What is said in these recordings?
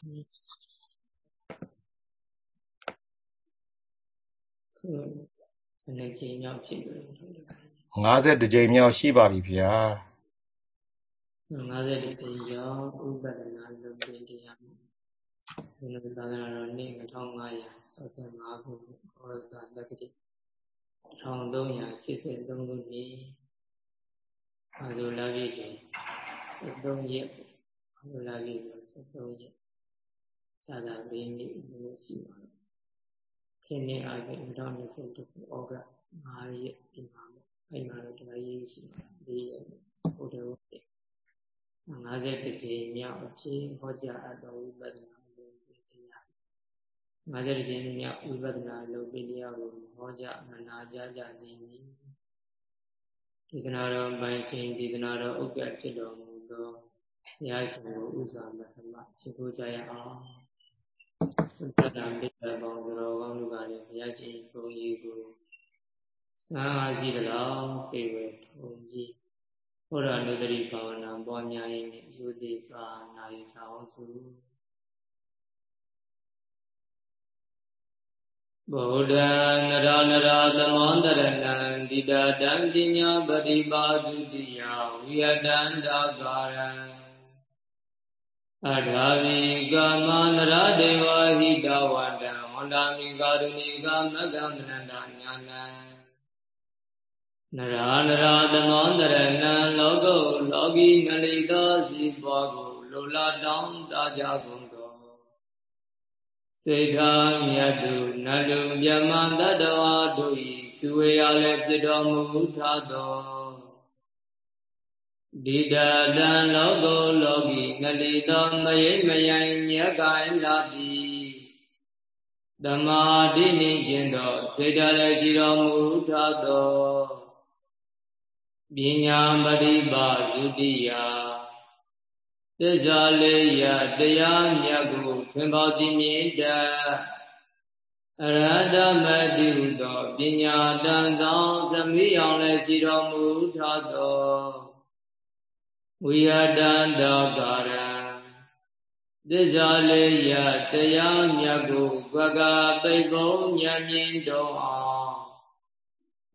ခုနှစ်ကြိမ်မြောက်ဖြစ်လို့50ကြိမ်မြောက်ရှိပါပြီဗျာ50ကြိမ်ကျော်ဥပဒနာလုပ်တဲ့တရားဘုရားသာသနာတော်နေ့2565ခုဘောရသတက္ကတိ1383ခုနှစ်အာဇူလာပြည့်ကျော်73ရက်အာဇူလာပြည့်ကျော်73ရက် သာသာပင်းနေ့လို့ရှိပါတယ်ခင်းနေအားဖြင့်2022ခုဩဂတ်5ရက်ဒီမှာပေါ့အဲ့မှာတော့တရားရေးရှိပါတယ်4ရက်ဘုဒ္ဓဝတ်50ကြိမ်မြောက်အဖြစ်ဟောကြားအပ်တော်ဝိပဿနာလို့တရား50ကြိမ်မြောက်ဝိပဿနာလို့တရားကိုဟောကြားမနာကြကြသည်ဒီကနာတော်ပိုင်ရှင်ဒီကနာတော်ဥက္ကဋ္ဌဖြစ်တော်မူသောဘုရားရှင်ကိုဥစွာမသမရှိခိုးကြရအောင်သ တ္တံပိတ္တပေါင်းတော်ကောင်းလူကလည်းဘုရားရှင်ဘုန်းကြီးကိုသာရှိသလောက်သိဝေထုံကြီးဘုရားနုဒတိဘာဝနာပွားများရင်အယုတိစွာနာယူချအောင်စုဗုဒ္ဓနရနရသမောတရဏံတိတတံပညာပရိပါစုတိယဝိယတန္တာကာရံ အထာဝိကာမနရဒေဝဟိတဝတံဝန္တာမိကာရုဏိကမကမနန္တညာနံနရာနရာသမောတရဏံလောကုလောကီနလိသောစီပွားကိုလိုလားတောင်းတကြကုန်သောစေထာမြတ်သူနတ်လူမြတ်မတတ္တဝါတို့၏စုဝေရလည်းဖြစ်တော်မူထသော ဒီတတံလောကုလောကီနလိသောမယိမယိုင်မြတ်ကိုင်လာသည်သမာဓိနှင့်ရှင်သောစေတလည်းရှိတော်မူထသောပညာပရိပါသုတိယသစ္စာလေးရတရားမြတ်ကိုဖွင့်ပေါ်သိမြင်တတ်အရဟတမတိဟုသောပညာတန်သောသမီးအောင်လည်းရှိတော်မူထသော ဝိယတန္တကာရံသစ္စာလေးရတရားမြတ်ကိုကကပိတ်ပုံဉာဏ်မြင်တော်အောင်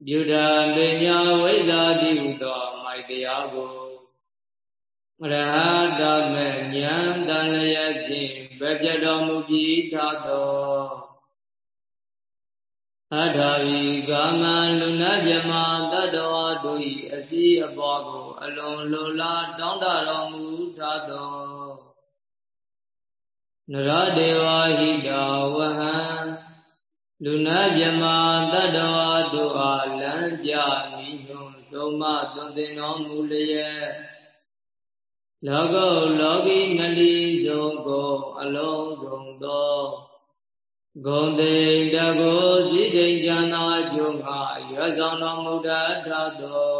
ပြုဒံပညာဝိဇ္ဇာတိဟုသောမိုက်တရားကိုရဟတမေဉာဏ်တန်လျက်ဖြင့်ဗပြတော်မူပြီးထသော အထာဝီကာမလူနာမြမတတ္တဝါတို့၏အစည်းအပွားကို အလွန်လိုလားတောင်းတတော်မူထသောနရဒေဝဟိတဝဟံလူနာမြမတတ္တဝါတို့အားလမ်းပြနိညွန်ဆုံးမသွန်သင်တော်မူလျက်လောကုလောကီနလီဆုံးကိုအလုံးစုံသော ဂုံတိန်တကိုစည်းတိန်ကျမ်းသာကျုံကရွယ်ဆောင်တော်မူတတ်သော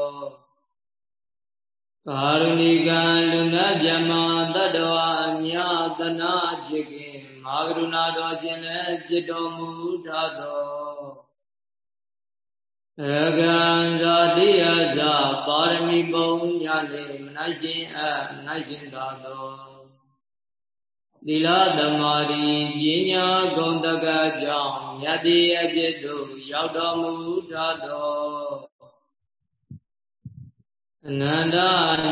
ပါရဏိကံလူနာမြမတတ္တဝါအမြသနာဖြစ်ခင်မာကရုဏာတော်ရှင်လည်းจิตတော်မူထသောအကံဇာတိယဇာပါရမီပုံညာနေမနရှင်အမနရှင်သာသော သီလသမာဓိပညာဂုဏ်တကကြောင့်မြတ်တိအပြစ်တို့ရောက်တော်မူထသောအနန္တ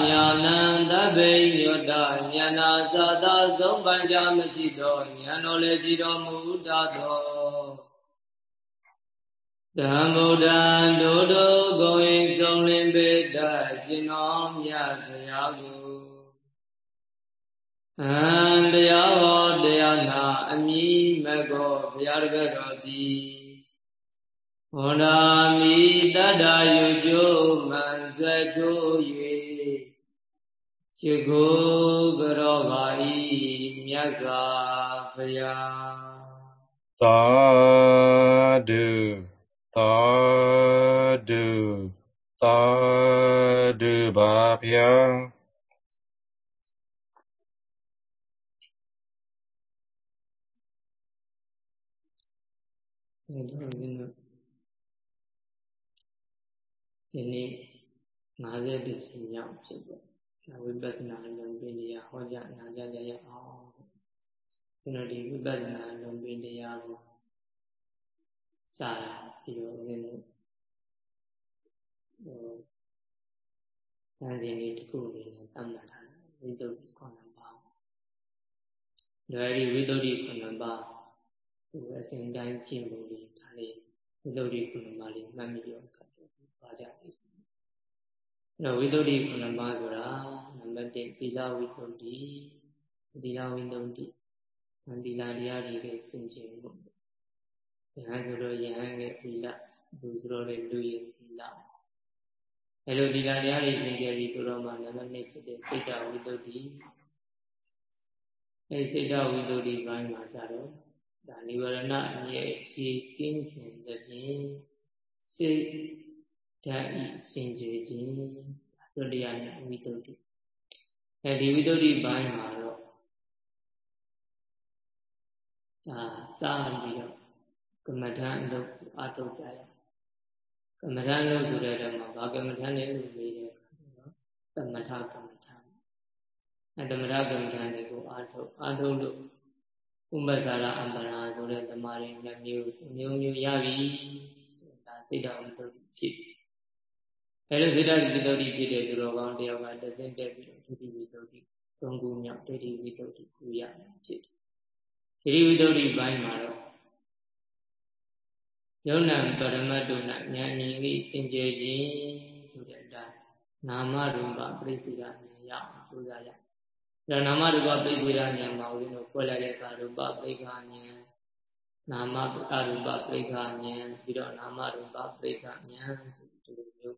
ညာနန္တဗိညုတညာနာသာသာဆုံးပန်ကြမရှိသောညာတော်လည်းရှိတော်မူတတ်သောဓမ္မုဒ္ဒံဒုဒုဂုံဤဆုံးလင်းပေတရှင်တော်မြတ်ဘုရားကို အံတရားဟောတရားနာအမိမကောဘုရားတပည့်တော်သည်ဟောနာမိတတ္တယုကျိုးမှန်ဆွဲချိုး၍ရှိခိုးကြောပါဤမြတ်စွာဘုရားသာဓုသာဓုသာဓုပါဗျာ ဒီဒီနေ့50တိစီမြောက်ဖြစ်ပေါ့။ဝိပဿနာဉာဏ်ပညာဟောကြားနာကြားကြရအောင်ကျွန်တော်ဒီဝိပဿနာလုံးပင်တရားကိုစာပြီးတော့ဦးဇင်းတို့ဟိုတန်စဉ်လေးတစ်ခုအနေနဲ့သတ်မှတ်ထားတယ်ဝိသုဒ္ဓိခုနှစ်ပါးဒါရီဝိသုဒ္ဓိခုနှစ်ပါး ဟိုအစဉ်တိုင်းကျင့်ဖို့လေးဒါလေးဝိသုဒ္ဓိခုနှစ်ပါးလေးမှတ်မိရောခတ်တော့ပါကြပြီအဲ့တော့ဝိသုဒ္ဓိခုနှစ်ပါးဆိုတာနံပါတ်1သီလဝိသုဒ္ဓိသီလဝိသုဒ္ဓိသီလတရားတွေစင်ကြယ်ဖို့ယဟန်ဆိုတော့ယဟန်ရဲ့သီလလူဆိုတော့လေလူရဲ့သီလအဲလိုသီလတရားတွေစင်ကြယ်ပြီးဆိုတော့မှနံပါတ်1ဖြစ်တဲ့စိတ်တဝိသုဒ္ဓိအဲစိတ်တဝိသုဒ္ဓိဘိုင်းမှာကြတော့ ဒါနိဝရဏအမြဲခြေကင်းစင်တဲ့ဖြင့်စိတ်ဓာတ်ဤစင်ကြယ်ခြင်းဒုတိယနဲ့ဝိသုဒ္ဓိအဲဒီဝိသုဒ္ဓိဘိုင်းမှာတော့ဒါစပြီးတော့ကမ္မထံအလုပ်အထုတ်ကြရကမ္မထံလို့ဆိုတဲ့အခါမှာဘာကမ္မထံလဲလို့မေးတယ်နော်သမထကမ္မထံအဲသမထကမ္မထံတွေကိုအထုတ်အထုတ်လို့ ဥပ္ပဇာရအမ္ပရာဆိုတဲ့သမားတွေမျိုးမျိုးမျိုးရပြီဒါစိတ်တော်ဝိတ္တုဖြစ်အဲလိုစိတ်တော်ဝိတ္တုဖြစ်တဲ့သူတော်ကောင်းတယောက်ကတစင်းတက်ပြီးတော့ဒုတိဝိတ္တုသုံးခုမြောက်ဒုတိဝိတ္တုကိုရဖြစ်တယ်ဒုတိဝိတ္တုပိုင်းမှာတော့ယုံနာပရမတ်တုနာဉာဏ်မြင်ပြီးစင်ကြယ်ခြင်းဆိုတဲ့အတိုင်းနာမရူပပြိစိကဉာဏ်ရအောင်ကြိုးစားရ ဒါနာမရူပပြိစိကဉာဏ်မှာဦးဇင်းတို့ဖွဲ့လိုက်တဲ့အခါရူပပြိခဉာဏ်နာမအရူပပြိခဉာဏ်ပြီးတော့နာမရူပပြိခဉာဏ်ဆိုဒီလိုမျိုး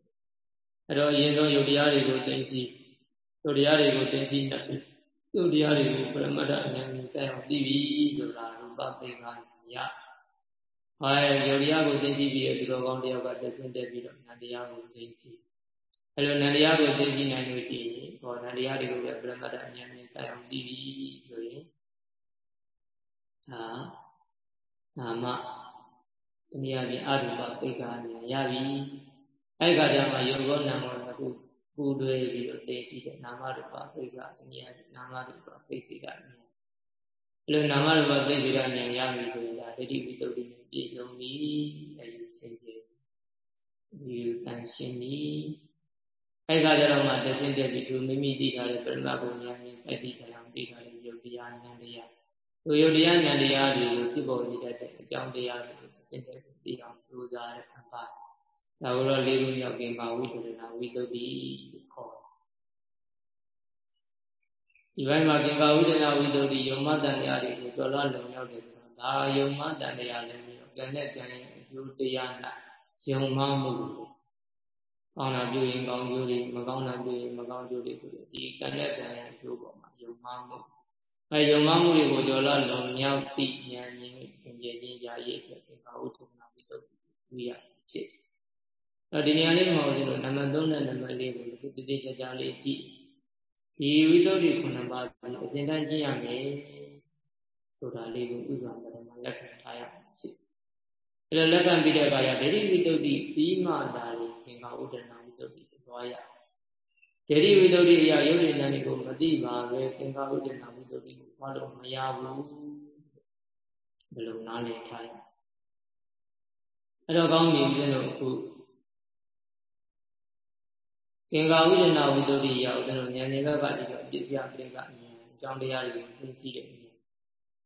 အဲ့တော့အရင်ဆုံးယုတ်တရားတွေကိုသိသိယုတ်တရားတွေကိုသိသိနဲ့ယုတ်တရားတွေကိုပရမတ္ထဉာဏ်နဲ့ဆက်အောင်သိပြီဆိုတာရူပပြိခဉာဏ်ရဟာယောဂီယာကိုသိသိပြီးတဲ့သူတော်ကောင်းတယောက်ကတက်ဆင်းတက်ပြီးတော့နန္တရားကိုသိသိ အဲလိုနန္တရားကိုသိသိနိုင်လို့ရှိရင်ဟောနန္တရားတွေကိုပဲပရမတ္တအញ្ញမြင်ဆိုင်အောင်သိပြီဆိုရင်ဒါနာမတနည်းအားဖြင့်အရူပပိက္ခာဉာဏ်ရပြီအဲ့ခါကျမှယောဂောနာမောတစ်ခုပူတွဲပြီးတော့သိကြည့်တဲ့နာမရူပပိက္ခာတနည်းအားဖြင့်နာမရူပပိက္ခာဉာဏ်အဲ့လိုနာမရူပပိက္ခာဉာဏ်ရပြီဆိုရင်ဒါဒိဋ္ဌိဝိတ္တုနဲ့ပြည့်စုံပြီအဲဒီစင်ကြယ်ဒီတန်ရှင်းပြီ အဲ့ကကြတော့မှတဆင်းတက်ပြီးသူမိမိသိထားတဲ့ပရမဂုဏ်ဉာဏ်နဲ့စိုက်တည်ကြအောင်သိထားတဲ့ယုတ်တရားဉာဏ်တရားသူယုတ်တရားဉာဏ်တရားတွေကိုဖြစ်ပေါ်နေတဲ့အကြောင်းတရားတွေကိုတဆင်းတက်ပြီးသိအောင်ကြိုးစားတဲ့အပါဒါကိုတော့လေးခုမြောက်ကင်ပါဝိသုဒ္ဓနာဝိသုဒ္ဓိခေါ်ဒီဘက်မှာကင်္ကာဝိဒနာဝိသုဒ္ဓိယုံမတန်တရားတွေကိုတော်တော်လုံရောက်တယ်ဆိုတာဒါယုံမတန်တရားလည်းကံနဲ့ကံရဲ့အကျိုးတရား၌ယုံမှမှုကော င်းတာပြုရင်ကောင်းကျိုးတွေမကောင်းတာပြုရင်မကောင်းကျိုးတွေဆိုဒီကံနဲ့ကံရဲ့အကျိုးပေါ်မှာယုံမှမှုအဲယုံမှမှုတွေကိုကြော်လာလုံမြောက်သိဉာဏ်မြင်စင်ကြယ်ခြင်းရာရည်အတွက်သင်္ခါဥထုနာဝိတုဝိရဖြစ်အဲဒီနေရာလေးမှာဦးဇင်းတို့နံပါတ်3နဲ့နံပါတ်4ကိုဒီတိတိကျကျလေးကြည့်ဒီဝိသုဒ္ဓိခုနှစ်ပါးကိုအစဉ်တိုင်းကြည့်ရမယ်ဆိုတာလေးကိုဥစွာပထမလက်ခံထားရအောင်ဖြစ်အဲလိုလက်ခံပြီးတဲ့အခါကျဒိဋ္ဌိဝိတ္တုပြီးမှသာလေ သင်္ခါဥဒ္ဒနာဝိတ္တုကိုသွားရဒိဋ္ဌိဝိတ္တုအရာယုတ်ဉာဏ်တွေကိုမသိပါပဲသင်္ခါဥဒ္ဒနာဝိတ္တုကိုသွားလို့မရဘူးဒီလိုနားလည်ထားရအဲ့တော့ကောင်းပြီဦးဇင်းတို့အခုသင်္ခါဥဒ္ဒနာဝိတ္တုရာဦးဇင်းတို့ဉာဏ်ဉာဏ်ဘက်ကဒီတော့ပြည့်စရာပြိကဉာဏ်အကြောင်းတရားတွေကိုသိကြည့်တဲ့ဉာဏ်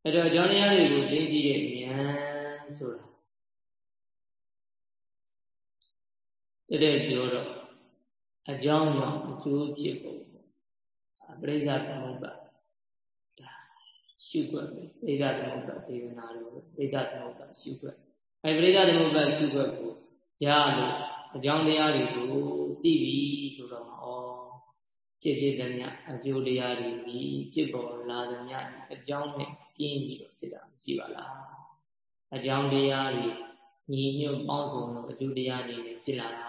အဲ့တော့အကြောင်းတရားတွေကိုသိကြည့်တဲ့ဉာဏ်ဆိုတာ တတဲ့ပြောတော့အကြောင်းကြောင့်အကျိုးဖြစ်ပုံပရိသသမုပ္ပါဒါရှုွက်ပဲပရိသသမုပ္ပါဒေသနာတော်ပရိသသမုပ္ပါရှုွက်အဲပရိသသမုပ္ပါရှုွက်ကိုရလို့အကြောင်းတရားတွေကိုသိပြီဆိုတော့ဩဖြစ်ဖြစ်သမျှအကျိုးတရားတွေဒီဖြစ်ပေါ်လာသမျှအကြောင်းနဲ့ကျင်းပြီးတော့ဖြစ်တာမရှိပါလားအကြောင်းတရားတွေ ညီညွတ်ပေါင်းစုံလို့အကျိုးတရားတွေနဲ့ဖြစ်လာတာ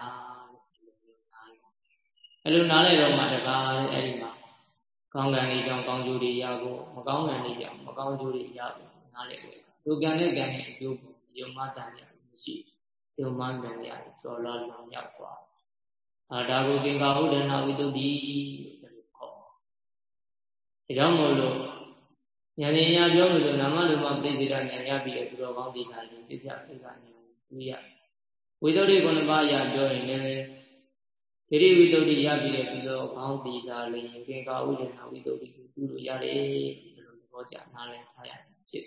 အဲ့လိုနားလဲတော့မှတကားအဲ့ဒီမှာကောင်းကံတွေကြောင့်ကောင်းကျိုးတွေရဖို့မကောင်းကံတွေကြောင့်မကောင်းကျိုးတွေရဖို့နားလဲတယ်ဒုကံနဲ့ကံနဲ့အကျိုးကိုယုံမတန်ရမရှိယုံမတန်ရကျော်လာလုံရောက်သွားအာဒါကိုသင်္ကာဟုဒနာဝိတုဒ္ဓိလို့ခေါ်ဒါကြောင့်မို့လို့ဉာဏ်ဉာဏ်ပြောလို့ဆိုနာမရူပပရိသေဒဉာဏ်ရပြီးတဲ့သူတော်ကောင်းဒီကလည်းပြစ္ဆာပိကဉာဏ် ကိုတွေ့ရဝိသုဒ္ဓိကုဏပါရပြောရင်လည်းဒိဋ္ဌိဝိသုဒ္ဓိရပြီးတဲ့သူတော်ကောင်းဒီကလည်းကင်္ကာဥဒ္ဒနာဝိသုဒ္ဓိကိုပြုလို့ရတယ်ဒီလိုသဘောကျနားလည်ထားရဖြစ်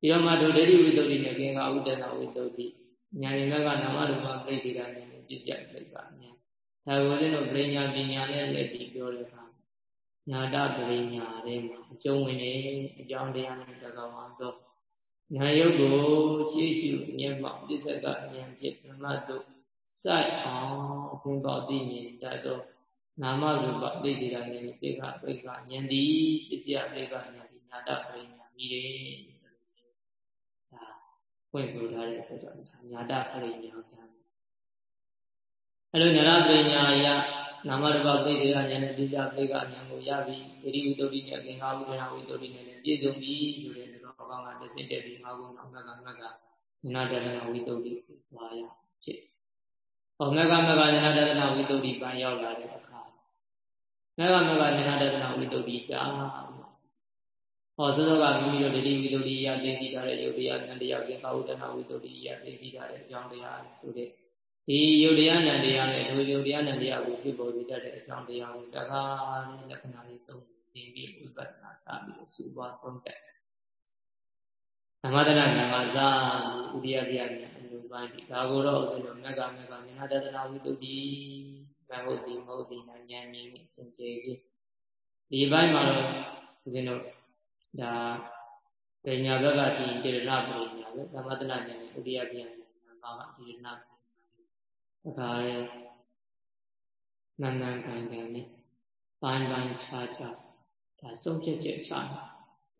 ပြီးတော့မှဒုဒိဋ္ဌိဝိသုဒ္ဓိနဲ့ကင်္ကာဥဒ္ဒနာဝိသုဒ္ဓိဉာဏ်ရင်းကနာမရူပပရိသေဒဉာဏ်နဲ့ပြစ္ဆာပိကဉာဏ်ဒါကိုလည်းတော့ပညာပညာနဲ့လက်ပြီးပြောတဲ့အခါညာတပရိညာထဲမှာအကျုံးဝင်နေအကြောင်းတရားနဲ့တက္ကဝါတော့ ညာယုတ်ကိုရှေးရှုမျက်မှောက်ပြစ္ဆကဉာဏ်ဖြင့်ဓမ္မတို့စိုက်အောင်ဘုံပေါသိမြင်တတ်သောနာမရူပပိဋိရာဉာဏ်ပိကပိကဉာဏ်သည်ပစ္စယပိကဉာဏ်သည်ညာတပရိညာမိတယ်ဒါဖွင့်ဆိုထားတဲ့အတွက်ကြောင့်ညာတပရိညာကိုအဲ့လိုညာတပရိညာအရာနာမရူပပိဋကဉာဏ်နဲ့ပြကြပိကဉာဏ်ကိုရပြီဒိဋ္ဌိဝိတ္တုနဲ့ကင်္ဂါဝိဒနာဝိတ္တုနဲ့လည်းပြည့်စုံပြီဆိုတဲ့ တော့ဘောင်းကတစ်စစ်တက်ပြီးငါးခုနောက်မကမကဉာဏတဒနာဝိတ္တုကိုပါရဖြစ်။ဟောမကမကဉာဏတဒနာဝိတ္တုပန်ရောက်လာတဲ့အခါမကမကဉာဏတဒနာဝိတ္တုကြာဟောစောကမိမိတို့ဒိဋ္ဌိဝိတ္တုရသိသိထားတဲ့ယုတ်တရားဉာဏ်တရားကင်္ဂါဝိဒနာဝိတ္တုရသိသိထားတဲ့အကြောင်းတရားဆိုတဲ့ဒီယုတ်တရားနံတရားနဲ့ဒုယုတ်တရားနံတရားကိုဖြစ်ပေါ်စေတတ်တဲ့အကြောင်းတရားကိုတခါလေးလက္ခဏာလေးသုံးသင်ပြီးဝိပဿနာစပြီးတော့စုပွားသုံးတက် သမထနာဉာဏ်ကစားဥဒိယပြဉာဏ်အလိုပိုင်းဒီဒါကိုတော့ဦးဇင်းတို့မက္ကမက္ကဉာဏတဒနာဝိတုဒ္ဓိမဟုတ်ဒီမဟုတ်ဒီဉာဏ်မြင်နေစင်ကြယ်ခြင်းဒီဘက်မှာတော့ဦးဇင်းတို့ဒါပညာဘက်ကဒီတေရဏပညာပဲသမထနာဉာဏ်နဲ့ဥဒိယပြဉာဏ်ဘာကဒီရဏတခါလေမှန်မှန်ကန်ကန်နဲ့ပိုင်းပိုင်းခြားခြားဒါဆုံးဖြတ်ချက်ချတာ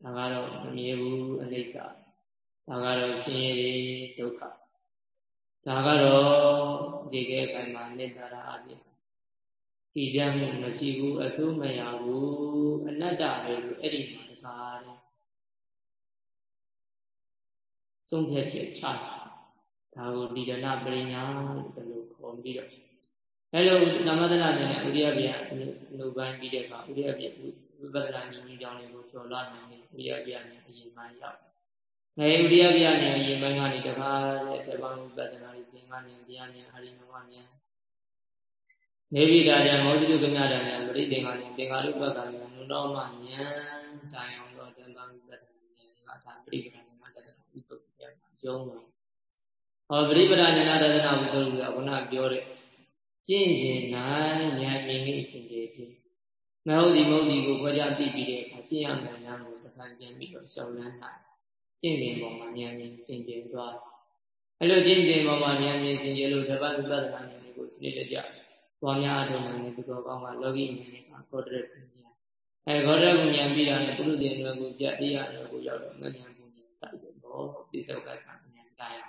ဒါကတော့မမြဲဘူးအနိစ္စ ဒါကတော့ရှင်ရည်ဒုက္ခဒါကတော့ဒီကဲခိုင်မှာနိတ္တရာအဖြစ်တည်ကြမှုမရှိဘူးအဆိုးမရဘူးအနတ္တပဲလို့အဲ့ဒီမှာတခါလေဆုံးဖြတ်ချက်ချတာဒါကိုဒီဒနာပရိညာလို့ခေါ်ပြီးတော့အဲလိုသမထနာဉာဏ်နဲ့ဥရိယပြအနုပိုင်းပြီးတဲ့အခါဥရိယပြဝိပဿနာဉာဏ်ကြီးကြောင့်လည်းကျော်လာနိုင်တယ်ဥရိယပြနဲ့အရင်မှရောက်။ အဲဥရိယပြနဲ့အရင်မှကနေတခါတဲ့အထက်ပိုင်းဝိပဿနာကြီးသင်္ကဉာဏ်တရားဉာဏ်အရိနဝဉာဏ်နေပိတာဉာဏ်မောဇိတုကမြတာဉာဏ်ပရိသင်္ခာဉာဏ်သင်္ခါရုပ္ပကဉာဏ်နုတော်မဉာဏ်တိုင်အောင်တော့တန်တန်ဝိပဿနာဉာဏ်ကဒါပရိပဒဉာဏ်ကတည်းကဝိသုဒ္ဓဉာဏ်ကျုံးတယ်ဟောပရိပဒဉာဏ်တဒနာဝိသုဒ္ဓကခုနပြောတဲ့ကျင့်ရင်နိုင်ဉာဏ်မြင်နေခြင်းတည်းခြင်းမဟုတ်ဒီမဟုတ်ဒီကိုခွဲခြားသိပြီးတဲ့အခါကျင့်ရမယ်ဉာဏ်ကိုတစ်ခါပြန်ပြီးတော့ရှောင်လန်းနိုင် ကျင့်ရင်ပေါ်မှာဉာဏ်မြင်စင်ကြယ်သွားအဲ့လိုကျင့်ရင်ပေါ်မှာဉာဏ်မြင်စင်ကြယ်လို့တပတ်ဝိပဿနာဉာဏ်ကိုဒီနေ့တည်းကြသွားများအထုံးနိုင်တဲ့သူတော်ကောင်းကလောကီဉာဏ်နဲ့ကောဒရပညာအဲကောဒရပညာပြီးတာနဲ့ပုရုဇဉ်တွေကိုပြတရားတွေကိုရောက်တော့မဉဏ်ပညာစိုက်တယ်ဘောပိဿုကကဉာဏ်တိုင်း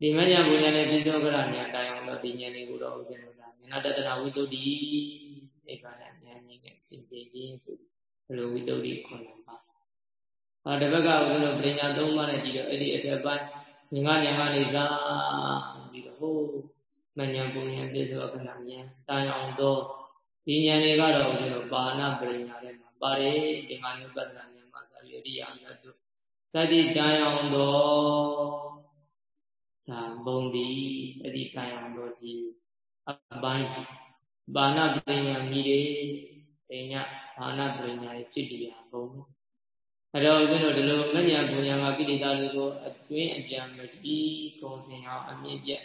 ဒီမညာပူညာနဲ့ပြစ္ဆောကရညာတိုင်အောင်တော့ဒီဉာဏ်လေးကိုတော့ဦးဇင်းတို့ကဉာဏတတနာဝိတ္တုတိစိတ်ပါနဲ့ဉာဏ်ကြီးနဲ့စင်ကြယ်ခြင်းဆိုဘယ်လိုဝိတ္တုတိခွန်ပါ။ အာတပတ်ကဦးဇင်းတို့ပညာသုံးပါးနဲ့ပြီးတော့အဲ့ဒီအထက်ပိုင်းငါးညာကနေစားပြီးတော့ဟိုမညာပူညာပြစ္ဆောကရညာတိုင်အောင်တော့ဒီဉာဏ်တွေကတော့ဦးဇင်းတို့ပါဏပညာထဲမှာပါတယ်ဒီငါနုပဒနာဉာဏ်မှာသာယတိယမြတ်တို့သတိတိုင်အောင်တော့ဒါဘုံဒီစတိကာယံတို့ဒီအပိုင်းဘာနာပညာမြည်တွေပညာဘာနာပညာဖြစ်တရားဘုံ အဲ့တော့ဦးဇင်းတို့ဒီလိုမညာပညာမှာကိလေသာတွေကိုအတွင်းအပြန်မရှိကုန်စင်အောင်အမြင့်ပြတ်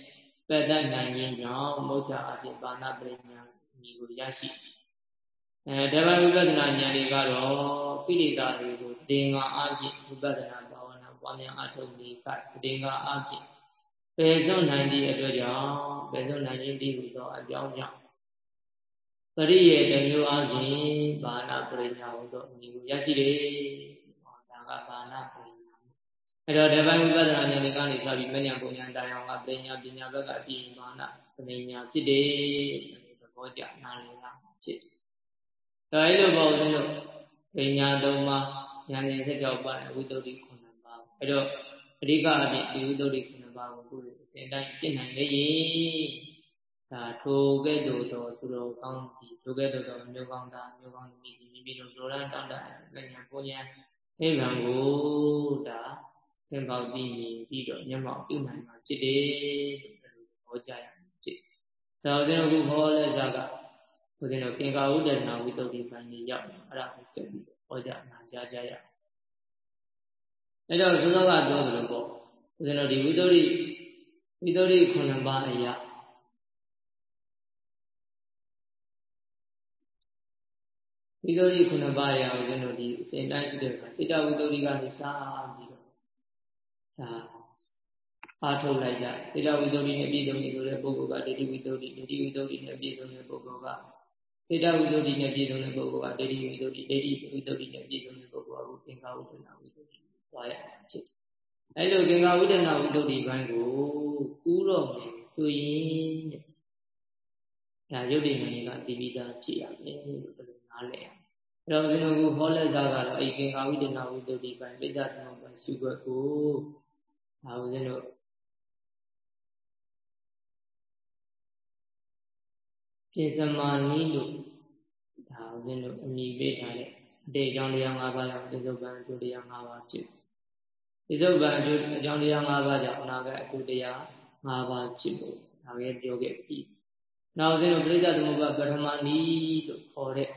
ပတ္တနိုင်ခြင်းကြောင့်မௌချအဖြစ်ဘာနာပညာမြည်ကိုရရှိအဲတပ္ပဝိပဿနာဉာဏ်တွေကတော့ကိလေသာတွေကိုတင်္ဂါအဖြစ်ဝိပဿနာဘာဝနာပွားများအထုတ်နေကတင်္ဂါအဖြစ်ပယ်စွန့်နိုင်သည့်အတွက်ကြောင့်ပယ်စွန့်နိုင်ခြင်းတည်ဟူသောအကြောင်းကြောင့်ပရိယေတမျိုးအပြင်ဘာနာပရိညာဟူသောအမည်ကိုရရှိတယ်။ဒါ ကဘာနာပရိညာ။အဲ့တော့ဒီပိုင်းဝိပဿနာဉာဏ်တွေကနေစပြီးမဉဏ်ပုံဉာဏ်တိုင်အောင်ကပညာပညာဘက်ကအပြင်ဘာနာပရိညာဖြစ်တယ်။သဘောကျနားလည်ရဖြစ်တယ်။ဒါအဲ့လိုပေါ့ဦးဇင်းတို့ပညာသုံးပါးဉာဏ်နဲ့ဆက်ကြောက်ပါဝိတ္တုခုနှစ်ပါး။အဲ့တော့အဓိကအပြင်ဒီဝိတ္တုခုနှစ်ပါးကိုကိုယ်အစဉ်တိုင်းဖြစ်နိုင်လေဒါထိုကဲ့သို့သောသူတော်ကောင်းဒီထိုကဲ့သို့သောမျိုးကောင်းသားမျိုးကောင်းသမီးဒီမိမိတို့လိုလားတောင်းတပညာပူညာ နိဗ္ဗာန်ကိုဒါသင်ပေါပြီးပြီးတော့မျက်မှောက်ပြုနိုင်မှာဖြစ်တယ်လို့ဟောကြားရဖြစ်။ဒါဦးဇင်းတို့ခုဟောလဲစားကဦးဇင်းတို့ကင်္ကာဥဒ္ဒနာဝိတ္တုဒီပိုင်းကြီးရောက်တယ်အဲ့ဒါကိုဆက်ပြီးဟောကြားနာကြားကြရအောင်။အဲ့တော့သုသောကပြောသလိုပေါ့ဦးဇင်းတို့ဒီဝိတ္တုဒီဝိတ္တုဒီခုနှစ်ပါးအရာ ဝိတ္တုဒီခုနှစ်ပါးအရာဦးဇင်းတို့ဒီအစဉ်တိုင်းရှိတဲ့အခါစိတ္တဝိတ္တုဒီကနေစပြီးတော့ဒါအားထုတ်လိုက်ကြသေတဝိတ္တုဒီနဲ့ပြည့်စုံနေဆိုတဲ့ပုဂ္ဂိုလ်ကဒိဋ္ဌိဝိတ္တုဒီဒိဋ္ဌိဝိတ္တုဒီနဲ့ပြည့်စုံတဲ့ပုဂ္ဂိုလ်ကသေတဝိတ္တုဒီနဲ့ပြည့်စုံတဲ့ပုဂ္ဂိုလ်ကဒိဋ္ဌိဝိတ္တုဒီဒိဋ္ဌိဝိတ္တုဒီနဲ့ပြည့်စုံတဲ့ပုဂ္ဂိုလ်ကသင်္ခါဝိတ္တနာဝိတ္တုဒီသွားရမှာဖြစ်တယ်။အဲလိုသင်္ခါဝိတ္တနာဝိတ္တုဒီဘိုင်းကိုကူးတော့မယ်ဆိုရင်ဒါရုပ်တည်ဉာဏ်ကတည်ပြီးသားဖြစ်ရမယ်လို့ဘယ်လိုနားလဲ။အဲ့ တော့ဦးဇင်းတို့ကဟောလက်စားကတော့အဲ့သင်္ခါဝိတ္တနာဝိတ္တုဒီဘိုင်းပိဋကသမုပ္ပါရှုွက်ကိုဒါဦးဇင်းတို့ပြင်စမာနီးလို့ဒါဦးဇင်းတို့အမည်ပေးထားတဲ့အတေအကြောင်းတရား၅ပါးကြောင့်ပြစ္ဆုတ်ပံအကျိုးတရား၅ပါးဖြစ်ပြစ္ဆုတ်ပံအကျိုးအကြောင်းတရား၅ပါးကြောင့်အနာဂတ်အကျိုးတရား၅ပါးဖြစ်ဖို့ဒါလည်းပြောခဲ့ပြီနောက်ဦးဇင်းတို့ပြိဿသမုပ္ပါပထမနီးလို့ခေါ်တဲ့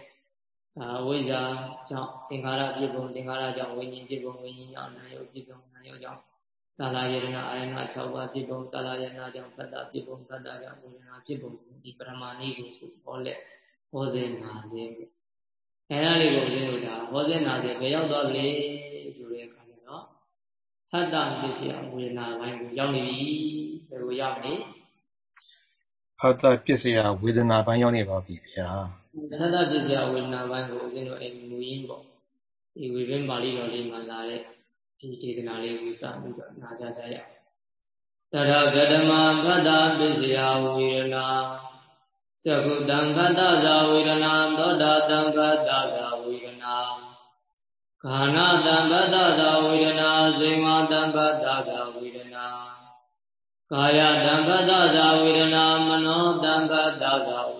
ဒါဝိဇ္ဇာကြောင့်သင်္ခါရဖြစ်ပုံသင်္ခါရကြောင့်ဝိညာဉ်ဖြစ်ပုံဝိညာဉ်ကြောင့်နာယုတ်ဖြစ်ပုံနာယုတ်ကြောင့်ကာလယရဏအာယနာ6ပါးဖြစ်ပုံကာလယရဏကြောင့်ဖတ်တာဖြစ်ပုံဖတ်တာကြောင့်ဝေဒနာဖြစ်ပုံဒီပရမဏိကိုဆိုဟောလက်ဟောစဉ်နာစဉ်အဲဒါလေးကိုဦးဇင်းတို့ဒါဟောစဉ်နာစဉ်ဘယ်ရောက်သွားပြီဆိုတဲ့အခါကျတော့ဟတ္တပစ္စယဝေဒနာပိုင်းကိုရောက်နေပြီဘယ်ကိုရောက်နေဟတ္တပစ္စယဝေဒနာပိုင်းရောက်နေပါပြီဗျာ ဟတ္တပစ္စယဝေဒနာပိုင်းကိုဦးဇင်းတို့အဲမူရင်းပေါ့ဒီဝေဘင်းပါဠိတော်လေးမှာလာတဲ့ဒီဒေသနာလေးကိုစပြီးတော့နာကြကြရအောင်တရဂတမဘဒ္ဒပစ္စယဝေရဏသကုတံဘဒ္ဒသာဝေရဏသောတာတံဘဒ္ဒသာဝေရဏခာနာတံဘဒ္ဒသာဝေရဏဇိမတံဘဒ္ဒသာဝေရဏကာယတံဘဒ္ဒသာဝေရဏမနောတံဘဒ္ဒသာဝေ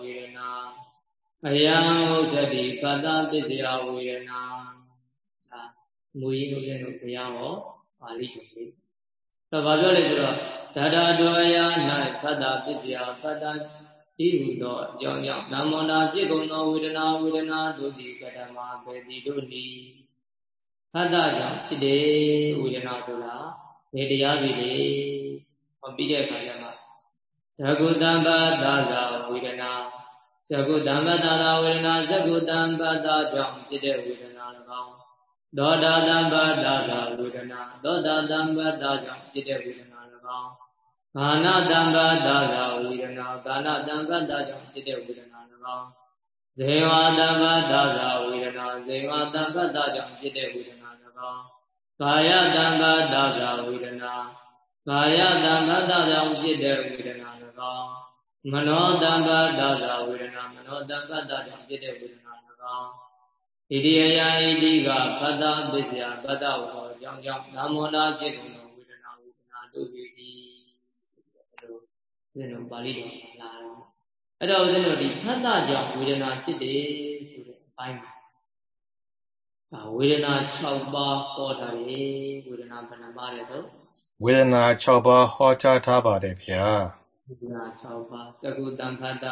ရဏအယံဥဒ္ဒတိပတ္တပစ္စယဝေရဏမူရင်းဦးဇင်းတို့ဘုရားဟောပါဠိတော်လေးတော့ဘာပြောလဲဆိုတော့ဒါတာဒွေယ၌ဖတ်တာပစ္စယဖတ်တာဤဟူသောအကြောင်းကြောင့်နာမောနာဖြစ်ကုန်သောဝေဒနာဝေဒနာတို့သည်ကတမဘေတိတို့နီဖတ်တာကြောင့်ဖြစ်တယ်ဝေဒနာဆိုတာဘယ်တရားပြီလေဟောပြီးတဲ့အခါကျမှဇဂုတံပတ္တာဝေဒနာ ဇဂုတံပတ္တာဝေဒနာဇဂုတံပတ္တာကြောင့်ဖြစ်တဲ့ဝေဒနာ၎င်းသောတာတံပါဒတာဝေဒနာသောတာတံပါဒကြောင့်ဖြစ်တဲ့ဝေဒနာ၎င်းကာနတံပါဒတာဝေဒနာကာနတံပါဒကြောင့်ဖြစ်တဲ့ဝေဒနာ၎င်းဇေဝတံပါဒတာဝေဒနာဇေဝတံပါဒကြောင့်ဖြစ်တဲ့ဝေဒနာ၎င်းကာယတံပါဒတာဝေဒနာကာယတံပါဒကြောင့်ဖြစ်တဲ့ဝေဒနာ၎င်း မနောတံပါဒတာဝေဒနာမနောတံပါဒကြောင့်ဖြစ်တဲ့ဝေဒနာ၎င်းဣတိယယဣတိကဘတ္တပစ္စယဘတ္တဝောကြောင့်ကြောင့်နာမောနာဖြစ်ကုန်သောဝေဒနာဝေဒနာတို့ပေသည်ဆိုပြီးတော့ဦးဇင်းတို့ပါဠိတော်မှာလာတယ်အဲ့တော့ဦးဇင်းတို့ဒီဘတ္တကြောင့်ဝေဒနာဖြစ်တယ်ဆိုတဲ့အပိုင်းမှာဒါဝေဒနာ6ပါးဟောထားတယ်ဝေဒနာဘယ်နှပါးလဲတော့ဝေဒနာ6ပါးဟောကြားထားပါတယ်ဗျာ ဝေဒနာ6ပါးသကုတံဖတ္တ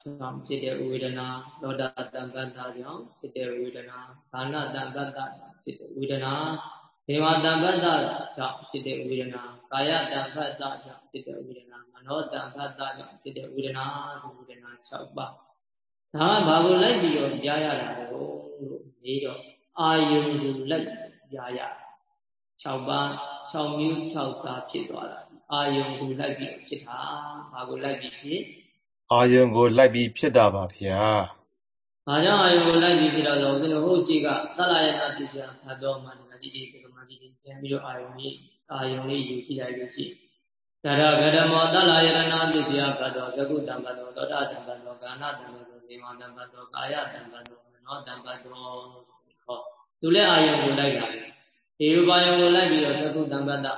ကြောင့်ဖြစ်တဲ့ဝေဒနာသောတာတံပတ္တကြောင့်ဖြစ်တဲ့ဝေဒနာဘာနာတံပတ္တဖြစ်တဲ့ဝေဒနာဒေဝတံပတ္တကြောင့်ဖြစ်တဲ့ဝေဒနာကာယတံပတ္တကြောင့်ဖြစ်တဲ့ဝေဒနာမနောတံပတ္တကြောင့်ဖြစ်တဲ့ဝေဒနာဆိုဝေဒနာ6ပါးဒါကဘာကိုလိုက်ပြီးတော့ကြားရတာလဲလို့မေးတော့အာယုံကိုလိုက်ကြားရ6ပါး6မျိုး6စားဖြစ်သွားတာ အာယုံကိုလိုက်ပြီးဖြစ်တာဘာကိုလိုက်ပြီးဖြစ်အာယုံကိုလိုက်ပြီးဖြစ်တာပါဗျာ။ဘာကြောင့်အာယုံကိုလိုက်ပြီးဖြစ်တော့ဆိုတော့ဟုတ်ရှိကသလယနာပစ္စယဖတ်တော်မှာဒီမှာကြည့်ဒီကမှာကြည့်ဒီပြန်ပြီးတော့အာယုံကြီးအာယုံလေးယူကြည့်လိုက်လို့ရှိသရဂရမောသလယနာပစ္စယဖတ်တော်သကုတံပတ်တော်သောတာတံပတ်တော်ကာဏတံပတ်တော်ဇေမတံပတ်တော်ကာယတံပတ်တော်နောတံပတ်တော်ဟောသူလည်းအာယုံကိုလိုက်တာပဲဒီရူပယုံကိုလိုက်ပြီးတော့သကုတံပတ်တ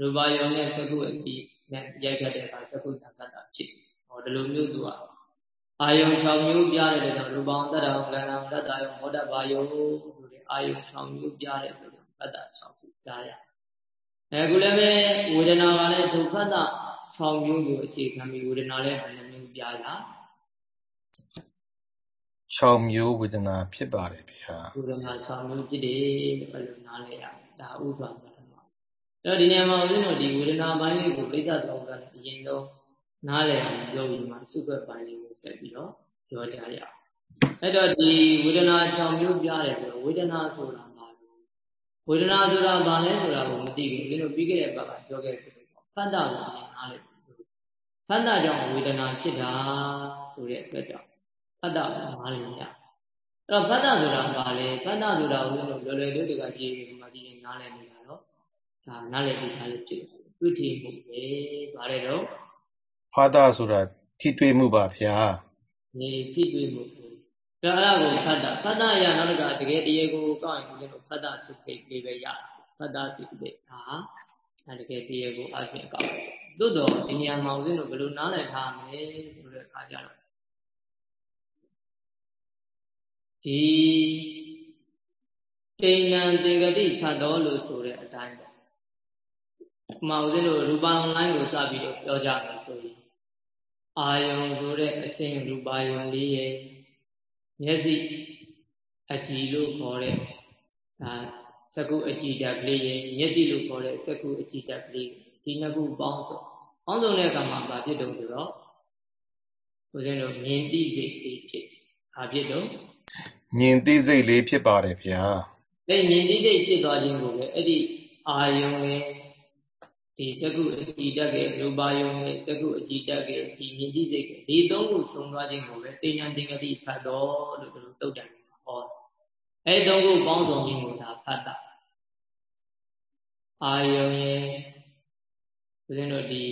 ရူပယုံနဲ့သကုအကြည့်နဲ့ရိုက်ခတ်တဲ့အခါသကုတံပတ်တဖြစ်တယ်ဟောဟောဒီလိုမျိုးသူကအာယုံ6မျိုးပြတဲ့ကြောင့်ရူပံတတ္တံကံံတတ္တယမောဒဘာယောဆိုတဲ့အာယုံ6မျိုးပြတဲ့ကြောင့်တတ္တ6ခုပြရအခုလည်းပဲဝေဒနာကလည်းဒုက္ခတ6မျိုးကိုအခြေခံပြီးဝေဒနာလည်းဘယ်နှမျိုးပြရ6မျိုးဝေဒနာဖြစ်ပါတယ်ဗျာဝေဒနာ6မျိုးဖြစ်တယ်ဘယ်လိုနားလဲရဒါဥစွာပထမအဲ့ တော့ဒီနေရာမှာဦးဇင်းတို့ဒီဝေဒနာပိုင်းလေးကိုပြိဿတော်ကလည်းအရင်ဆုံးနားလည်အောင်ပြောပြီးမှစုခွက်ပိုင်းလေးကိုဆက်ပြီးတော့ပြောကြရအောင်အဲ့တော့ဒီဝေဒနာ6မျိုးပြတယ်ဆိုတော့ဝေဒနာဆိုတာဘာလဲဝေဒနာဆိုတာဘာလဲဆိုတာကိုမသိဘူးဦးဇင်းတို့ပြီးခဲ့တဲ့ဘက်ကပြောခဲ့တယ်ပေါ့ဖတ်တာကိုအရင်နားလည်ဖတ်တာကြောင့်ဝေဒနာဖြစ်တာဆိုတဲ့အတွက်ကြောင့်ဖတ်တာကိုနားလည်ရအဲ့တော့ဖတ်တာဆိုတာဘာလဲဖတ်တာဆိုတာဦးဇင်းတို့လွယ်လွယ်လေးတကကြီးဒီမှာဒီနားလည်နေတာတော့ ဒါနားလည်ပြီးသားလေးဖြစ်တယ်တွေ့ထင်မှုပဲဗါလဲတော့ဖတ်တာဆိုတာထိတွေ့မှုပါဗျာနေထိတွေ့မှုဒါအဲ့ဒါကိုဖတ်တာဖတ်တာရနောက်တစ်ခါတကယ်တရားကိုကောက်ရင်ဦးဇင်းတို့ဖတ်တာစိတ်လေးပဲရဖတ်တာစိတ်လေးဒါအဲတကယ်တရားကိုအပြင်ကောက်တယ်သို့တော့ဒီနေရာမှာဦးဇင်းတို့ဘယ်လိုနားလည်ထားမလဲဆိုတဲ့အခါကျတော့ဒီတိဏံတေဂတိဖတ်တော်လို့ဆိုတဲ့အတိုင်း ပေါ့။မှာဦးဇင်းတို့ရူပ online ကိုစပြီးတော့ပြောကြမယ်ဆိုရင်အာယုံဆိုတဲ့အစဉ်ရူပယုံလေးရဲ့မျက်စိအကြည်လို့ခေါ်တဲ့ဒါစကုအကြည်ဓာတ်ကလေးရဲ့မျက်စိလို့ခေါ်တဲ့စကုအကြည်ဓာတ်ကလေးဒီနှစ်ခုပေါင်းစုံပေါင်းစုံတဲ့အခါမှာဘာဖြစ်တုံးဆိုတော့ဦးဇင်းတို့မြင်သိစိတ်လေးဖြစ်တယ်။ဘာဖြစ်တုံးမြင်သိစိတ်လေးဖြစ်ပါတယ်ဗျာ။အဲ့မြင်သိစိတ်ဖြစ်သွားခြင်းကိုလည်းအဲ့ဒီအာယုံနဲ့ ဒီစကုအကြည်တတ်ရဲ့ရူပါယုံနဲ့စကုအကြည်တတ်ရဲ့ဒီမြင်သိစိတ်ဒီသုံးခုစုံသွားခြင်းကိုပဲတင်ညာတင်္ဂတိဖတ်တော်လို့သူတို့တုတ်တယ်ဟောအဲသုံးခုပေါင်းစုံခြင်းကိုဒါဖတ်တာအာယုံရဲ့ဦးဇင်းတို့ဒီ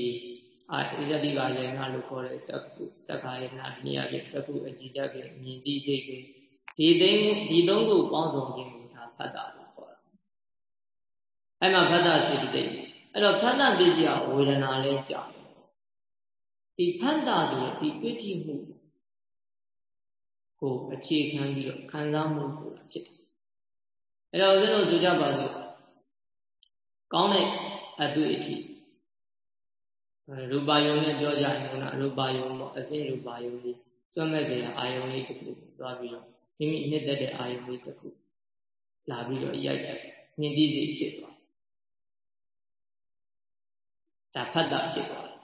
အာဣဇတိကယေနာလို့ခေါ်တဲ့စကုစက္ခာယေနာဒီနေရာပြစကုအကြည်တတ်ရဲ့မြင်သိစိတ်တွေဒီသိဒီသုံးခုပေါင်းစုံခြင်းကိုဒါဖတ်တာလို့ခေါ်တာအဲ့မှာဖတ်တာစိတ်တိတ် အဲ့တော့ဖတ်တာပစ္စည်းဝေဒနာလဲကြောက်ဒီဖတ်တာဆိုရင်ဒီပြည့်တိမှုကိုအခြေခံပြီးတော့ခံစားမှုဆိုတာဖြစ်တယ်အဲ့တော့ဦးဇင်းတို့ဆိုကြပါစို့ကောင်းတဲ့အတွေ့အထိရူပါယုံနဲ့ပြောကြရင်ကရူပါယုံပေါ့အစင်းရူပါယုံလေးစွမ်းမဲ့စရာအာယုံလေးတစ်ခုသွားပြီးတော့မိမိနှစ်သက်တဲ့အာယုံလေးတစ်ခုလာပြီးတော့ရိုက်တယ်မြင်သိစိတ်ဖြစ်သွား ဒါဖတ်တာဖြစ်သွားတယ်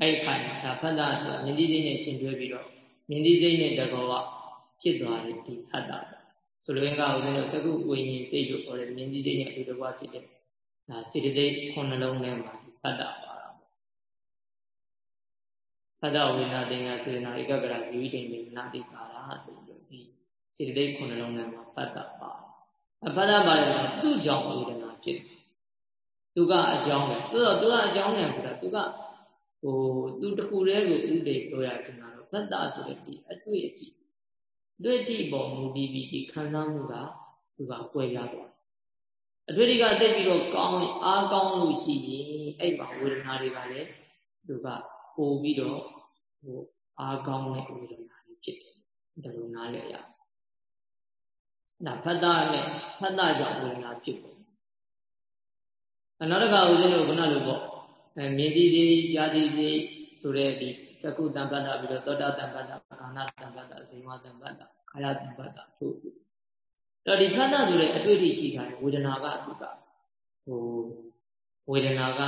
အဲ့ဒီခါမှာဒါဖတ်တာဆိုတာမြင်သိစိတ်နဲ့ရှင်တွဲပြီးတော့မြင်သိစိတ်နဲ့တကောကဖြစ်သွားတယ်ဒီဖတ်တာဆိုလိုရင်းကဦးဇင်းတို့စကုဝိညာဉ်စိတ်လို့ခေါ်တယ်မြင်သိစိတ်နဲ့အတူတကွဖြစ်တဲ့ဒါစေတသိက်ခုနှလုံးထဲမှာဖတ်တာပါတာဖတ်တာဝိညာဉ်တင်္ဂစေနာဧကဂရဇီဝိတိန်နာတိပါတာဆိုပြီးဒီစေတသိက်ခုနှလုံးထဲမှာဖတ်တာပါအဖတ်တာပါတယ်သူ့ကြောင့်ဝေဒနာဖြစ်တယ် သူကအကြောင်းပဲသူတော့သူကအကြောင်းနဲ့ဆိုတာသူကဟိုသူတခုတည်းကိုဥဒေပြောရချင်တာတော့ဖတ်တာဆိုတဲ့ဒီအတွေ့အထိတွေ့တိပေါ်မူတည်ပြီးဒီခံစားမှုကသူကကွဲပြားသွားအတွေ့အထိကတိတ်ပြီးတော့ကောင်းအားကောင်းလို့ရှိရင်အဲ့မှာဝေဒနာတွေကလည်းသူကပို့ပြီးတော့ဟိုအားကောင်းတဲ့ဝေဒနာတွေဖြစ်တယ်ဒါလိုနားလည်ရဒါဖတ်တာနဲ့ဖတ်တာကြောင့်ဝေဒနာဖြစ်တယ် နောက်တစ်ခါဦးဇင်းတို့ခုနလိုပေါ့အဲမြင်တိတိကြားတိတိဆိုတဲ့ဒီသကုတံပတ္တပြီးတော့သောတာတံပတ္တကာဏတံပတ္တဇေဝတံပတ္တခါယတံပတ္တထို့အဲ့တော့ဒီဖတ်တာဆိုတဲ့အတွေ့အထိရှိတာဝေဒနာကအတုကဟိုဝေဒနာက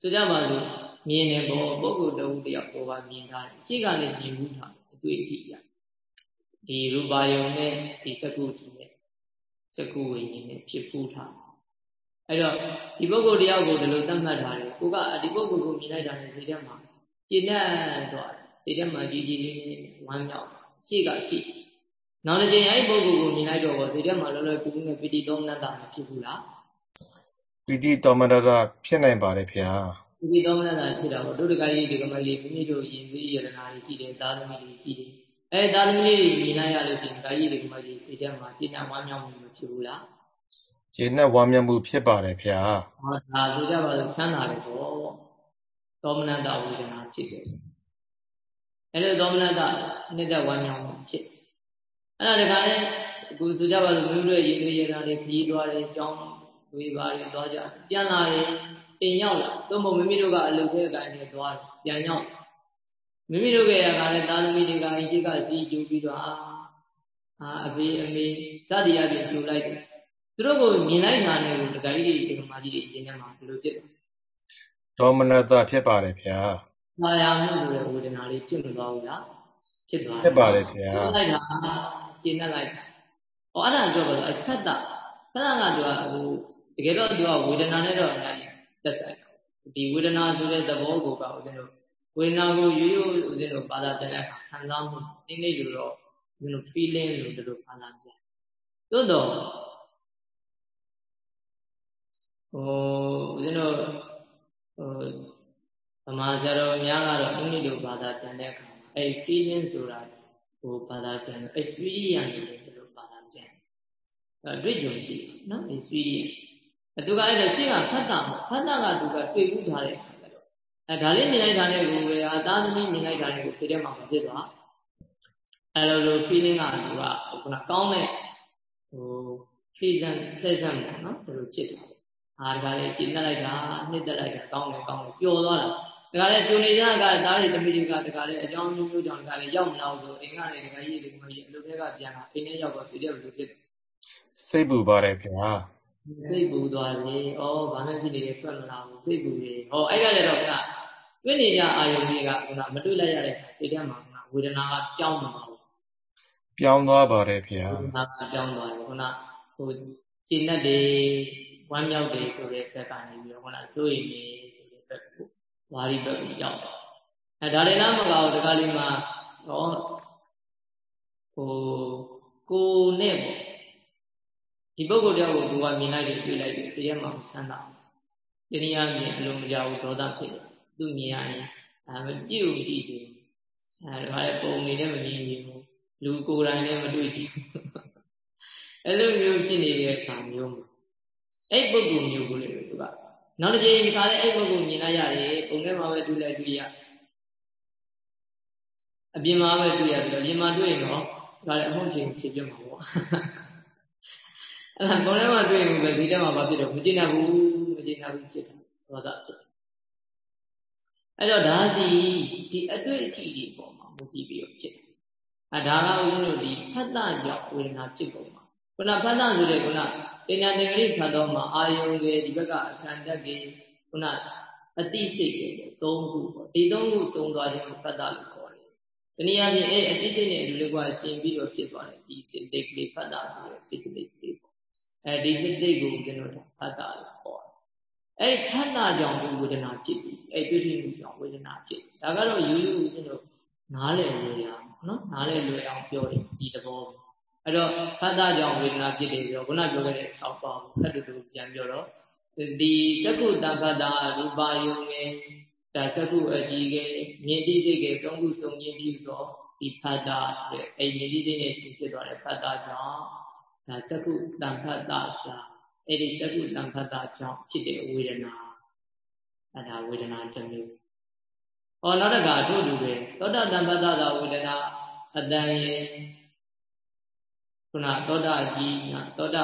ဆိုကြပါစို့မြင်တယ်ပေါ့ပုဂ္ဂိုလ်တဦးတယောက်ပေါ်ပါမြင်ထားတယ်ရှိကလည်းမြင်မှုထားအတွေ့အထိရဒီရူပါယုံနဲ့ဒီစကုကြီးနဲ့စကုဝိညာဉ်နဲ့ဖြစ်ဖူးထား အဲ့တော့ဒီပုဂ္ဂိုလ်တယောက်ကိုဒီလိုသတ်မှတ်ထားတယ်ကိုကဒီပုဂ္ဂိုလ်ကိုမြင်လိုက်တာနဲ့စိတ်ထဲမှာကျဉ်းတဲ့တော့စိတ်ထဲမှာကြီးကြီးလေးလေးဝမ်းမြောက်ရှိကရှိနောက်တစ်ချိန်အဲ့ဒီပုဂ္ဂိုလ်ကိုမြင်လိုက်တော့စိတ်ထဲမှာလောလောကူကူနဲ့ပီတိတောမနတာမဖြစ်ဘူးလားပီတိတောမနတာဖြစ်နိုင်ပါတယ်ဗျာပီတိတောမနတာဖြစ်တာပေါ့ဒုဒကကြီးဒီကမလေးမိမိတို့ယဉ်သေးယရနာတွေရှိတယ်သာသမီတွေရှိတယ်အဲသာသမီတွေမြင်လိုက်ရလို့ရှိရင်ဒါကြီးဒီကမလေးစိတ်ထဲမှာကျဉ်းတဲ့ဝမ်းမြောက်မှုမဖြစ်ဘူးလား ကျေနပ်ဝမ်းမြောက်မှုဖြစ်ပါတယ်ဗျာဟောဒါဆိုကြပါစို့ချမ်းသာတယ်ပေါ့သောမနတဝေဒနာဖြစ်တယ်အဲလိုသောမနတနှစ်သက်ဝမ်းမြောက်မှုဖြစ်အဲ့ဒါတခါလဲအခုဆိုကြပါစို့မျိုးတွေရင်တွေရတာတွေခရီးသွားတယ်ကြောင်းတွေပါတွေသွားကြပြန်လာတယ်အိမ်ရောက်လာသို့မဟုတ်မိမိတို့ကအလုပ်ထဲကိုင်းနေသွားတယ်ပြန်ရောက်မိမိတို့ကရကလည်းသားသမီးတွေကအိမ်ရှိကစီးကျူပြီးတော့အာအာအဖေအမေစသည်အပြင်ကျူလိုက်တယ် သူတို့ကိုမြင်လိုက်တာနဲ့ကိုတခါကြီးတွေဒီမှာကြီးတွေအရင်ကမှဘယ်လိုဖြစ်လဲဒေါမနတဖြစ်ပါတယ်ဗျာ။မာယာမှုဆိုတဲ့ဝေဒနာလေးဖြစ်မသွားဘူးလား။ဖြစ်သွားဖြစ်ပါတယ်ဗျာ။လိုက်တာကျင့်လိုက်တာ။ဟောအဲ့ဒါပြောပါတော့အဖက်တာဖက်တာကသူကဟိုတကယ်တော့သူကဝေဒနာနဲ့တော့အများကြီးသက်ဆိုင်တယ်။ဒီဝေဒနာဆိုတဲ့သဘောကိုကဦးဇင်းတို့ဝေဒနာကိုရိုးရိုးဦးဇင်းတို့ပါတာပြန်တဲ့အခါခံစားမှုနည်းနည်းလိုတော့ဦးဇင်းတို့ feeling လို့ဒီလိုခံစားပြန်။သို့တော့ ဟိုဦးဇင်းတို့ဟိုဗမာဆရာတော်များကတော့အင်္ဂလိပ်လိုဘာသာပြန်တဲ့အခါမှာအဲ့ feeling ဆိုတာဟိုဘာသာပြန် experience လို့ဒီလိုဘာသာပြန်အဲ့တွေ့ကြုံရှိနော် experience အတူကအဲ့ဒါရှင်းကဖတ်တာဖတ်တာကသူကတွေ့ဘူးထားတဲ့အခါကျတော့အဲဒါလေးမြင်လိုက်တာနဲ့ကိုယ်ကအသားသမီးမြင်လိုက်တာနဲ့ကိုစိတ်ထဲမှာမဖြစ်သွားအဲ့လိုလို feeling ကသူကခုနကောင်းတဲ့ဟို pleasant pleasant ပေါ့နော်ဒီလိုဖြစ်တာ အာဒါလည်းကျင့်တတ်လိုက်တာနှစ်သက်လိုက်တာကောင်းတယ်ကောင်းတယ်ပျော်သွားတာဒါကလည်းကျုံနေကြကသားတွေသမီးတွေကတခါလေအကြောင်းမျိုးမျိုးကြောင့်တခါလေရောက်မလာဘူးဆိုအိမ်ကနေတခါကြီးဒီမှာကြီးအလုပ်တွေကပြန်လာအိမ်ထဲရောက်တော့စိတ်ထဲဘယ်လိုဖြစ်လဲစိတ်ပူပါတယ်ခင်ဗျာစိတ်ပူသွားတယ်ဩဘာနဲ့ဖြစ်နေလဲထွက်မလာဘူးစိတ်ပူတယ်ဟောအဲ့ကလည်းတော့ကတွေ့နေကြအာယုန်တွေကကမတွေ့လိုက်ရတဲ့စိတ်ထဲမှာကဝေဒနာကပြောင်းမှာဘူးပြောင်းသွားပါတယ်ခင်ဗျာဝေဒနာကပြောင်းသွားတယ်ခုနဟိုခြေနဲ့တွေ ဝမ်းမြောက်တယ်ဆိုတဲ့ဘက်ကနေပြီးတော့ခုနစိုးရိမ်နေဆိုတဲ့ဘက်ကိုဝါရီဘက်ကိုရောက်တယ်အဲဒါလည်းလားမကောတခါလေးမှာဟောဟိုကိုနဲ့ပေါ့ဒီပုဂ္ဂိုလ်တယောက်ကိုသူကမြင်လိုက်တယ်တွေ့လိုက်တယ်စိတ်ထဲမှာဆန်းတာတနည်းအားဖြင့်အလုံးမကြောက်ဒေါသဖြစ်တယ်သူမြင်ရရင်အဲမကြည့်ဘူးကြည့်ချင်အဲဒါလည်းပုံနေနဲ့မမြင်ဘူးလူကိုယ်တိုင်လည်းမတွေ့ချင်အဲ့လိုမျိုးဖြစ်နေတဲ့အခါမျိုးမှာ အဲ့ပုဂ္ဂိုလ်မျိုးကိုလေသူကနောက်တစ်ချိန်ဒီခါလဲအဲ့ပုဂ္ဂိုလ်မြင်လိုက်ရတယ်ပုံထဲမှာပဲတွေ့လိုက်တွေ့ရအပြင်မှာပဲတွေ့ရပြီးတော့ပြင်မှာတွေ့ရင်တော့ဒါလည်းအမှုချင်းဖြေပြမှာပေါ့အဲ့ဒါပုံထဲမှာတွေ့ရင်ပဲဇီထဲမှာမဖြစ်တော့မကျင်တတ်ဘူးမကျင်တတ်ဘူးဖြစ်တယ်ဒေါသဖြစ်တယ်အဲ့တော့ဒါဒီဒီအတွေ့အထိဒီပေါ်မှာမူတည်ပြီးတော့ဖြစ်တယ်အဲဒါကဦးဇင်းတို့ဒီဖတ်တာကြောင့်ဝေဒနာဖြစ်ပုံမှာခုနဖတ်တာဆိုတဲ့ခုန တင်ညာတင်္ဂရိဖတ်တော့မှာအာယုံတွေဒီဘက်ကအခန္ဓာကြီးခုနအတိစိတ်တွေသုံးခုပေါ့ဒီသုံးခုစုံသွားခြင်းကိုဖတ်တာလို့ခေါ်တယ်။ဒီနည်းအားဖြင့်အဲ့အတိစိတ်နဲ့အတူလေးကရှင်ပြီးတော့ဖြစ်သွားတယ်ဒီစိတ်တိတ်ကလေးဖတ်တာဆိုတဲ့စိတ်ကလေးကလေးပေါ့။အဲဒီစိတ်တိတ်ကိုကျွန်တော်ဖတ်တာလို့ခေါ်တယ်။အဲ့ဖတ်တာကြောင့်ဝေဒနာဖြစ်ပြီးအဲ့တွေ့ထိမှုကြောင့်ဝေဒနာဖြစ်။ဒါကတော့ယူယူကျွန်တော်နားလည်လို့ရအောင်နော်နားလည်လို့အောင်ပြောရင်ဒီသဘောပဲ အဲ့တော့ဖတ်တာကြောင့်ဝေဒနာဖြစ်တယ်ပြီးတော့ခုနပြောခဲ့တဲ့ဆောက်ပါဘူးအဲ့တူတူပြန်ပြောတော့ဒီသက္ကုတံဖတ်တာရူပါယုံငယ်ဒါသက္ကုအကြည့်ကမြင်တိစိတ်ကသုံးခုစုံခြင်းပြီးတော့ဒီဖတ်တာဆိုတဲ့အဲ့မြင်တိစိတ်နဲ့ရှင်ဖြစ်သွားတဲ့ဖတ်တာကြောင့်ဒါသက္ကုတံဖတ်တာစာအဲ့ဒီသက္ကုတံဖတ်တာကြောင့်ဖြစ်တဲ့ဝေဒနာအဲ့ဒါဝေဒနာတစ်မျိုးဟောနောက်တကအထုတူပဲသောတာတံဖတ်တာသာဝေဒနာအတန်ရဲ့ ခုနသောတာအကြီးသောတာ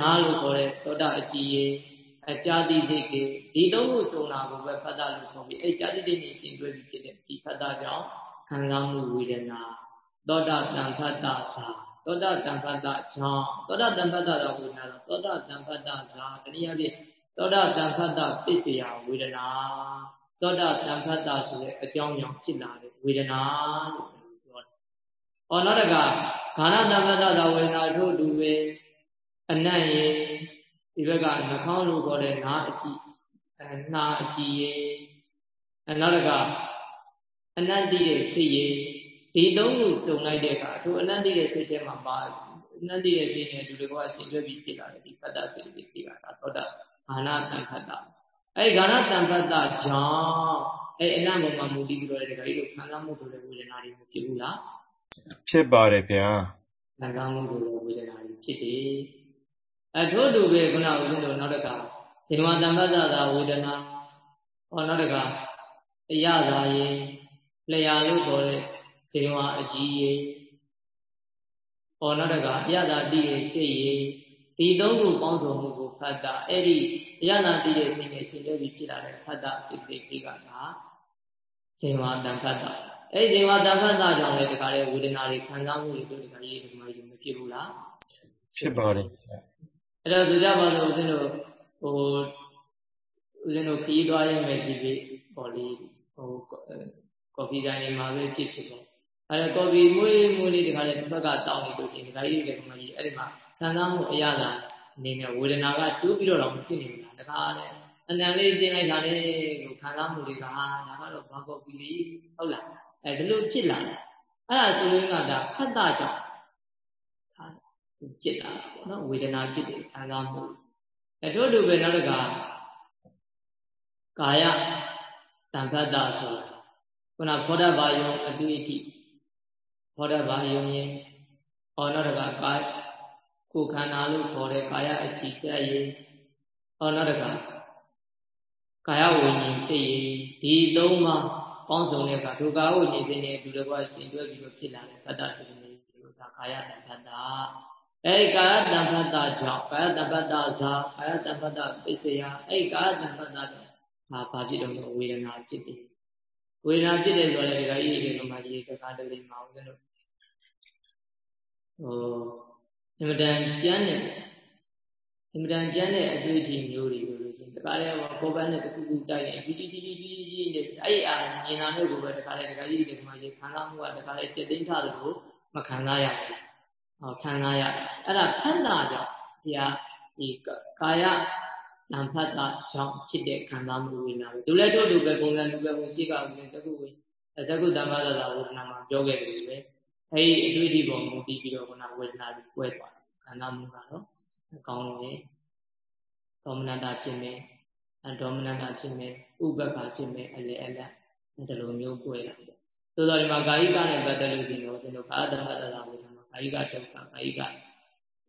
နားလို့ခေါ်တဲ့သောတာအကြီးရေအကြာတိစိတ်ကဒီသုံးခုစုံတာကိုပဲဖတ်တာလို့ခေါ်ပြီးအဲကြာတိတိနဲ့ရှင်တွဲပြီးဖြစ်တဲ့ဒီဖတ်တာကြောင့်ခံစားမှုဝေဒနာသောတာတံဖတ်တာသာသောတာတံဖတ်တာကြောင့်သောတာတံဖတ်တာတော့ဝေဒနာသောတာတံဖတ်တာသာတနည်းအားဖြင့်သောတာတံဖတ်တာပစ္စယဝေဒနာသောတာတံဖတ်တာဆိုတဲ့အကြောင်းကြောင့်ဖြစ်လာတဲ့ဝေဒနာလို့ပြောတယ်။ ဟောနောက်တကခန္ဓာတမ္ပတ္တဝေဒနာထို့တူပဲအနတ်ရေဒီဘက်ကနှာခေါင်းလို့ခေါ်တဲ့နာအကြည့်အဲနာအကြည့်ရေအဲနောက်တကအနတ်တိတဲ့စိတ်ရေဒီသုံးခုစုံလိုက်တဲ့အခါထိုအနတ်တိတဲ့စိတ်ထဲမှာပါအနတ်တိတဲ့စိတ်နဲ့လူတွေကဆင်ကျွဲပြီးဖြစ်လာတယ်ဒီဖတ်တာစိတ်တွေသိတာသောတာခန္ဓာတံဖတ်တာအဲခန္ဓာတံဖတ်တာကြောင့်အဲအနတ်ဘုံမှာမူတည်ပြီးတော့ဒီကလေးတို့ခံစားမှုဆိုတဲ့ဝေဒနာတွေမဖြစ်ဘူးလား ဖြစ်ပါတယ်ဗျာခံစားမှုဆိုတဲ့ဝေဒနာတွေဖြစ်တယ်အထို့တူပဲခုနကဦးဇင်းတို့နောက်တကဇေဝတံပတ္တသာဝေဒနာဟောနောက်တကအရသာရေလျာလို့ခေါ်တဲ့ဇေဝအကြီးရေဟောနောက်တကအရသာတိရဲ့စိတ်ရေဒီသုံးခုပေါင်းစုံမှုကိုဖတ်တာအဲ့ဒီအရသာတိရဲ့စိတ်နဲ့ရှင်လဲပြီးဖြစ်လာတဲ့ဖတ်တာစိတ်တွေကဒါဇေဝတန်ဖတ်တာ အဲ့ဒီဇေဝတန်ဖတ်တာကြောင့်လည်းဒီကလေးဝေဒနာတွေခံစားမှုတွေတို့ဒီကလေးဒီမှာယူမဖြစ်ဘူးလားဖြစ်ပါတယ်အဲ့တော့သူကြပါလို့ဦးဇင်းတို့ဟိုဦးဇင်းတို့ခီးသွားရမယ်ဒီပြီပေါ့လေဟိုကော်ဖီဆိုင်တွေမှာပဲဖြစ်ဖြစ်ပေါ့အဲ့ဒါကော်ဖီမွေးမွေးလေးဒီခါလေးတစ်ဖက်ကတောင်းနေလို့ရှိရင်ဒီခါကြီးလည်းဒီမှာကြီးအဲ့ဒီမှာခံစားမှုအရသာအနေနဲ့ဝေဒနာကကျိုးပြီးတော့တော့ဖြစ်နေမှာတခါလေအနံလေးတင်လိုက်တာလေကိုခံစားမှုတွေကဟာဒါကတော့ဘာကော်ဖီလေးဟုတ်လား အဲဒီလိုဖြစ်လာတယ်အဲ့ဒါဆိုရင်ကဒါဖတ်တာကြောင့်ဟာဖြစ်လာတာပေါ့နော်ဝေဒနာဖြစ်တယ်ခံစားမှုအဲတို့တို့ပဲနောက်တကကာယတံဖတ်တာဆိုတာခုနဖောဒဘာယုံအတွေ့အထိဖောဒဘာယုံရင်ဟောနောက်တကကာကိုခန္ဓာလို့ခေါ်တဲ့ကာယအချီတက်ရင်ဟောနောက်တကကာယဝိညာဉ်စိတ်ရင်ဒီသုံးပါး ပေါင်းစုံတဲ့ကဒုက္ခဝိညာဉ်စိတ်နဲ့အတူတကွရှင်တွဲပြီးတော့ဖြစ်လာတဲ့ဖတ်တာစိတ်နဲ့လို့ဒါကာယတံဖတ်တာအဲဒီကာယတံဖတ်တာကြောင့်ကာယတံဖတ်တာဇာကာယတံဖတ်တာပစ္စယအဲဒီကာယတံဖတ်တာကြောင့်ဒါဘာဖြစ်တော့ဝေဒနာဖြစ်တယ်ဝေဒနာဖြစ်တယ်ဆိုတော့ဒီကကြီးဒီမှာကြီးတခါတလေမှာဦးဇင်းတို့ဟိုအင်မတန်ကျမ်းတယ်အင်မတန်ကျမ်းတဲ့အတွေ့အကြုံမျိုးတွေဆို လို့ရှိရင်တခါလေဘောပန်းနဲ့တခုခုတိုက်ရင်ကြီးကြီးကြီးကြီးကြီးနဲ့အဲ့အာမြင်တာနဲ့ကိုပဲတခါလေတခါကြီးဒီမှာကြီးခံစားမှုကတခါလေစက်သိမ်းထားတယ်လို့မခံစားရဘူး။ဟောခံစားရတယ်။အဲ့ဒါဖတ်တာကြောင့်ဒီဟာဒီကာယတန်ဖတ်တာကြောင့်ဖြစ်တဲ့ခံစားမှုဝေဒနာပဲ။ဒုလည်းတို့တို့ပဲပုံစံတူပဲဝင်ရှိကဝင်တခုဝင်ဇကုတမ္မာသာဝေဒနာမှာပြောခဲ့တယ်ပဲ။အဲဒီအတွေ့အထိပုံမူတည်ပြီးတော့ခုနဝေဒနာတွေပွဲသွားတယ်။ခံစားမှုကတော့အကောင်းလို့ ဒေါမနတာဖြစ်မယ်အဒေါမနတာဖြစ်မယ်ဥပက္ခဖြစ်မယ်အလေအလတ်ဒီလိုမျိုးပွဲတာပေါ့သို့တော်ဒီမှာကာယိကနဲ့ပတ်သက်လို့ရှိရင်တော့ဒီလိုကာသဖတ္တလာဝေဒနာကာယိကဒုက္ခကာယိက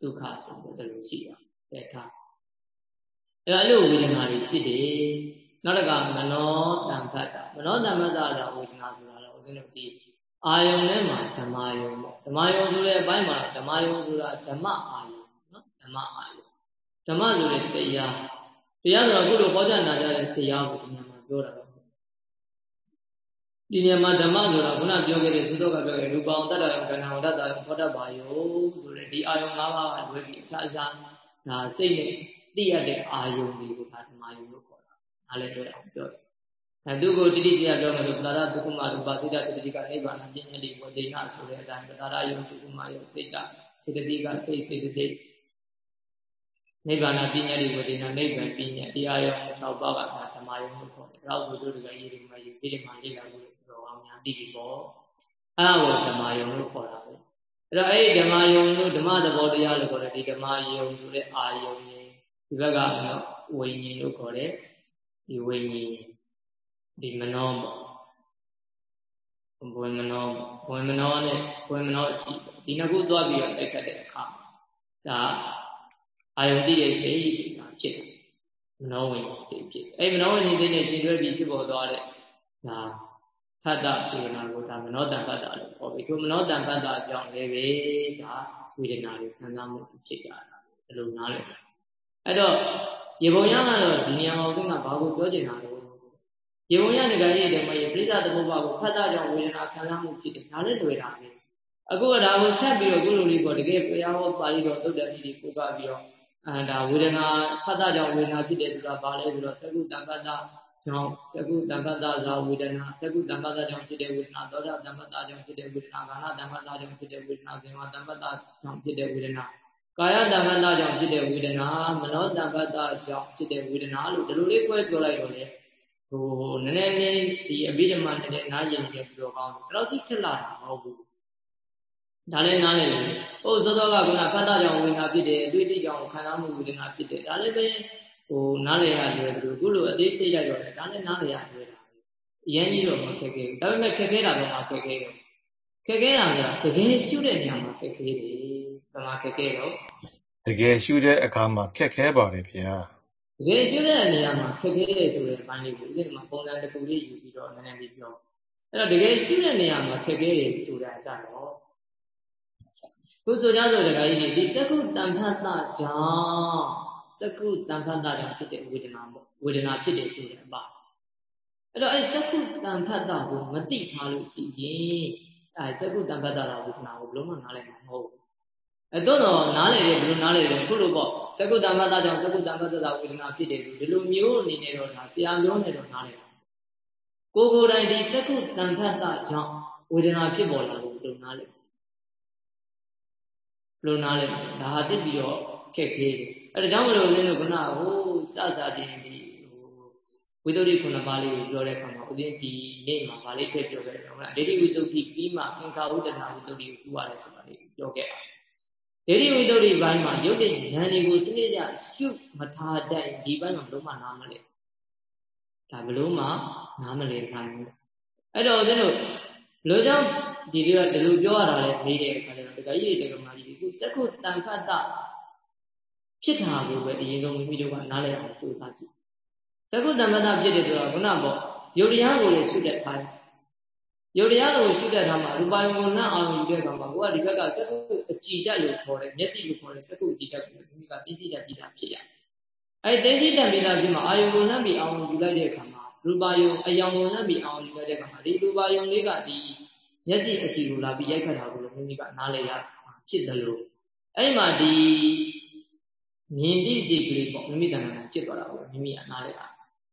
ဒုက္ခဆိုတဲ့လိုရှိပါတယ်ထားအဲ့လိုဝေဒနာတွေဖြစ်တယ်နောက်တစ်ခါမနောတံဖတ်တာမနောတံဖတ်တာဆိုဝေဒနာဆိုတာတော့ဦးဇင်းတို့ဒီအာယုန်ထဲမှာဓမ္မယုံပေါ့ဓမ္မယုံဆိုတဲ့အပိုင်းမှာဓမ္မယုံဆိုတာဓမ္မအာယုန်နော်ဓမ္မအာယုန် ဓမ္မဆိုတဲ့တရားတရားဆိုတော့အခုလိုဟောကြားနာကြတဲ့တရားကိုဒီနေရာမှာပြောတာပါဒီနေရာမှာဓမ္မဆိုတာခုနပြောခဲ့တဲ့သုသောကပြောခဲ့တဲ့ရူပအောင်တတ္တယံကဏ္ဍဝတ္တယံဖောတ္တဘာယောဆိုတဲ့ဒီအာယုံ၅ပါးကလွယ်ပြီးအခြားခြားဒါစိတ်နဲ့သိရတဲ့အာယုံတွေကိုဒါဓမ္မယုံလို့ခေါ်တာ။အားလည်းတွေ့အောင်ပြောတယ်။အဲသူကိုတိတိကျကျပြောမယ်လို့ပတာရဒုက္ခမရူပစိတ္တစေတတိကနိဗ္ဗာန်ပညာတိဝေဒိနာဆိုတဲ့အတိုင်းပတာရယုံဒုက္ခမယုံစိတ်ကစေတတိကစိတ်စေတသိက် နိဗ္ဗာန်ပညာတိဝေဒိနာနိဗ္ဗာန်ပညာတရားယုံ၆ပါးကဒါဓမ္မယုံလို့ခေါ်တယ်။ဒါဆိုတို့တကယ်ရေးဒီမှာရေးဒီမှာလေးလာလို့တော့အောင်များသိပြီပေါ့။အဲဒါကိုဓမ္မယုံလို့ခေါ်တာပဲ။အဲ့တော့အဲ့ဒီဓမ္မယုံလို့ဓမ္မသဘောတရားလို့ခေါ်တယ်ဒီဓမ္မယုံဆိုတဲ့အာယုံကြီးဒီဘက်ကနော်ဝိညာဉ်လို့ခေါ်တယ်ဒီဝိညာဉ်ဒီမနောပေါ့ဘဝမနောဘဝမနောနဲ့ဘဝမနောအကြည့်ဒီနှစ်ခုသွားပြီးတော့တိုက်ခတ်တဲ့အခါဒါ အာယုန်တိရဲ့စိတ်ရှိတာဖြစ်တယ်မနောဝိညာဉ်စိတ်ဖြစ်အဲ့မနောဝိညာဉ်စိတ်နဲ့ရှင်တွဲပြီးဖြစ်ပေါ်သွားတဲ့ဒါဖတ်တာစေနာကိုဒါမနောတန်ဖတ်တာလို့ခေါ်ပြီးဒီမနောတန်ဖတ်တာအကြောင်းလည်းပဲဒါဝေဒနာတွေခံစားမှုဖြစ်ကြတာဒီလိုနားလည်အဲ့တော့ရေပုံရကတော့ဒီနေရာမှာဦးသိန်းကဘာကိုပြောချင်တာလဲရေပုံရနေကြရဲ့တည်းမှာပြိဿသမုပ္ပါကိုဖတ်တာကြောင့်ဝေဒနာခံစားမှုဖြစ်တယ်ဒါလည်းတွေ့တာပဲအခုကဒါကိုထပ်ပြီးတော့ခုလိုလေးပေါ့တကယ်ဘုရားဟောပါဠိတော်သုတ်တတိကိုကပြီးတော့ အဲဒါဝေဒနာဖတ်တာကြောင့်ဝေဒနာဖြစ်တယ်ဆိုတာဘာလဲဆိုတော့သကုတံပတ္တကြောင့်သကုတံပတ္တဇာဝေဒနာသကုတံပတ္တကြောင့်ဖြစ်တဲ့ဝေဒနာသောတာတံပတ္တကြောင့်ဖြစ်တဲ့ဝေဒနာကာဏတံပတ္တကြောင့်ဖြစ်တဲ့ဝေဒနာဇေဝတံပတ္တကြောင့်ဖြစ်တဲ့ဝေဒနာကာယတမ္ပတကြောင့်ဖြစ်တဲ့ဝေဒနာမနောတမ္ပတကြောင့်ဖြစ်တဲ့ဝေဒနာလို့ဒီလိုလေးခွဲပြောလိုက်တော့လေဟိုနည်းနည်းလေးဒီအဘိဓမ္မာနဲ့နားရင်ပြပြောကောင်းတယ်အဲ့တော့ဒီခက်လာတာမဟုတ်ဘူး ဒါလည်းနားလည်တယ်ဟိုစောစောကကဖတ်တာကြောင့်ဝေဒနာဖြစ်တယ်အတွေ့အထိကြောင့်ခံစားမှုဝေဒနာဖြစ်တယ်ဒါလည်းပဲဟိုနားလည်ရတယ်သူခုလိုအသေးစိတ်လိုက်တော့တယ်ဒါလည်းနားလည်ရတယ်အရင်ကြီးတော့မခက်ခဲဘူးဒါပေမဲ့ခက်ခဲတာတော့မခက်ခဲတော့ခက်ခဲတာကတကယ်ရှုတဲ့နေရာမှာခက်ခဲတယ်ဘယ်မှာခက်ခဲတော့တကယ်ရှုတဲ့အခါမှာခက်ခဲပါတယ်ဗျာတကယ်ရှုတဲ့နေရာမှာခက်ခဲတယ်ဆိုတဲ့ဘိုင်းလေးကိုဒီမှာပုံစံတစ်ခုလေးယူပြီးတော့နည်းနည်းလေးပြောအဲ့တော့တကယ်ရှိတဲ့နေရာမှာခက်ခဲတယ်ဆိုတာကြတော့ ခုဆိုကြဆိုတကကြီးဒီစကုတံဖတ်တာကြောင့်စကုတံဖတ်တာကြောင့်ဖြစ်တဲ့ဝေဒနာပေါ့ဝေဒနာဖြစ်တယ်ဆိုတဲ့အပါအဲ့တော့အဲ့စကုတံဖတ်တာကိုမသိထားလို့ရှိရင်အဲစကုတံဖတ်တာဝေဒနာကိုဘယ်လိုမှနားလည်မှာမဟုတ်ဘူးအဲတော့တော့နားလေတယ်ဘယ်လိုနားလေတယ်ခုလိုပေါ့သကုတ္တမတ္တကြောင့်သကုတ္တမတ္တဝေဒနာဖြစ်တယ်လို့ဒီလိုမျိုးအနေနဲ့တော့ဒါဆရာမျိုးနဲ့တော့နားလေပါကိုကိုယ်တိုင်ဒီသကုတ္တမတ္တကြောင့်ဝေဒနာဖြစ်ပေါ်လာလို့ဘယ်လိုနားလေဘယ် လိုနားလေဒါဟာတိပြီးတော့ခက်ခဲတယ်အဲဒါကြောင့်မလို့ဦးဇင်းတို့ကဟိုစစတင်ဒီဝိသုဒ္ဓိခုနပါးလေးကိုပြောတဲ့အခါမှာဦးဇင်းဒီနေ့မှာဗာလေးထည့်ပြောခဲ့တယ်ဟုတ်လားဒိဋ္ဌိဝိသုဒ္ဓိပြီးမှသင်္ခါဥဒ္ဒနာဝိသုဒ္ဓိကိုပြောရတယ်ဆိုတာလေးပြောခဲ့ပါတယ်ဒိဋ္ဌိဝိတ္တုဘိုင်းမှာရုပ်တည်ဉာဏ်တွေကိုစနစ်ကြရှုမထားတတ်ဒီဘိုင်းမှာဘလို့မှနားမလဲဒါဘလို့မှနားမလဲခိုင်းဘူးအဲ့တော့ဦးဇင်းတို့ဘလို့ကြောင့်ဒီလိုကဒီလိုပြောရတာလဲမေးတဲ့အခါကျတော့တခါကြီးတက္ကမကြီး ခုစက္ခုတန်ဖတ်တာဖြစ်တာကိုပဲအရင်ဆုံးမိမိတို့ကနားလည်အောင်ကြိုးစားကြည့်စက္ခုတန်ဖတ်တာဖြစ်တယ်ဆိုတော့ခုနကပေါ့ယုတ်တရားကိုလည်းရှုတဲ့ခိုင်းယုတ်တရားကိုရှုတဲ့အခါမှာရူပယုံကိုနှံ့အောင်ယူတဲ့အခါမှာကိုကဒီဘက်ကစက္ကုအကြည်တက်လို့ခေါ်တယ်မျက်စိလို့ခေါ်တယ်စက္ကုအကြည်တက်ကိုဒီကသိသိတက်ပြီးတာဖြစ်ရတယ်။အဲသိသိတက်ပြီးတာဖြစ်မှာအာယုံကိုနှံ့ပြီးအောင်ယူလိုက်တဲ့အခါမှာရူပယုံအယောင်ကိုနှံ့ပြီးအောင်ယူလိုက်တဲ့အခါမှာဒီရူပယုံလေးကဒီမျက်စိအကြည်ကိုလာပြီးရိုက်ခတ်တာကိုလည်းမိမိကနားလည်ရ ဖြစ်တယ်လို့အဲ့မှာဒီမြင်ပြီးစိတ်ကလေးပေါ့မိမိတဏ္ဍာဖြစ်သွားတာကိုမိမိကနားလည်တာ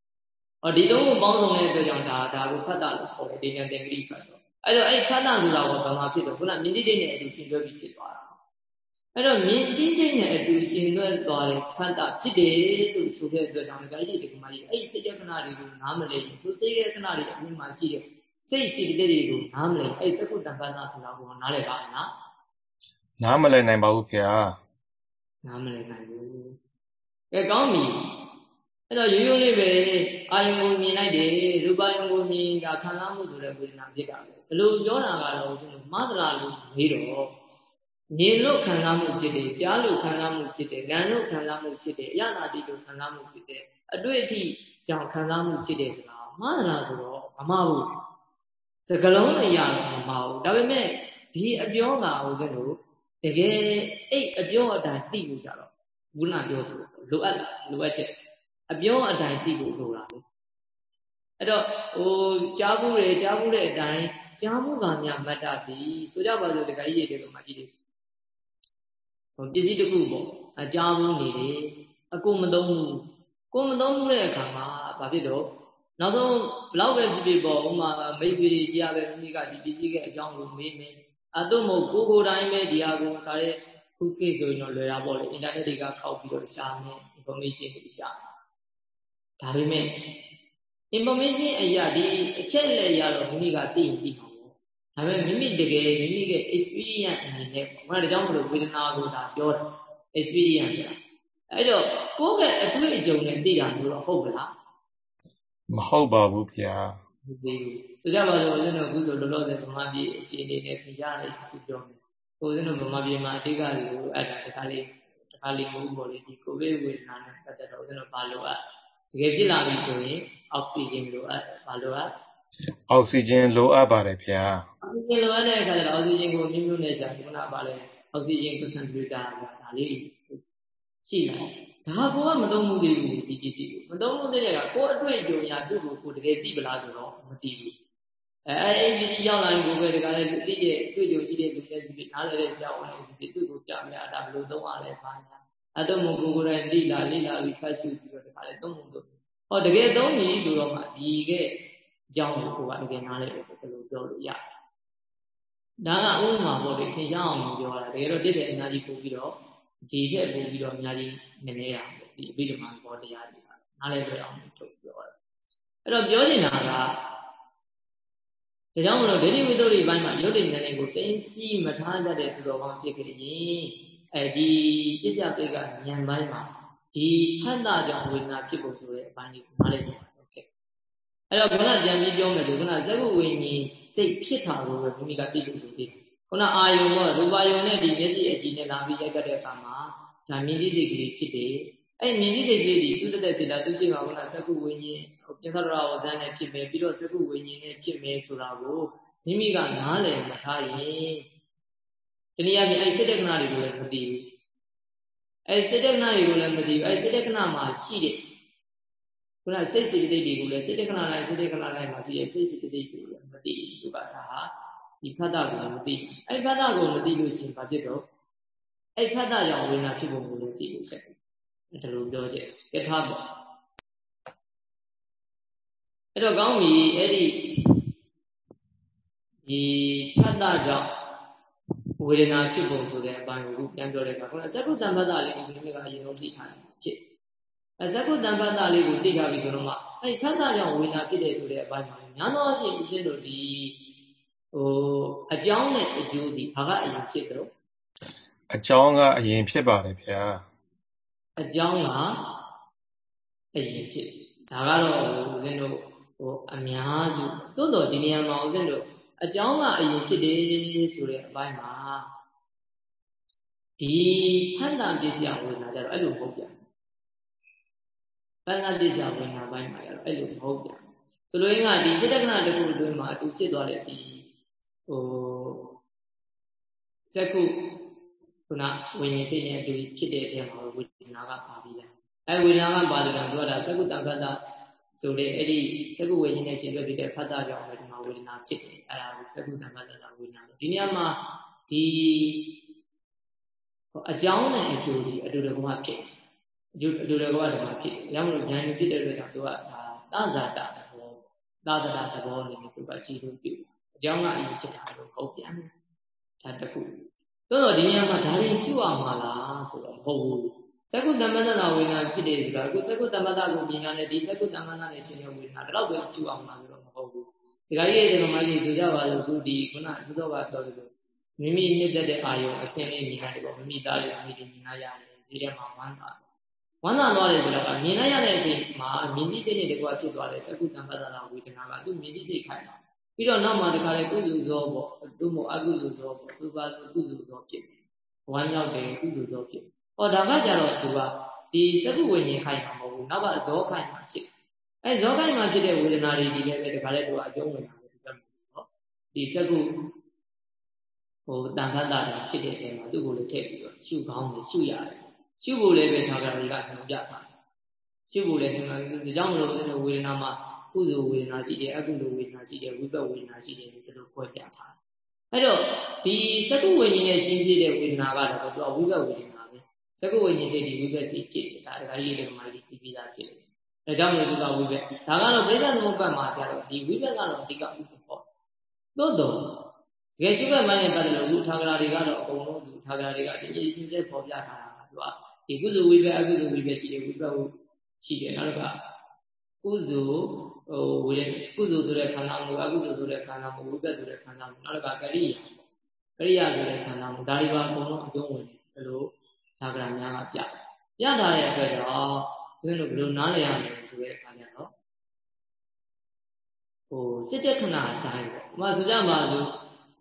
။အော်ဒီသုံးခုပေါင်းစုံတဲ့အတွက်ကြောင့်ဒါဒါကိုဖတ်တာလို့ခေါ်တယ်ဒီဉာဏ်သင်္ကတိဖတ်တော့အဲ့တော့အဲ့ဖတ်တာဆိုတာကဘာမှဖြစ်တော့ခုနမြင်တိတိနဲ့အတူရှင်တွဲပြီးဖြစ်သွားတာ။အဲ့တော့မြင်တိစိတ်နဲ့အတူရှင်တွဲသွားတယ်ဖတ်တာဖြစ်တယ်လို့ဆိုတဲ့အတွက်ကြောင့်ဒီကိစ္စဒီကမာကြီးအဲ့စိတ်ရခဏတွေကိုနားမလဲဘူးသူစိတ်ရခဏတွေအပြင်မှာရှိတဲ့စိတ်စီတည်းတွေကိုနားမလဲအဲ့စကုတ္တပန္နာဆိုတာကိုနားလဲပါမလား။ နားမလဲနိုင်ပါဘူးခင်ဗျာ။နားမလဲနိုင်ဘူး။အဲကောင်းပြီအဲ့တော့ရိုးရိုးလေးပဲအာယုံကိုမြင်လိုက်တယ်ရူပယုံကိုမြင်တာခံစားမှုဆိုတဲ့ဝေဒနာဖြစ်တာပဲဘလို့ပြောတာကတော့ကျွန်တော်မသလားလို့မေးတော့မြင်လို့ခံစားမှုဖြစ်တယ်ကြားလို့ခံစားမှုဖြစ်တယ်နာမ်လို့ခံစားမှုဖြစ်တယ်အရနာတိလို့ခံစားမှုဖြစ်တယ်အတွေ့အထိကြောင့်ခံစားမှုဖြစ်တယ်ဆိုတာမသလားဆိုတော့မမဘူးစကလုံးအရာတော့မမဘူးဒါပေမဲ့ဒီအပြောကဟိုကျတော့ တကယ်အဲ့အပြောအတိုင်းသိလို့ကြတော့ဘုနာပြောသလိုလိုအပ်လိုအပ်ချက်အပြောအတိုင်းသိဖို့လိုတာလေအဲ့တော့ဟိုကြားဘူးတယ်ကြားဘူးတဲ့အတိုင်းကြားမှုကများမတ္တပြီဆိုကြပါစို့တခါကြီးတွေတော့မှကြည့်တယ်ဟိုပစ္စည်းတစ်ခုပေါ့အကြားဘူးနေတယ်အကုန်မသုံးဘူးကိုမသုံးဘူးတဲ့အခါမှာဘာဖြစ်တော့နောက်ဆုံးဘလောက်ပဲဖြစ်ဖြစ်ပေါ့ဥမာမိတ်ဆွေတွေရှိရပဲမိမိကဒီပစ္စည်းကအကြောင်းကိုမေးမယ် အတော့မဟုတ်ကိုကိုတိုင်းပဲဒီဟာကိုဒါတဲ့ခုကိဆိုရင်တော့လွယ်တာပေါ့လေအင်တာနက်တွေကခောက်ပြီးတော့ရှာမယ် information တွေရှာဒါပေမဲ့ information အရာဒီအချက်လက်ရတော့မိမိကသိရင်သိမှာပေါ့ဒါပေမဲ့မိမိတကယ်မိမိရဲ့ experience အနေနဲ့ပေါ့ဘာဒါကြောင့်မလို့ဝေဒနာကိုဒါပြောတာ experience ဆိုတာအဲ့တော့ကိုယ့်ရဲ့အတွေ့အကြုံနဲ့သိတာမျိုးတော့ဟုတ်ပလားမဟုတ်ပါဘူးဗျာ ဟုတ်ပြီဆိုကြပါစို့ဦးဇင်းတို့အခုဆိုလောလောဆယ်ဗမာပြည်အခြေအနေနဲ့ထင်ရှားတယ်အခုပြောမယ်ဦးဇင်းတို့ဗမာပြည်မှာအတိတ်ကလူအဲ့ဒါတခါလေးတခါလေးမို့ပေါ့လေဒီကိုဗစ်ဝေဒနာနဲ့ပတ်သက်တော့ဦးဇင်းတို့ဘာလို့အတကယ်ဖြစ်လာပြီဆိုရင်အောက်ဆီဂျင်လိုအပ်ဘာလိုအပ်အောက်ဆီဂျင်လိုအပ်ပါတယ်ဗျာအောက်ဆီဂျင်လိုအပ်တဲ့အခါကျတော့အောက်ဆီဂျင်ကိုမျိုးမျိုးနဲ့ရှာခုနပါလဲအောက်ဆီဂျင် concentrator ဒါလေးရှိလာဒါကိုကမသုံးမှုသေးဘူးဒီပစ္စည်းကိုမသုံးမှုသေးတဲ့ကကိုယ်အတွေ့အကြုံညာသူ့ကိုကိုတကယ်သိပလားဆိုတော့ မသိဘူးအဲအဲ့ဒီပစ္စည်းရောက်လာရင်ကိုပဲတကယ်လည်းသိတဲ့တွေ့ကြုံရှိတဲ့လူတွေကြီးနားလည်တဲ့ဆရာဝန်တွေကြီးသူ့ကိုပြမယ်အဲ့ဒါဘယ်လိုသုံးရလဲဘာညာအတုံမကိုကိုယ်တိုင်လိလာလိလာပြီးဖတ်ရှုပြီးတော့ဒီခါလေးသုံးဖို့လို့ဟောတကယ်သုံးပြီဆိုတော့မှဒီကအကြောင်းကိုကိုကတကယ်နားလည်တယ်ဘယ်လိုပြောလို့ရဒါကဥပမာပေါ့လေထင်ရှားအောင်ပြောတာတကယ်တော့တစ်ထက်အများကြီးပို့ပြီးတော့ဒီထက်ပို့ပြီးတော့အများကြီးနည်းနည်းရပေါ့ဒီအဘိဓမ္မာဘောတရားတွေကနားလည်ပြအောင်ထုတ်ပြောတာအဲ့တော့ပြောနေတာက ဒါကြောင့်မလို့ဒိဋ္ဌိဝိတ္တုတွေဘိုင်းမှာယုတ်တိဉာဏ်တွေကိုတင်းစီမထားတတ်တဲ့သူတော်ကောင်းဖြစ်ကြရင်အဲဒီပစ္စယပိကဉာဏ်ပိုင်းမှာဒီဟတ္တကြောင့်ဝေဒနာဖြစ်ပုံဆိုတဲ့အပိုင်းကိုနားလည်ပါဟုတ်ကဲ့အဲ့တော့ခုနပြန်ပြီးပြောမယ်ဒီခုနဇဂုဝိညာဉ်စိတ်ဖြစ်တာကိုပဲမိမိကသိလို့ဒီခုနအာယုံတော့ရူပါယုံနဲ့ဒီမျက်စိအကြည့်နဲ့လာပြီးရိုက်တတ်တဲ့အခါမှာဒါမြင်သိစိတ်ကလေးဖြစ်တယ် အဲ့မြင်တိစိတ်ကလေးဒီသူတက်တက်ဖြစ်တာသူရှိမှာကစကုဝိညာဉ်ပြသရဝဇန်နဲ့ဖြစ်မယ်ပြီးတော့စကုဝိညာဉ်နဲ့ဖြစ်မယ်ဆိုတာကိုမိမိကနားလည်မထားရင်တနည်းအားဖြင့်အဲ့စိတ်တက္ကနာတွေကိုလည်းမသိဘူးအဲ့စိတ်တက္ကနာတွေကိုလည်းမသိဘူးအဲ့စိတ်တက္ကနာမှာရှိတဲ့ခုနစိတ်စိတ်တိတ်တွေကိုလည်းစိတ်တက္ကနာတိုင်းစိတ်တက္ကနာတိုင်းမှာရှိတဲ့စိတ်စိတ်တိတ်တွေကိုလည်းမသိဘူးသူကဒါဟာဒီဖတ်တာကိုမသိအဲ့ဖတ်တာကိုမသိလို့ရှိရင်ဘာဖြစ်တော့အဲ့ဖတ်တာကြောင့်ဝိညာဉ်ဖြစ်ပုံကိုလည်းသိဖို့ခက်တယ် ဒါလိုပြောချက်ယထာပေါ့အဲ့တော့ကောင်းပြီအဲ့ဒီဒီဖတ်တာကြောင့်ဝေဒနာဖြစ်ပုံဆိုတဲ့အပိုင်းကိုပြန်ပြောလိုက်ပါခုနဇက္ကုတံပတ္တလေးကိုဒီနေ့ကအရင်ဆုံးသိထားတယ်ဖြစ်အဲဇက္ကုတံပတ္တလေးကိုသိထားပြီဆိုတော့မှအဲဖတ်တာကြောင့်ဝေဒနာဖြစ်တယ်ဆိုတဲ့အပိုင်းမှာညာသောအဖြစ်ဦးဇင်းတို့ဒီဟိုအကြောင်းနဲ့အကျိုးဒီဘာကအရင်ဖြစ်တော့အကြောင်းကအရင်ဖြစ်ပါတယ်ဗျာ အကြောင်းကအရင်ဖြစ်ဒါကတော့ဦးဇင်းတို့ဟိုအများစုသို့တော်ဒီနေရာမှာဦးဇင်းတို့အကြောင်းကအရင်ဖြစ်တယ်ဆိုတဲ့အပိုင်းမှာဒီဟန္တာပစ္စယဝေဒနာကြတော့အဲ့လိုမဟုတ်ပြန်ဟန္တာပစ္စယဝေဒနာပိုင်းမှာကြတော့အဲ့လိုမဟုတ်ပြန်ဆိုလိုရင်းကဒီစိတ္တကနာတစ်ခုအတွင်းမှာအတူဖြစ်သွားတဲ့ဒီဟိုဇက်ခုခုနဝိညာဉ်စိတ်နဲ့အတူဖြစ်တဲ့အထက်မှာဝေဒ နာကပါပြီးတယ်အဲဝေဒနာကပါလို့တော့သူကဒါဇက်ခုတံဖတ်တာဆိုလေအဲ့ဒီသကုဝေကြီးနဲ့ရှင်တွဲဖြစ်တဲ့ဖတ်တာကြောင့်ပဲဒီမှာဝေဒနာဖြစ်တယ်အဲ့ဒါကိုသကုတမ္ပတ္တဝေဒနာဒီနေရာမှာဒီအကြောင်းနဲ့အကျိုးဒီအတူတကွဖြစ်အတူအတူတကွဒီမှာဖြစ်တယ်။ရောမလို့ဉာဏ်ဖြစ်တဲ့အတွက်ကြောင့်သူကဒါသဇာတသဘောသာသနာသဘောအနေနဲ့သူကကြည်လို့ပြုအကြောင်းကအရင်ဖြစ်တာလို့ဟုတ်ပြန်တယ်။ဒါတခု။သို့တော့ဒီနေရာမှာဒါရင်ရှုရမှာလားဆိုတော့မဟုတ်ဘူး သက္ကုတမ္မတနာဝေဒနာဖြစ်တယ်ဆိုတာအခုသက္ကုတမ္မတကိုမြင်ရတယ်ဒီသက္ကုတမ္မတနဲ့ရှင်တဲ့ဝေဒနာတော့ပဲကျူအောင်လာလို့တော့မဟုတ်ဘူးဒီကကြီးရဲ့ဒီမကြီးဆိုကြပါလို့အခုဒီခုနအသုတော်ကပြောလို့မိမိမြင့်တဲ့အာယုံအစင်းလေးမြင်ရတယ်ပေါ့မိမိသားလေးမိမိမြင်ရရတယ်ဒီထဲမှာဝမ်းသာဝမ်းသာသွားတယ်ဆိုတော့မြင်ရတဲ့အချိန်မှာမြင်တိစိတ်နဲ့တကွာဖြစ်သွားတယ်သက္ကုတမ္မတနာဝေဒနာကသူမြင်တိစိတ်ခိုင်းတာပြီးတော့နောက်မှတခါလေကုသိုလ်သောပေါ့သူ့မို့အကုသိုလ်သောပေါ့သူပါသူကုသိုလ်သောဖြစ်ဝမ်းမြောက်တယ်ကုသိုလ်သောဖြစ် ဟောဒါကကြတော့သူကဒီစကုဝိညာဉ်ခိုင်မှာမဟုတ်ဘူးနောက်ကဇောခိုင်မှာဖြစ်တယ်အဲဇောခိုင်မှာဖြစ်တဲ့ဝေဒနာတွေဒီလည်းပဲတခါလဲသူကအကျုံးဝင်တာပဲဒီဘက်မှာနော်ဒီစကုဟိုတန်ခတ်တာဖြစ်တဲ့အချိန်မှာသူ့ကိုလည်းထည့်ပြီးတော့ရှုကောင်းတယ်ရှုရတယ်ရှုဖို့လည်းပဲထာဂရတွေကညွှန်ပြထားတယ်ရှုဖို့လည်းညွှန်ပြဒါကြောင့်မလို့ဒီဝေဒနာမှာကုသိုလ်ဝေဒနာရှိတယ်အကုသိုလ်ဝေဒနာရှိတယ်ဝိပဿဝေဒနာရှိတယ်ဒီလိုဖွဲ့ပြထားတယ်အဲ့တော့ဒီစကုဝိညာဉ်နဲ့ရှင်းပြတဲ့ဝေဒနာကတော့သူကဝိပဿဝေဒနာ သကုဝိညာဉ်တွေဒီဝိပဿစီဖြစ်တယ်ဒါဒကာကြီးတွေကမှဒီပြီးပြီးသားဖြစ်တယ်အဲကြောင့်လည်းသူကဝိပဿဒါကတော့ပြိဿသမုပ္ပတ်မှာကြတော့ဒီဝိပဿကတော့အဓိကဥပ္ပပေါ့သို့တော့တကယ်ရှိကမှနဲ့ပတ်သက်လို့ဥထာဂရာတွေကတော့အကုန်လုံးဒီထာဂရာတွေကတကြီးချင်းချင်းပေါ်ပြထားတာကသူကဒီကုသိုလ်ဝိပဿအကုသိုလ်ဝိပဿရှိတယ်ဝိပဿရှိတယ်နောက်ကကုသိုလ်ဟိုဝိကုသိုလ်ဆိုတဲ့ခန္ဓာမှုအကုသိုလ်ဆိုတဲ့ခန္ဓာမှုဝိပဿဆိုတဲ့ခန္ဓာမှုနောက်ကကရိယာကရိယာဆိုတဲ့ခန္ဓာမှုဒါတွေပါအကုန်လုံးအကျုံးဝင်တယ်ဘယ်လို သာကရာများကပြပြထားတဲ့အတွက်ကြောင့်ဘုန်းကြီးတို့ဘယ်လိုနားလည်ရမလဲဆိုတဲ့အခါကျတော့ဟိုစစ်တက်ခဏအတိုင်းပေါ့ဥပမာဆိုကြပါစို့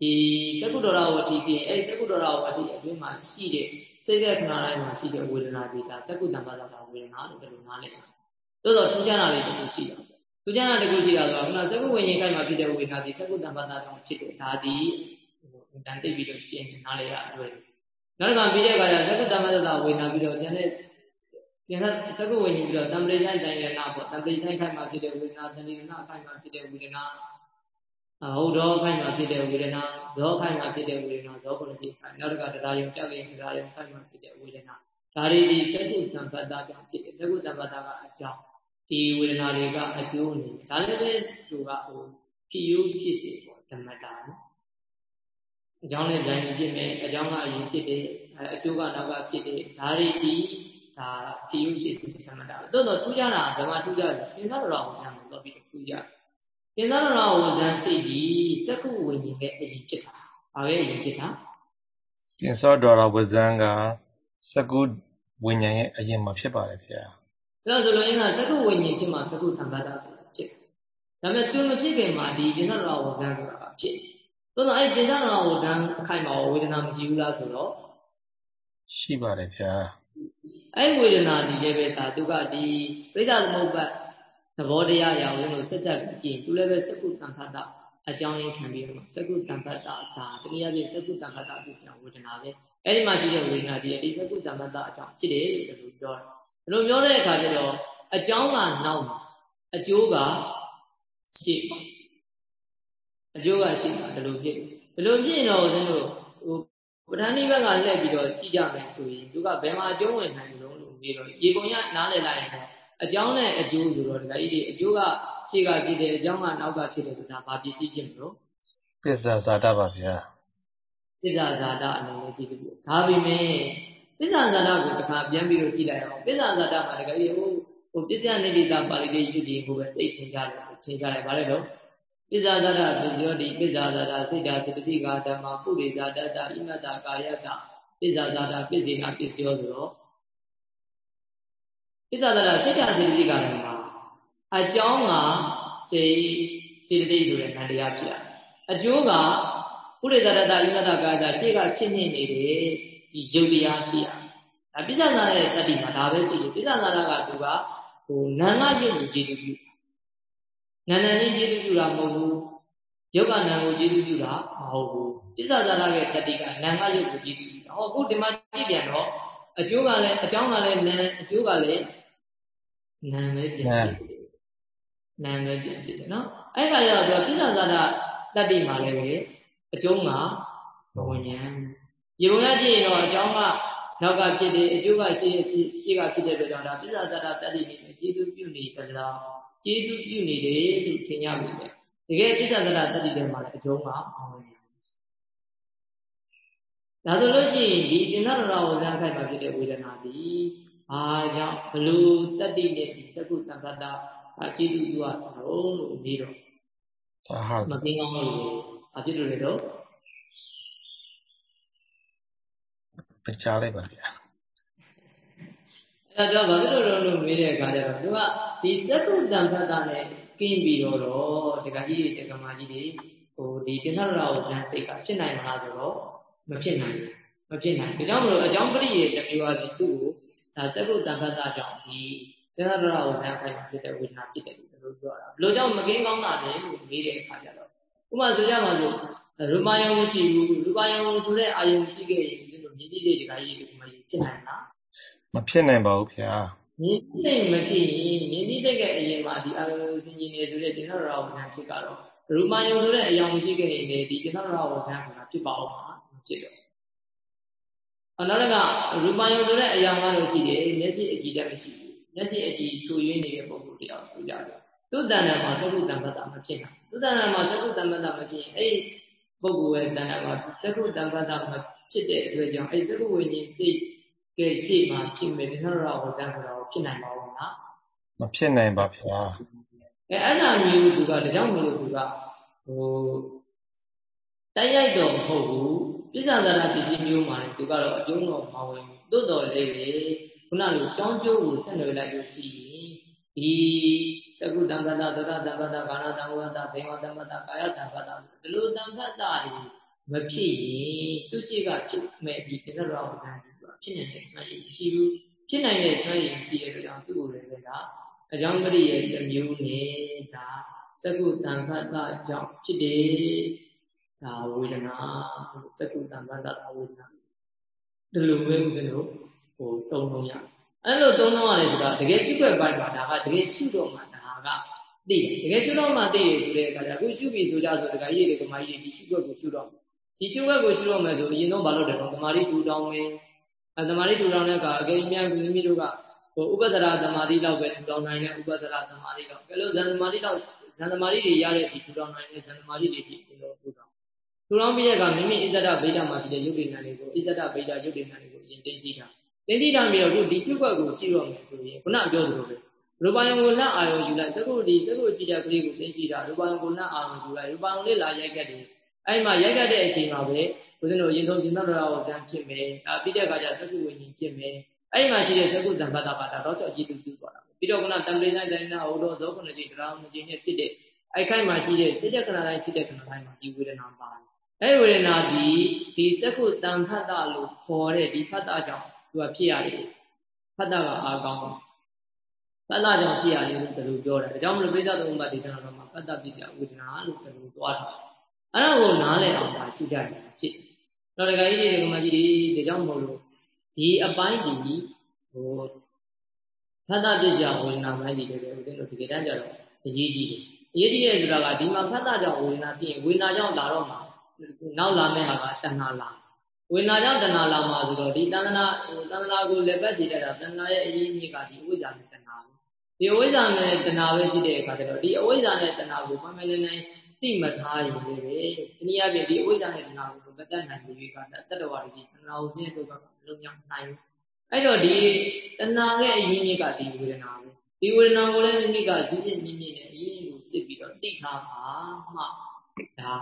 ဒီသကုတ္တရဝတိပြင်အဲ့သကုတ္တရဝတိအတွင်းမှာရှိတဲ့စိတ်တဲ့ခဏတိုင်းမှာရှိတဲ့ဝေဒနာတွေဒါသကုတ္တံပါဒတာဝေဒနာလို့ဘယ်လိုနားလည်လဲတိုးတော့ထူးခြားတာတွေတခုရှိတာပေါ့ထူးခြားတာတခုရှိတာဆိုတော့ခုနသကုဝိညာဉ်ခိုင်မှာဖြစ်တဲ့ဝေဒနာဒီသကုတ္တံပါဒတာဖြစ်တဲ့ဒါဒီဟိုတန်တိတ်ပြီးတော့ရှင်းနားလည်ရအတွက် နောက်တစ်ခါပြီးတဲ့အခါကျသကုတ္တမတ္တဝေနာပြီးတော့ပြန်တဲ့ပြန်တဲ့သကုဝေညီပြီးတော့တံပရိတိုင်းတိုင်းရနာပေါ့တံပရိတိုင်းခိုင်မှာဖြစ်တဲ့ဝေဒနာတဏိနာခိုင်မှာဖြစ်တဲ့ဝေဒနာဟုတ်တော့ခိုင်မှာဖြစ်တဲ့ဝေဒနာဇောခိုင်မှာဖြစ်တဲ့ဝေဒနာဇောကုလတိခိုင်နောက်တစ်ခါတရားယုံတက်ရင်တရားယုံခိုင်မှာဖြစ်တဲ့ဝေဒနာဒါတွေဒီသကုတံပတ္တကြောင့်ဖြစ်တယ်သကုတံပတ္တကအကြောင်းဒီဝေဒနာတွေကအကျိုးအနေနဲ့ဒါလည်းပဲသူကဟိုဖြစ်ယူဖြစ်စေပေါ့ဓမ္မတာနော် အကြောင်းနဲ့ပြန်ဖြစ်မယ်အကြောင်းကအရင်ဖြစ်တယ်အကျိုးကနောက်ကဖြစ်တယ်ဒါတွေဒီဒါဖြစ်ရုပ်ဖြစ်စီသမတာတော်တော်ထူးခြားတာဓမ္မထူးခြားတယ်သင်္ခါရတော်ဝဇံကိုတော့ပြီးထူးခြားသင်္ခါရတော်ဝဇံစိတ်ကြီးစက္ခုဝိညာဉ်နဲ့အရင်ဖြစ်တာဘာလဲအရင်ဖြစ်တာသင်္သောတော်ဝဇံကစက္ခုဝိညာဉ်ရဲ့အရင်မှာဖြစ်ပါတယ်ဗျာဒါဆိုလို့ရင်ကစက္ခုဝိညာဉ်ဖြစ်မှာစက္ခုသံဃာတာဆိုတာဖြစ်တယ်ဒါပေမဲ့သူမဖြစ်ခင်မှာဒီသင်္ခါရတော်ဝဇံဆိုတာဖြစ်တယ် သို့တော့အဲ့တင်္ဂနာဝဒံအခိုင်မှာဝေဒနာမရှိဘူးလားဆိုတော့ရှိပါတယ်ဗျာအဲ့ဝေဒနာဒီလည်းပဲဒါသူကဒီပြိဿသမုပ္ပတ်သဘောတရားရာဝင်လို့ဆက်ဆက်ပြီးကြည့်သူလည်းပဲစကုတံဖတ်တာအကြောင်းရင်းခံပြီးတော့စကုတံဖတ်တာအစာတနည်းအားဖြင့်စကုတံဖတ်တာပစ္စယဝေဒနာပဲအဲ့ဒီမှာရှိတဲ့ဝေဒနာဒီဒီစကုတံဖတ်တာအကြောင်းဖြစ်တယ်လို့ပြောတယ်ဘယ်လိုပြောတဲ့အခါကျတော့အကြောင်းကနောက်မှာအကျိုးကရှေ့ပါ အကျိုးကရှေ့ပါဒီလိုဖြစ်ဒီလိုဖြစ်ရင်တော့ဦးဇင်းတို့ဟိုပဋ္ဌာန်းဒီဘက်ကလှည့်ပြီးတော့ကြည့်ကြမယ်ဆိုရင်သူကဘယ်မှာအကျုံးဝင်နိုင်လို့လို့ပြီးတော့ရေပုံရနားလည်လိုက်ရင်တော့အကြောင်းနဲ့အကျိုးဆိုတော့ဒီကကြီးအကျိုးကရှေ့ကဖြစ်တယ်အကြောင်းကနောက်ကဖြစ်တယ်ဆိုတာဘာပစ္စည်းဖြစ်မလို့ပစ္စာဇာတပါဗျာပစ္စာဇာတအနေနဲ့ကြည့်လို့ဒါပေမဲ့ပစ္စာဇာတကိုတစ်ခါပြန်ပြီးတော့ကြည့်လိုက်အောင်ပစ္စာဇာတမှာတကယ်ဟိုဟိုပစ္စယနိတိတာပါဠိလေးယူကြည့်ဖို့ပဲသိထင်ကြတယ်ထင်ကြတယ်ဗါလဲတော့ ပစ္စာဇာတပစ္စယောတိပစ္စာဇာတစိတ်တာစေတသိကာဓမ္မပုရိဇာတတဣမတကာယတပစ္စာဇာတပစ္စေနာပစ္စယောဆိုတော့ပစ္စာဇာတစိတ်တာစေတသိကာဓမ္မအကြောင်းကစေစေတသိက်ဆိုတဲ့နန္တရားဖြစ်ရတယ်အကျိုးကပုရိဇာတတဣမတကာယတရှေ့ကဖြစ်နေနေတဲ့ဒီယုတ်တရားဖြစ်ရတယ်ဒါပစ္စာဇာတရဲ့တတ္တိမှာဒါပဲရှိတယ်ပစ္စာဇာတကသူကဟိုနာငါယုတ်ကိုကြည်တူပြု နာနန်ကြီးကျေးဇူးပြုတာမဟုတ်ဘူးယုတ်ကနာကိုကျေးဇူးပြုတာမဟုတ်ဘူးပစ္ဆာဇာရရဲ့တတိကနာငါယုတ်ကိုကျေးဇူးပြုတာဟောအခုဒီမှာကြည့်ပြန်တော့အကျိုးကလည်းအကြောင်းကလည်းနာအကျိုးကလည်းနာပဲပြန်ဖြစ်တယ်နာပဲပြန်ဖြစ်တယ်နော်အဲ့ခါကျတော့သူပစ္ဆာဇာရတတိမှာလည်းပဲအကျုံးကဘဝဉ္ဉံရေပုံရကြည့်ရင်တော့အကြောင်းကနောက်ကဖြစ်တယ်အကျိုးကရှေ့ရှေ့ကဖြစ်တဲ့အတွက်ကြောင့်ဒါပစ္ဆာဇာရတတိနေကျေးဇူးပြုနေသလား ကျေးဇူးပြုနေတယ်လို့ထင်ရပြီပဲတကယ်ပြစ္ဆဒရတတိတွေမှာလည်းအကျုံးကအောင်နေဒါဆိုလို့ရှိရင်ဒီပိဏရရဝဇန်ခိုက်မှာဖြစ်တဲ့ဝေဒနာဒီဘာကြောင့်ဘလို့တတိနဲ့ဒီသကုတံခတ္တအကျေးဇူးပြုရတော့လို့ပြီးတော့ဒါဟာမသိအောင်လို့အဖြစ်လို့လေတော့ပကြားလိုက်ပါဗျာ အဲ့တော့ဘာဖြစ်လို့လို့မေးတဲ့အခါကျတော့သူကဒီစက္ကုတံဖတ်တာနဲ့ကင်းပြီးတော့တော့တက္ကကြီးတွေတက္ကမကြီးတွေဟိုဒီပြဏ္ဍရာကိုဇန်စိတ်ကဖြစ်နိုင်မလားဆိုတော့မဖြစ်နိုင်ဘူးမဖြစ်နိုင်ဒါကြောင့်မလို့အကြောင်းပရိယေတစ်မျိုးအပြင်သူ့ကိုဒါစက္ကုတံဖတ်တာကြောင့်ဒီပြဏ္ဍရာကိုဇန်ခိုင်းဖြစ်တဲ့ဝေဒနာဖြစ်တယ်လို့ပြောတာဘလို့ကြောင့်မကင်းကောင်းတာလဲလို့မေးတဲ့အခါကျတော့ဥပမာဆိုကြပါစို့ရူပယုံမရှိဘူးရူပယုံဆိုတဲ့အာယုံရှိခဲ့ရင်ဒီလိုမြည်တည်တဲ့တက္ကကြီးတွေဒီမှာဖြစ်နိုင်လား မဖြစ်နိုင်ပါဘူးခင်ဗျာမြင်သိမဖြစ်ရင်မြင်သိတဲ့အရင်မှာဒီအာရုံစင်ကြီးနေဆိုတဲ့ဒီနောက်ရာဝဇန်ဖြစ်ကတော့ရူမာယုံဆိုတဲ့အယောင်မရှိခဲ့ရင်ဒီဒီနောက်ရာဝဇန်ဆိုတာဖြစ်ပါအောင်မှာဖြစ်တော့အနောက်ကရူမာယုံဆိုတဲ့အယောင်ကတော့ရှိတယ်မျက်စိအကြည့်တတ်မရှိဘူးမျက်စိအကြည့်ချွေရင်းနေတဲ့ပုံစံတယောက်ဆိုကြတယ်သူ့တဏ္ဍာမှာသကုတံပတ္တမဖြစ်နိုင်သူ့တဏ္ဍာမှာသကုတံပတ္တမဖြစ်ရင်အဲ့ပုဂ္ဂိုလ်ရဲ့တဏ္ဍာမှာသကုတံပတ္တမဖြစ်တဲ့အတွက်ကြောင့်အဲ့သကုဝိညာဉ်စိတ် ကဲရှေ့မှာဖြစ်မယ်ဘယ်နှရဝဇန်ဆိုတော့ဖြစ်နိုင်ပါဘူးနော်မဖြစ်နိုင်ပါဗျာအဲအဲ့ဒါမျိုးသူကဒါကြောင့်မလို့သူကဟိုတိုက်ရိုက်တော့မဟုတ်ဘူးပြစ္ဆာသာရပစ္စည်းမျိုးမှာလည်းသူကတော့အကျုံးတော့မဝင်ဘူးတိုးတော်လေးပဲခုနလိုကြောင်းကျိုးကိုဆက်နွယ်လိုက်လို့ရှိရင်ဒီသကုတံပတ္တသောတာတံပတ္တကာဏတံဝတ္တဒေဝတံပတ္တကာယတံပတ္တဒီလိုတံပတ္တတွေမဖြစ်ရင်သူရှိကဖြစ်မဲ့ဒီပြစ္ဆာရဝဇန် ဖြစ်နေတဲ့စွမ်းရည်မရှိဘူးဖြစ်နိုင်တဲ့စွမ်းရည်မရှိတဲ့အတွက်ကြောင့်သူ့ကိုယ်လည်းပဲဒါအကြောင်းမရိရဲ့တစ်မျိုးနဲ့ဒါစကုတံဖတ်တာကြောင့်ဖြစ်တယ်ဒါဝေဒနာစကုတံဖတ်တာဝေဒနာဒီလိုပဲဦးဇင်းတို့ဟိုတုံးလုံးရအဲ့လိုတုံးလုံးရတယ်ဆိုတာတကယ်ရှုွက်ပိုင်းမှာဒါကတကယ်ရှုတော့မှဒါကသိတယ်တကယ်ရှုတော့မှသိရဆိုတဲ့အခါကျအခုရှုပြီဆိုကြဆိုတကယ်ကြီးတွေကမာကြီးတွေဒီရှုွက်ကိုရှုတော့ဒီရှုွက်ကိုရှုတော့မယ်ဆိုအရင်ဆုံးမလုပ်တယ်တော့တမာရီထူတောင်းမယ် အဲသမာဓိထူထောင်တဲ့အခါအကယ်၍မိမိတို့ကဟိုဥပ္ပစရာသမာဓိလောက်ပဲထူထောင်နိုင်တဲ့ဥပ္ပစရာသမာဓိလောက်ကဲလို့ဇန်သမာဓိလောက်ဇန်သမာဓိတွေရတဲ့ဒီထူထောင်နိုင်တဲ့ဇန်သမာဓိတွေဒီလိုထူထောင်ထူထောင်ပြီးတဲ့အခါမိမိဣဇဒဗေဒမှာရှိတဲ့ယုတ်တိဏတွေကိုဣဇဒဗေဒယုတ်တိဏတွေကိုအရင်တင်ကြည့်တာတင်ကြည့်တာပြီးတော့ခုဒီစုကွက်ကိုရှိတော့မယ်ဆိုရင်ခုနပြောသလိုပဲရူပယံကိုလက်အာရုံယူလိုက်စကုဒီစကုကြည့်တဲ့ကလေးကိုတင်ကြည့်တာရူပယံကိုလက်အာရုံယူလိုက်ရူပယံလေးလာရိုက်ခဲ့တယ်အဲ့မှာရိုက်ခဲ့တဲ့အချိန်မှာပဲ ဦးဇင်းတို့အရင်ဆုံးပြင်သောတော်ကိုဇံဖြစ်မယ်ဒါပြီးတဲ့အခါကျသက္ကုဝိညာဉ်ဖြစ်မယ်အဲ့မှာရှိတဲ့သက္ကုတံပတ္တပါတာတော့ဆိုအကြည့်တူတူသွားတာပြီးတော့ခုနတံပရိသတ်တိုင်းနာဟောတော့ဇောခုနှစ်ကြိမ်တရားနှစ်ကြိမ်နဲ့ဖြစ်တဲ့အဲ့ခိုက်မှာရှိတဲ့စိတ်တက္ကနာတိုင်းဖြစ်တဲ့ခဏတိုင်းမှာဒီဝေဒနာပါတယ်အဲ့ဝေဒနာဒီဒီသက္ကုတံဖတ်တာလို့ခေါ်တဲ့ဒီဖတ်တာကြောင့်သူကဖြစ်ရတယ်ဖတ်တာကအားကောင်းဖတ်တာကြောင့်ဖြစ်ရတယ်လို့ဒီလိုပြောတာဒါကြောင့်မလို့ပိဿသုံးပါးဒေသနာတော်မှာဖတ်တာပစ္စယဝေဒနာလို့ဒီလိုသွားတာအဲ့ဒါကိုနားလည်အောင်ပါရှုကြရဖြစ်တော့ ဒကာကြီးတွေကမကြီးတွေဒါကြောင့်မို့လို့ဒီအပိုင်းဒီဟိုဖတ်တာပစ္စယဝေဒနာပိုင်းဒီတွေဦးဇင်းတို့ဒီကတန်းကြတော့အရေးကြီးတယ်အရေးကြီးရဲ့ဆိုတာကဒီမှာဖတ်တာကြောင့်ဝေဒနာဖြစ်ရင်ဝေဒနာကြောင့်လာတော့မှာနောက်လာမယ့်ဟာကတဏှာလာဝေဒနာကြောင့်တဏှာလာမှာဆိုတော့ဒီတန္တနာဟိုတန္တနာကိုလက်ပတ်စီတတ်တာတဏှာရဲ့အရေးကြီးကဒီအဝိဇ္ဇာနဲ့တဏှာပဲဒီအဝိဇ္ဇာနဲ့တဏှာပဲဖြစ်တဲ့အခါကျတော့ဒီအဝိဇ္ဇာနဲ့တဏှာကိုမှန်မှန်နေနေ သိမထားရင်လည်းပဲဒီနည်းအားဖြင့်ဒီအဝိဇ္ဇာနဲ့တဏှာကိုမတတ်နိုင်ဘူးကတတ္တဝါတွေဒီတဏှာကိုသိတဲ့တော့လုံးဝနိုင်ဘူးအဲ့တော့ဒီတဏှာရဲ့အရင်းမြစ်ကဒီဝေဒနာပဲဒီဝေဒနာကိုလည်းမိမိကစစ်စစ်မြင့်မြင့်နဲ့အရင်းကိုစစ်ပြီးတော့သိထားပါမှဒါ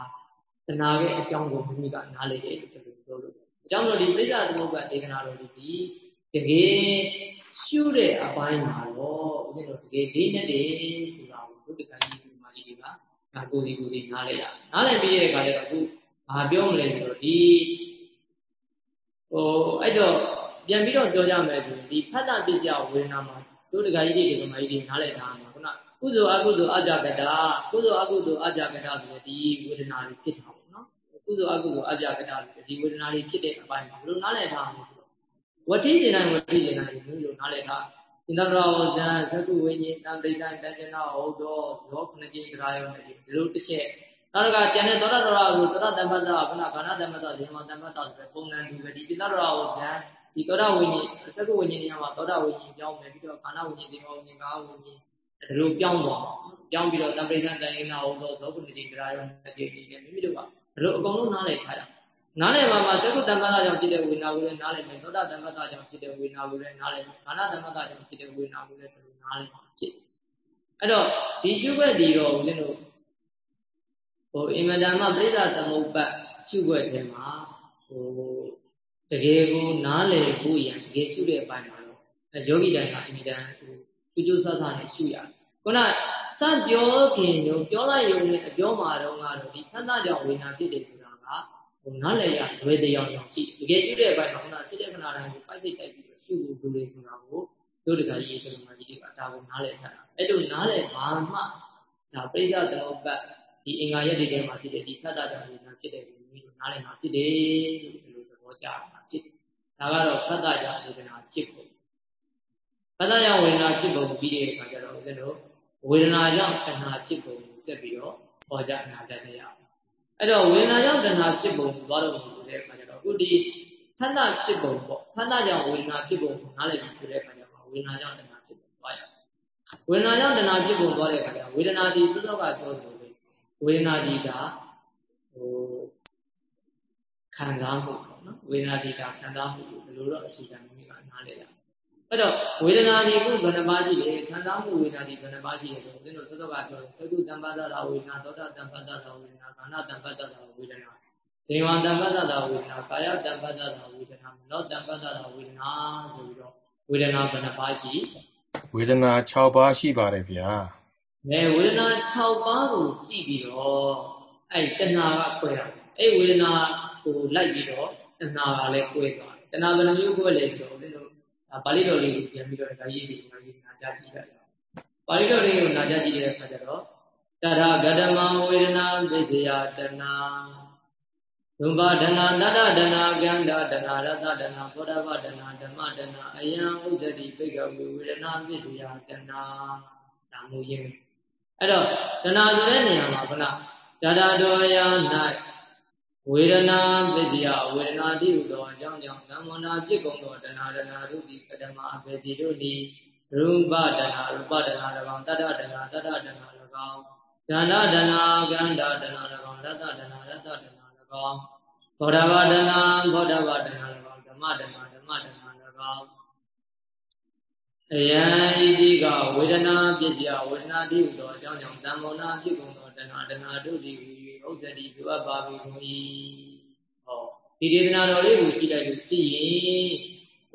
တဏှာရဲ့အကြောင်းကိုမိမိကနားလည်တယ်လို့ပြောလို့အကြောင်းလို့ဒီပြိဿသမုပ္ပါဒေသနာတော်ဒီတကယ်ရှုတဲ့အပိုင်းမှာတော့ဦးဇင်းတို့တကယ်လေးနဲ့တည်းဆိုတာကိုဘုဒ္ဓဂါကြီး ဒီမာကြီးတွေကဒါကိုယ်စီကိုယ်စီနားလည်ရနားလည်ပြီးတဲ့အခါကျတော့အခုဘာပြောမလဲဆိုတော့ဒီဟိုအဲ့တော့ပြန်ပြီးတော့ပြောကြမယ်ဆိုရင်ဒီဖတ်တာပစ္စယဝေဒနာမှာတို့တခါကြီးတွေဒီမာကြီးတွေနားလည်ထားမှာခုနကုသိုလ်အကုသိုလ်အကြကတာကုသိုလ်အကုသိုလ်အကြကတာဆိုဒီဝေဒနာတွေဖြစ်တာပေါ့နော်ကုသိုလ်အကုသိုလ်အကြကတာဆိုဒီဝေဒနာတွေဖြစ်တဲ့အပိုင်းမှာဘယ်လိုနားလည်ထားမှာဆိုတော့ဝတိစေနိုင်ဝတိစေနိုင်ဘယ်လိုနားလည်ထား ဣန္ဒရာဝဇံသကုဝိညာဉ်တံပိဋကံတဉ္ဇနာဟုတ်တော်ဇောခုနှစ်ကြိမ်ကြရာယောနေဒီလိုတစ်ချက်နောက်ကကျန်တဲ့သောရတော်ရာကိုသောရတမ္ပတ္တခုနခန္ဓာတမ္ပတ္တဇေမတမ္ပတ္တဆိုတဲ့ပုံစံတူပဲဒီပိဋကရာဝဇံဒီသောတာဝိညာဉ်သက္ကဝိညာဉ်နေရာမှာသောတာဝိညာဉ်ပြောင်းမယ်ပြီးတော့ခန္ဓာဝိညာဉ်ဒီမောဝိညာဉ်ကာဝိညာဉ်ဒီလိုပြောင်းသွားပြောင်းပြီးတော့တပရိသံတိုင်နာဟုတ်သောဇောကုဏတိကြရာယောအတိတိနဲ့မိမိတို့ကဒီလိုအကုန်လုံးနားလည်ထားရ နားလည်မှာမှာသက္ကုတမ္ပတ္တကြောင့်ဖြစ်တဲ့ဝိညာဉ်ကိုလည်းနားလည်မယ်သောတာတမ္ပတ္တကြောင့်ဖြစ်တဲ့ဝိညာဉ်ကိုလည်းနားလည်မယ်ခန္ဓာတမ္ပတ္တကြောင့်ဖြစ်တဲ့ဝိညာဉ်ကိုလည်းဒီလိုနားလည်မှာဖြစ်အဲ့တော့ဒီရှုွက်ဒီတော့ဦးဇင်းတို့ဟိုအင်မတန်မှပြိဿသမုပ္ပတ်ရှုွက်ထဲမှာဟိုတကယ်ကိုနားလည်ဖို့ရန်တကယ်ရှုတဲ့အပိုင်းမှာတော့ယောဂီတိုင်းကအင်မတန်ဟိုကျိုးကျိုးဆဆနဲ့ရှုရတယ်ခုနစပြောခင်ညပြောလိုက်ရုံနဲ့အပြောမှာတော့ကတော့ဒီဖတ်တာကြောင့်ဝေနာဖြစ်တယ်ဆိုတာက ဟိုနားလည်ရလွယ်တရားကြောင့်ရှိတကယ်ရှုတဲ့အပိုင်းမှာခုနစိတ်တဲ့ခဏတိုင်းကိုပိုက်စိတ်တိုက်ပြီးတော့ရှုဖို့လိုလေဆိုတာကိုတို့တကကြီးကလေးမကြီးတွေကဒါကိုနားလည်ထားတာအဲ့လိုနားလည်ဘာမှဒါပြိဿသမုပ္ပတ်ဒီအင်္ဂါရက်တွေထဲမှာဖြစ်တဲ့ဒီဖတ်တာကြောင့်ဝေနာဖြစ်တယ်ကိုမျိုးနားလည်မှာဖြစ်တယ်လို့ဒီလိုသဘောကျတာဖြစ်ဒါကတော့ဖတ်တာကြောင့်ဝေဒနာဖြစ်ပုံဖတ်တာကြောင့်ဝေဒနာဖြစ်ပုံပြီးတဲ့အခါကျတော့ဦးဇင်းတို့ဝေဒနာကြောင့်တဏှာဖြစ်ပုံကိုဆက်ပြီးတော့ဟောကြားအနာကြားကြရအောင် အဲ့တော့ဝေဒနာကြောင့်တဏှာဖြစ်ပုံကိုသွားတော့လို့ဆိုတဲ့အခါကျတော့အခုဒီဖတ်တာဖြစ်ပုံပေါ့ဖတ်တာကြောင့်ဝေဒနာဖြစ်ပုံကိုနားလည်ပြီးဆိုတဲ့အခါကျတော့ဝေဒနာကြောင့်တဏှာဖြစ်ပုံသွားရဝေဒနာကြောင့်တဏှာဖြစ်ပုံသွားတဲ့အခါကျတော့ဝေဒနာဒီစောစောကပြောသလိုပဲဝေဒနာဒီကဟိုခံစားမှုပေါ့နော်ဝေဒနာဒီကခံစားမှုဘယ်လိုတော့အခြေခံမိကနားလည်ရ အဲ့တော့ဝေဒနာဒီခုဘယ်နှပါးရှိလဲခံစားမှုဝေဒနာဒီဘယ်နှပါးရှိလဲဆိုတော့ဦးဇင်းတို့စောစောကပြောတယ်သကုတံပတ္တတာဝေဒနာသောတာတံပတ္တတာဝေဒနာခန္ဓာတံပတ္တတာဝေဒနာဒေဝတံပတ္တတာဝေဒနာကာယတံပတ္တတာဝေဒနာမနောတံပတ္တတာဝေဒနာဆိုပြီးတော့ဝေဒနာဘယ်နှပါးရှိဝေဒနာ6ပါးရှိပါတယ်ဗျာအဲဝေဒနာ6ပါးကိုကြည့်ပြီးတော့အဲ့တဏှာကခွဲတာအဲ့ဝေဒနာကိုလိုက်ပြီးတော့တဏှာကလည်းခွဲသွားတယ်တဏှာဘယ်နှမျိုးခွဲလဲဆိုတော့ ဦးဇင်းတို့ပါဠိတော်လေးကိုပြန်ပြီးတော့ဒါရေးစီဒီမှာရေးနာကြကြည့်ကြရအောင်ပါဠိတော်လေးကိုနာကြကြည့်တဲ့အခါကျတော့တရဂတမဝေဒနာပစ္စယတဏဒုဗဒနာတတဒနာကန္တာဒနာရတဒနာသောတပဒနာဓမ္မဒနာအယံဥဒတိပိကဝေဝေဒနာပစ္စယတဏဒါမျိုးရင်းအဲ့တော့ဒနာဆိုတဲ့နေရာမှာခုနတတတော်ယာ၌ ဝေဒနာပစ္စယဝေဒနာတိဟုသောအကြောင်းကြောင့်ဓမ္မနာပြစ်ကုန်သောတဏှာတဏှာတို့သည်ကတမအဘေတိတို့သည်ရူပတဏှာရူပတဏှာ၎င်းတတ္တတဏှာတတ္တတဏှာ၎င်းဇန္နတဏှာကန္တာတဏှာ၎င်းရတ္တတဏှာရတ္တတဏှာ၎င်းဘောဓဘာတဏှာဘောဓဘာတဏှာ၎င်းဓမ္မတဏှာဓမ္မတဏှာ၎င်းအယံဣတိကဝေဒနာပစ္စယဝေဒနာတိဟုသောအကြောင်းကြောင့်တမ္မောနာဖြစ်ကုန်သောတဏှာတဏှာတို့သည် ဥစ္စတိပြုအပ်ပါပြီကုန်၏ဟောဒီဒေသနာတော်လေးကိုကြည့်လိုက်လို့ရှိရင်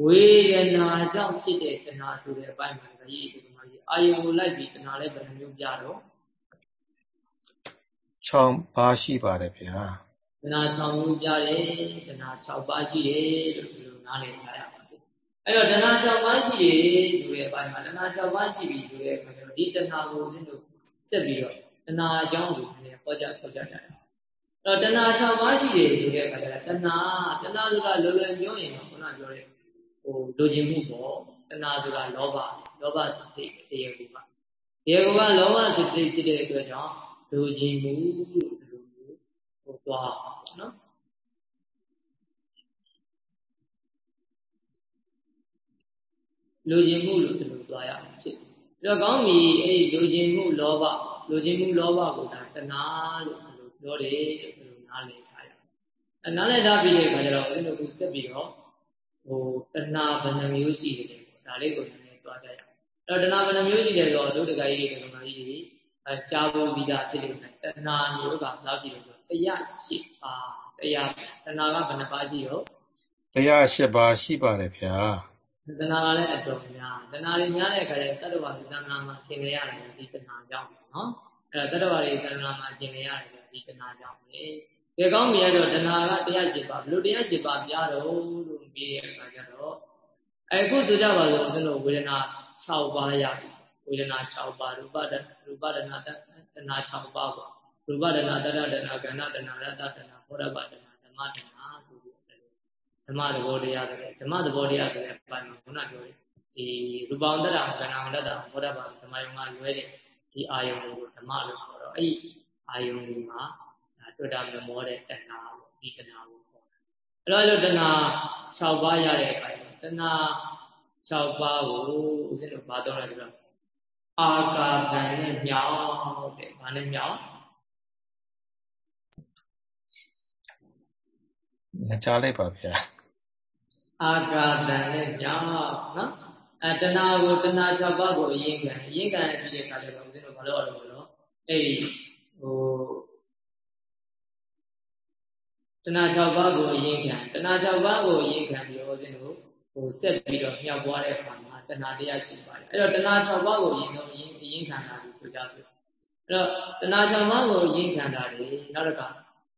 ဝေဒနာကြောင့်ဖြစ်တဲ့တဏှာဆိုတဲ့အပိုင်းမှာရေးဒီမှာရေးအာယုံကိုလိုက်ပြီးတဏှာလည်းဘယ်နှမျိုးပြတော့6ပါးရှိပါတယ်ဗျာတဏှာ6မျိုးပြတယ်တဏှာ6ပါးရှိတယ်လို့ဒီလိုနားလည်ထားရပါတယ်အဲ့တော့တဏှာ6ပါးရှိတယ်ဆိုတဲ့အပိုင်းမှာတဏှာ6ပါးရှိပြီဆိုတဲ့အခါကျတော့ဒီတဏှာကိုဦးဇင်းတို့ဆက်ပြီးတော့ တဏှာအကြောင်းကိုလည်းဟောကြားဟောကြားကြတယ်။အဲ့တော့တဏှာ6ပါးရှိတယ်ဆိုတဲ့အခါကျတော့တဏှာတဏှာဆိုတာလောလောပြောရင်တော့ခုနပြောတဲ့ဟိုလိုချင်မှုပေါ့တဏှာဆိုတာလောဘလောဘစိတ်တရားကိုပါတရားကိုကလောဘစိတ်ဖြစ်တဲ့အတွက်ကြောင့်လိုချင်မှုလို့ဒီလိုမျိုးဟိုသွားနော်လူကျင်မှုလို့ဒီလိုသွားရအောင်ဖြစ်တယ်။ ဒါကောင်းပြီအဲ့ဒီလူကျင်မှုလောဘလူကျင်မှုလောဘကိုဒါတဏှာလို့ဒီလိုပြောတယ်လို့ဒီလိုနားလည်ထားရအောင်။အနားလည်ထားပြီးတဲ့အခါကျတော့ဦးဇင်းတို့ကဆက်ပြီးတော့ဟိုတဏှာဘယ်နှမျိုးရှိတယ်ဒါလေးကိုနည်းနည်းသွားကြရအောင်။အဲ့တော့တဏှာဘယ်နှမျိုးရှိတယ်ဆိုတော့ဒုဒကကြီးတွေကမကြီးတွေအဲကြားဖို့ပြီးသားဖြစ်လို့တဏှာမျိုးကဘယ်လောက်ရှိတယ်ဆိုတော့တရားရှိပါတရားတဏှာကဘယ်နှပါရှိတော့တရားရှိပါရှိပါတယ်ဗျာ။ တဏှာကလည်းအတော်များတဏှာတွေများတဲ့အခါကျတတ္တဝါတွေတဏှာမှာသင်ရရတယ်ဒီတဏှာကြောင့်နော်အဲ့တော့တတ္တဝါတွေတဏှာမှာသင်ရရတယ်ဒီတဏှာကြောင့်ပဲဒီကောင်းမြတ်တော့တဏှာကတရားရှိပါဘလို့တရားရှိပါပြတော့လို့ပြီးတဲ့အခါကျတော့အခုဆိုကြပါစို့ကျွန်တော်ဝေဒနာ6ပါးရပြီဝေဒနာ6ပါးရူပဒရူပဒနာတဏှာ6ပါးပေါ့ရူပဒနာတရဒနာကဏ္ဍဒနာရတဒနာဘောဓဘဒနာဓမ္မဒနာဆိုပြီး ဓမ္မသဘောတရားဆိုတဲ့ဓမ္မသဘောတရားဆိုတဲ့အပိုင်းမှာခုနပြောတယ်ဒီရူပံတရကနာဝတ္တဘောဓဘာဓမ္မယုံကလွဲတဲ့ဒီအာယုံကိုဓမ္မလို့ခေါ်တော့အဲ့ဒီအာယုံဒီမှာတွေ့တာမမောတဲ့တဏှာပေါ့ဒီတဏှာကိုခေါ်တယ်အဲ့တော့အဲ့လိုတဏှာ6ပါးရတဲ့အပိုင်းမှာတဏှာ6ပါးကိုဦးဇင်းတို့ဘာတော့လဲဆိုတော့အာကာတန်နဲ့မြောက်တဲ့ဘာနဲ့မြောက်မကြားလိုက်ပါဗျာ အာကာတန်နဲ့ကြောင့်နော်အဲတဏှာကိုတဏှာ၆ပါးကိုအရင်ခံအရင်ခံပြီးတဲ့အခါကျတော့ဦးဇင်းတို့မလုပ်ရလို့နော်အဲ့ဒီဟိုတဏှာ၆ပါးကိုအရင်ခံတဏှာ၆ပါးကိုအရင်ခံပြီးတော့ဦးဇင်းတို့ဟိုဆက်ပြီးတော့မြောက်ပွားတဲ့အခါမှာတဏှာတရားရှိပါတယ်အဲ့တော့တဏှာ၆ပါးကိုအရင်တော့အရင်အရင်ခံတာလို့ဆိုကြဆိုအဲ့တော့တဏှာ၆ပါးကိုအရင်ခံတာလေနောက်တစ်ခါ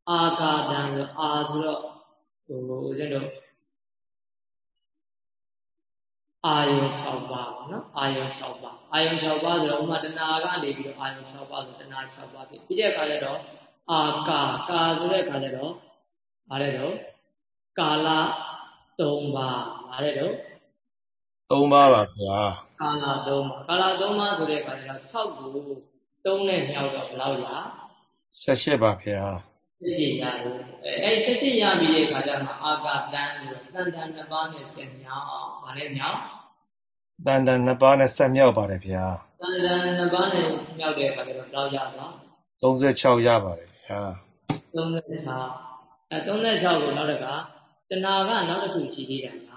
အာကာတံဆိုအာဆိုတော့ဟိုဦးဇင်းတို့ အာယုံ6ပါးပေါ့နော်အာယုံ6ပါးအာယုံ6ပါးဆိုတော့ဥမာတဏှာကနေပြီးတော့အာယုံ6ပါးဆိုတဏှာ6ပါးဖြစ်ပြီးတဲ့အခါကျတော့အာကာကာဆိုတဲ့အခါကျတော့ဗါတဲ့တော့ကာလ3ပါးဗါတဲ့တော့3ပါးပါဗျာကာလ3ပါးကာလ3ပါးဆိုတဲ့အခါကျတော့6ကို3နဲ့မြောက်တော့ဘယ်လောက်ရ18ပါဗျာဆက်ရှိရတယ်အဲဆက်ရှိရပြီးတဲ့အခါကျမှအာကာတန်ဆိုတန်တန်နှစ်ပါးနဲ့ဆက်မြောက်ဗါနဲ့မြောက် တန်တန်နှစ်ပါးနဲ့ဆက်မြောက်ပါတယ်ဗျာတန်တန်နှစ်ပါးနဲ့မြောက်တဲ့အခါကျတော့တော့ရပါ36ရပါတယ်ဗျာ36အဲ36ကိုနောက်တကတဏှာကနောက်တစ်ခုရှိသေးတယ်က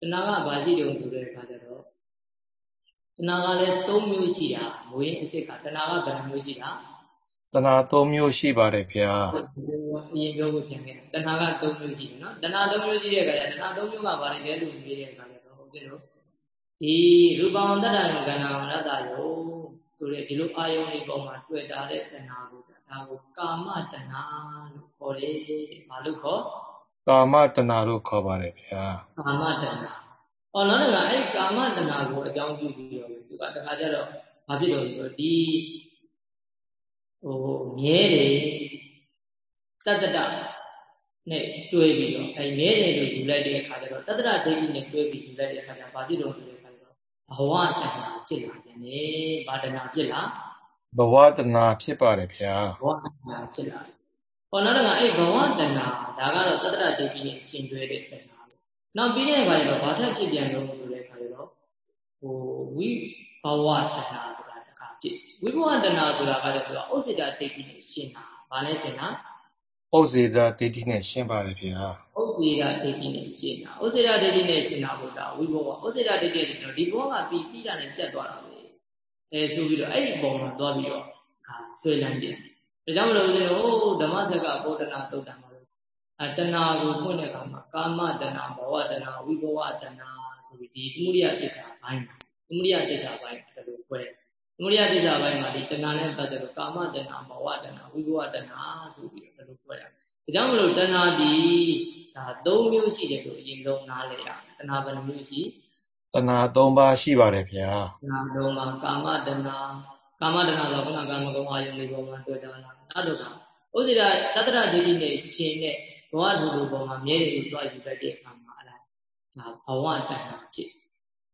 တဏှာကဘာရှိတယ်ဆိုတဲ့အခါကျတော့တဏှာကလည်း၃မျိုးရှိတာမွေးအစ်စ်ကတဏှာကဘယ်နှမျိုးရှိတာတဏှာ၃မျိုးရှိပါတယ်ဗျာအရင်ပြောဖို့ပြန်ခဲ့တဏှာက၃မျိုးရှိတယ်နော်တဏှာ၃မျိုးရှိတဲ့အခါကျတဏှာ၃မျိုးကဘာတွေလဲလို့မေးတဲ့အခါကျတော့ဟုတ်ကဲ့လို့ ဒီရူပံတတ္တံကဏ္ဍဝရတ္တယောဆိုတဲ့ဒီလိုအာယုန်တွေပေါ်မှာတွေ့တာတဲ့တဏှာကိုဒါကိုကာမတဏှာလို့ခေါ်တယ်ဘာလို့ခေါ်ကာမတဏှာလို့ခေါ်ပါတယ်ဗျာကာမတဏှာဟောနောက်တကအဲ့ကာမတဏှာကိုအကြောင်းပြုပြီးတော့သူကတခါကျတော့ဘာဖြစ်လို့ဆိုတော့ဒီဟိုမြဲတယ်တတ္တတနဲ့တွဲပြီးတော့အဲမြဲတယ်လို့ယူလိုက်တဲ့အခါကျတော့တတ္တရဒိဋ္ဌိနဲ့တွဲပြီးယူလိုက်တဲ့အခါကျဘာဖြစ်လို့ဆိုတဲ့အခါကျတော့ ဘဝတဏှာဖြစ်လာတယ်နေဘာတဏှာဖြစ်လာဘဝတဏှာဖြစ်ပါတယ်ဗျာဘဝတဏှာဖြစ်လာတယ်ဟောနောက်တကအဲ့ဘဝတဏှာဒါကတော့တတ္တရဒိဋ္ဌိနဲ့ရှင်တွဲတဲ့တဏှာနောက်ပြီးတဲ့အခါကျတော့ဘာထက်ဖြစ်ပြန်လို့ဆိုတဲ့အခါကျတော့ဟိုဝိဘဝတဏှာဆိုတာတခါဖြစ်ဝိဘဝတဏှာဆိုတာကလည်းသူကဥစ္စဒဒိဋ္ဌိနဲ့ရှင်တာဘာလဲရှင်တာ ဥစေဒဒိဋ္ဌိနဲ့ရှင်းပါတယ်ဗျာဥစေဒဒိဋ္ဌိနဲ့ရှင်းတာဥစေဒဒိဋ္ဌိနဲ့ရှင်းတာဘုရားဝိဘောဥစေဒဒိဋ္ဌိနဲ့ဒီဘောကပြီးပြီးတာနဲ့ပြတ်သွားတာပဲအဲဆိုပြီးတော့အဲ့ဒီပုံမှာသွားပြီးတော့အာဆွေးလန်းပြန်ဒါကြောင့်မလို့ဦးဇင်းတို့ဓမ္မစကဗောဓနာသုတ်တံမှာလို့အတဏှာကိုဖွင့်တဲ့အခါမှာကာမတဏှာဘဝတဏှာဝိဘဝတဏှာဆိုပြီးဒီသမုဒိယပစ္စဘိုင်းသမုဒိယပစ္စဘိုင်းတလို့ခွဲ သမုဒိယပစ္စဘိုင်းမှာဒီတဏှာနဲ့ပတ်သက်လို့ကာမတဏှာဘဝတဏှာဝိဘဝတဏှာဆိုပြီးတော့တလို့ခွဲတာဒါကြောင့်မလို့တဏှာဒီဒါ၃မျိုးရှိတယ်လို့အရင်ဆုံးနားလည်ရတဏှာဘယ်နှမျိုးရှိတဏှာ၃ပါးရှိပါတယ်ဗျာတဏှာသုံးပါးကာမတဏှာကာမတဏှာဆိုခုနကာမဂုဏ်အာယုန်တွေပေါ်မှာတွေ့တာလားနောက်တော့ကဥစ္စရာတတ္တရဒိဋ္ဌိနဲ့ရှင်တဲ့ဘဝလူလူပေါ်မှာမြဲတယ်လို့တွားယူလိုက်တဲ့အခါမှာအဲ့ဒါဒါဘဝတဏှာဖြစ်